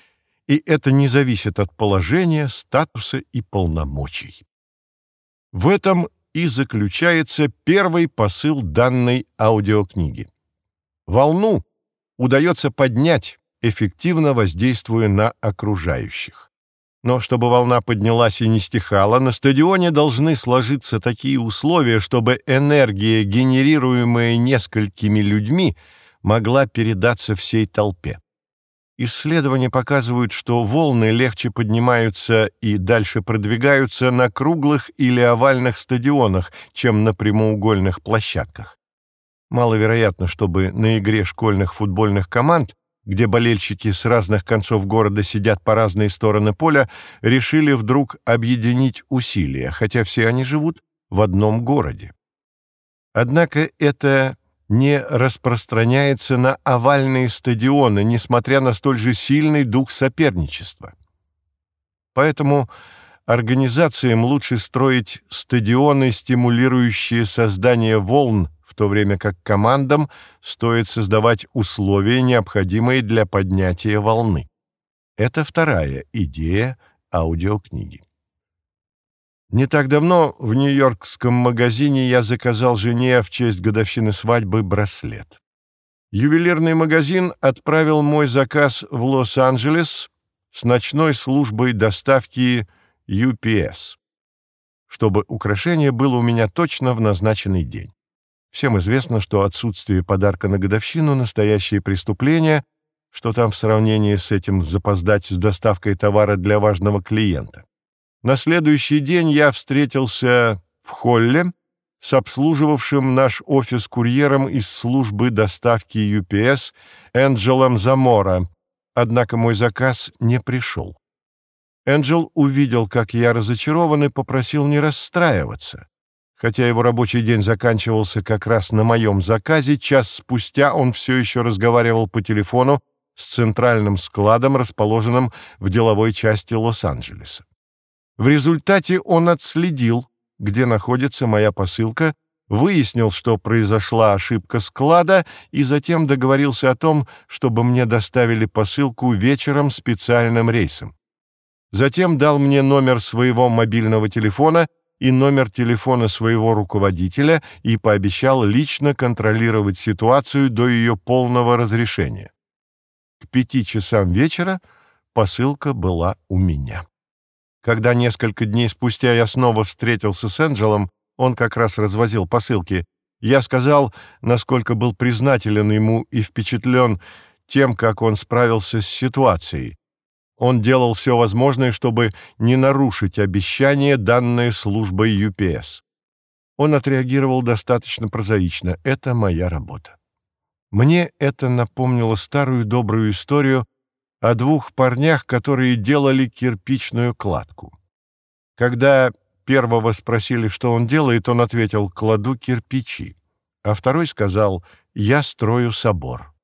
и это не зависит от положения, статуса и полномочий. В этом и заключается первый посыл данной аудиокниги. Волну удается поднять, эффективно воздействуя на окружающих. Но чтобы волна поднялась и не стихала, на стадионе должны сложиться такие условия, чтобы энергия, генерируемая несколькими людьми, могла передаться всей толпе. Исследования показывают, что волны легче поднимаются и дальше продвигаются на круглых или овальных стадионах, чем на прямоугольных площадках. Маловероятно, чтобы на игре школьных футбольных команд, где болельщики с разных концов города сидят по разные стороны поля, решили вдруг объединить усилия, хотя все они живут в одном городе. Однако это не распространяется на овальные стадионы, несмотря на столь же сильный дух соперничества. Поэтому организациям лучше строить стадионы, стимулирующие создание волн, то время как командам стоит создавать условия, необходимые для поднятия волны. Это вторая идея аудиокниги. Не так давно в нью-йоркском магазине я заказал жене в честь годовщины свадьбы браслет. Ювелирный магазин отправил мой заказ в Лос-Анджелес с ночной службой доставки UPS, чтобы украшение было у меня точно в назначенный день. Всем известно, что отсутствие подарка на годовщину — настоящее преступление, что там в сравнении с этим запоздать с доставкой товара для важного клиента. На следующий день я встретился в холле с обслуживавшим наш офис курьером из службы доставки UPS Энджелом Замора, однако мой заказ не пришел. Энджел увидел, как я разочарован, и попросил не расстраиваться. Хотя его рабочий день заканчивался как раз на моем заказе, час спустя он все еще разговаривал по телефону с центральным складом, расположенным в деловой части Лос-Анджелеса. В результате он отследил, где находится моя посылка, выяснил, что произошла ошибка склада, и затем договорился о том, чтобы мне доставили посылку вечером специальным рейсом. Затем дал мне номер своего мобильного телефона и номер телефона своего руководителя и пообещал лично контролировать ситуацию до ее полного разрешения. К пяти часам вечера посылка была у меня. Когда несколько дней спустя я снова встретился с Энджелом, он как раз развозил посылки, я сказал, насколько был признателен ему и впечатлен тем, как он справился с ситуацией. Он делал все возможное, чтобы не нарушить обещание, данное службой UPS. Он отреагировал достаточно прозаично. Это моя работа. Мне это напомнило старую добрую историю о двух парнях, которые делали кирпичную кладку. Когда первого спросили, что он делает, он ответил «кладу кирпичи», а второй сказал «я строю собор».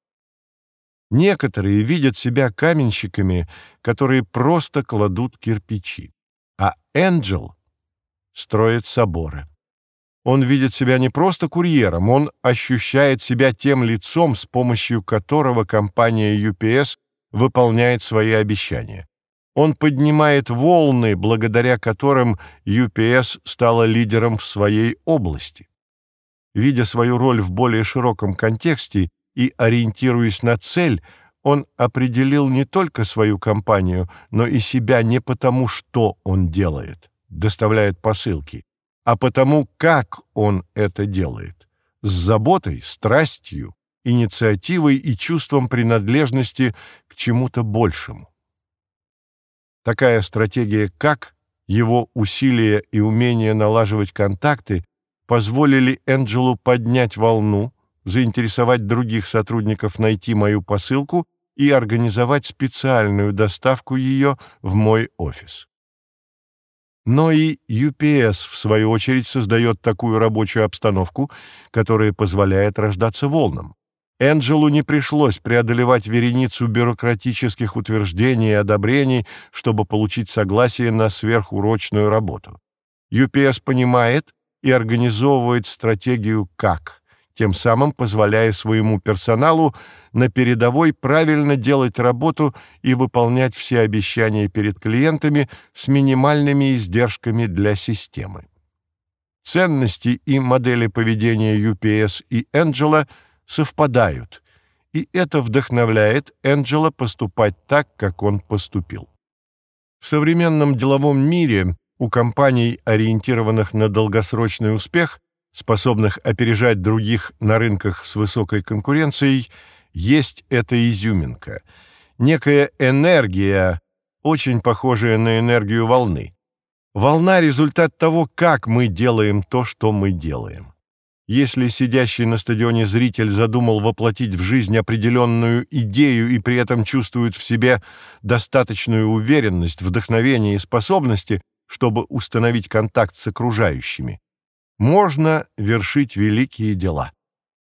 Некоторые видят себя каменщиками, которые просто кладут кирпичи, а Энджел строит соборы. Он видит себя не просто курьером, он ощущает себя тем лицом, с помощью которого компания UPS выполняет свои обещания. Он поднимает волны, благодаря которым UPS стала лидером в своей области. Видя свою роль в более широком контексте и ориентируясь на цель, он определил не только свою компанию, но и себя не потому, что он делает, доставляет посылки, а потому, как он это делает. С заботой, страстью, инициативой и чувством принадлежности к чему-то большему. Такая стратегия «как», его усилия и умение налаживать контакты позволили Энджелу поднять волну, заинтересовать других сотрудников найти мою посылку и организовать специальную доставку ее в мой офис. Но и UPS, в свою очередь, создает такую рабочую обстановку, которая позволяет рождаться волнам. Энджелу не пришлось преодолевать вереницу бюрократических утверждений и одобрений, чтобы получить согласие на сверхурочную работу. UPS понимает и организовывает стратегию «как», тем самым позволяя своему персоналу на передовой правильно делать работу и выполнять все обещания перед клиентами с минимальными издержками для системы. Ценности и модели поведения UPS и Angela совпадают, и это вдохновляет Энджела поступать так, как он поступил. В современном деловом мире у компаний, ориентированных на долгосрочный успех, способных опережать других на рынках с высокой конкуренцией, есть эта изюминка, некая энергия, очень похожая на энергию волны. Волна — результат того, как мы делаем то, что мы делаем. Если сидящий на стадионе зритель задумал воплотить в жизнь определенную идею и при этом чувствует в себе достаточную уверенность, вдохновение и способности, чтобы установить контакт с окружающими, можно вершить великие дела.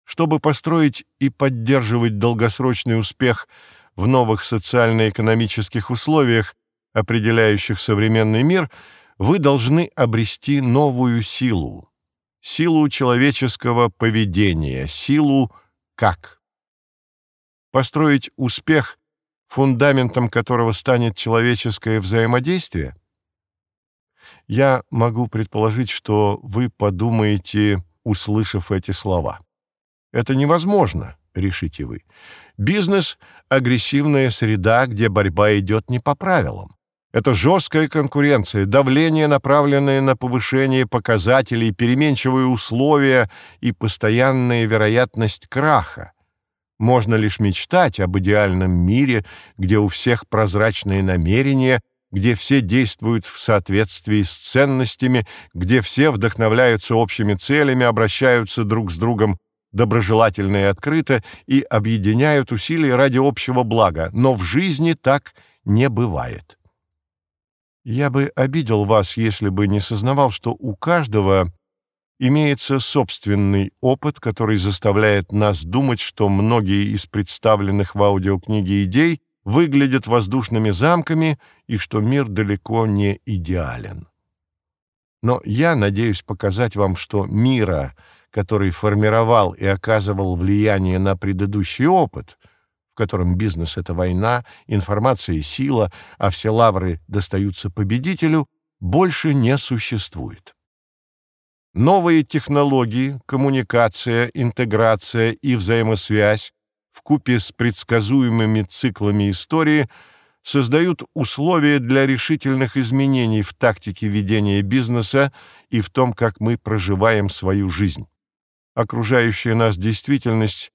Чтобы построить и поддерживать долгосрочный успех в новых социально-экономических условиях, определяющих современный мир, вы должны обрести новую силу, силу человеческого поведения, силу «как». Построить успех, фундаментом которого станет человеческое взаимодействие? Я могу предположить, что вы подумаете, услышав эти слова. Это невозможно, решите вы. Бизнес — агрессивная среда, где борьба идет не по правилам. Это жесткая конкуренция, давление, направленное на повышение показателей, переменчивые условия и постоянная вероятность краха. Можно лишь мечтать об идеальном мире, где у всех прозрачные намерения, где все действуют в соответствии с ценностями, где все вдохновляются общими целями, обращаются друг с другом доброжелательно и открыто и объединяют усилия ради общего блага, но в жизни так не бывает. Я бы обидел вас, если бы не сознавал, что у каждого имеется собственный опыт, который заставляет нас думать, что многие из представленных в аудиокниге идей выглядят воздушными замками и что мир далеко не идеален. Но я надеюсь показать вам, что мира — который формировал и оказывал влияние на предыдущий опыт, в котором бизнес — это война, информация — сила, а все лавры достаются победителю, больше не существует. Новые технологии, коммуникация, интеграция и взаимосвязь в купе с предсказуемыми циклами истории создают условия для решительных изменений в тактике ведения бизнеса и в том, как мы проживаем свою жизнь окружающая нас действительность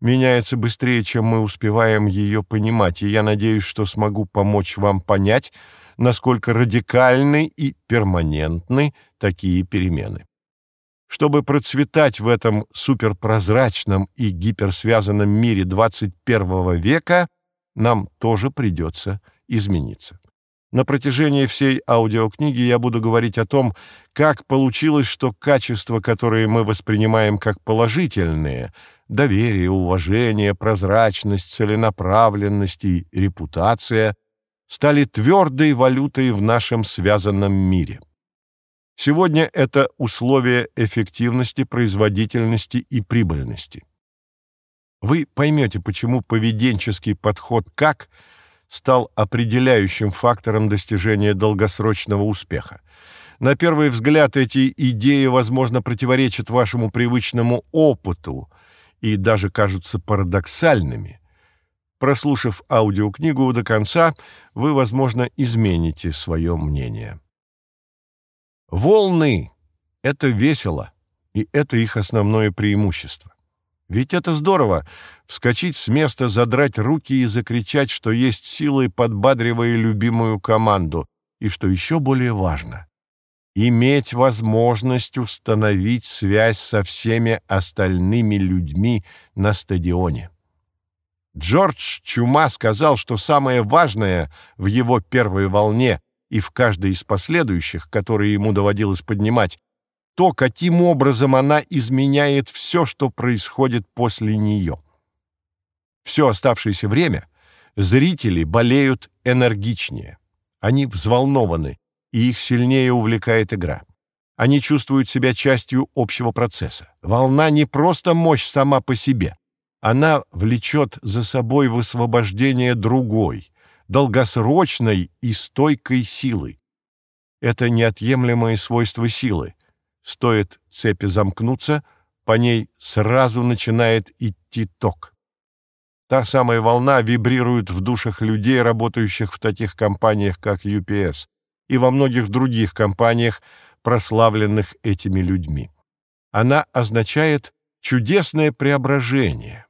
меняется быстрее, чем мы успеваем ее понимать, и я надеюсь, что смогу помочь вам понять, насколько радикальны и перманентны такие перемены. Чтобы процветать в этом суперпрозрачном и гиперсвязанном мире 21 века, нам тоже придется измениться. На протяжении всей аудиокниги я буду говорить о том, как получилось, что качества, которые мы воспринимаем как положительные – доверие, уважение, прозрачность, целенаправленность и репутация стали твердой валютой в нашем связанном мире. Сегодня это условия эффективности, производительности и прибыльности. Вы поймете, почему поведенческий подход «как» стал определяющим фактором достижения долгосрочного успеха. На первый взгляд эти идеи, возможно, противоречат вашему привычному опыту – и даже кажутся парадоксальными. Прослушав аудиокнигу до конца, вы, возможно, измените свое мнение. Волны — это весело, и это их основное преимущество. Ведь это здорово — вскочить с места, задрать руки и закричать, что есть силы, подбадривая любимую команду, и, что еще более важно, иметь возможность установить связь со всеми остальными людьми на стадионе. Джордж Чума сказал, что самое важное в его первой волне и в каждой из последующих, которые ему доводилось поднимать, то, каким образом она изменяет все, что происходит после нее. Все оставшееся время зрители болеют энергичнее. Они взволнованы, и их сильнее увлекает игра. Они чувствуют себя частью общего процесса. Волна не просто мощь сама по себе. Она влечет за собой высвобождение другой, долгосрочной и стойкой силы. Это неотъемлемое свойство силы. Стоит цепи замкнуться, по ней сразу начинает идти ток. Та самая волна вибрирует в душах людей, работающих в таких компаниях, как UPS и во многих других компаниях, прославленных этими людьми. Она означает чудесное преображение,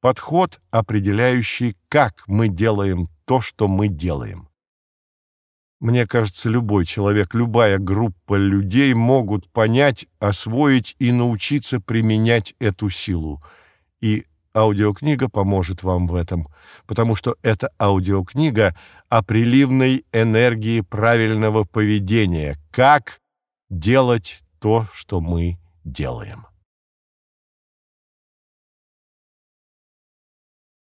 подход, определяющий, как мы делаем то, что мы делаем. Мне кажется, любой человек, любая группа людей могут понять, освоить и научиться применять эту силу. И аудиокнига поможет вам в этом, потому что это аудиокнига о приливной энергии правильного поведения, как делать то, что мы делаем.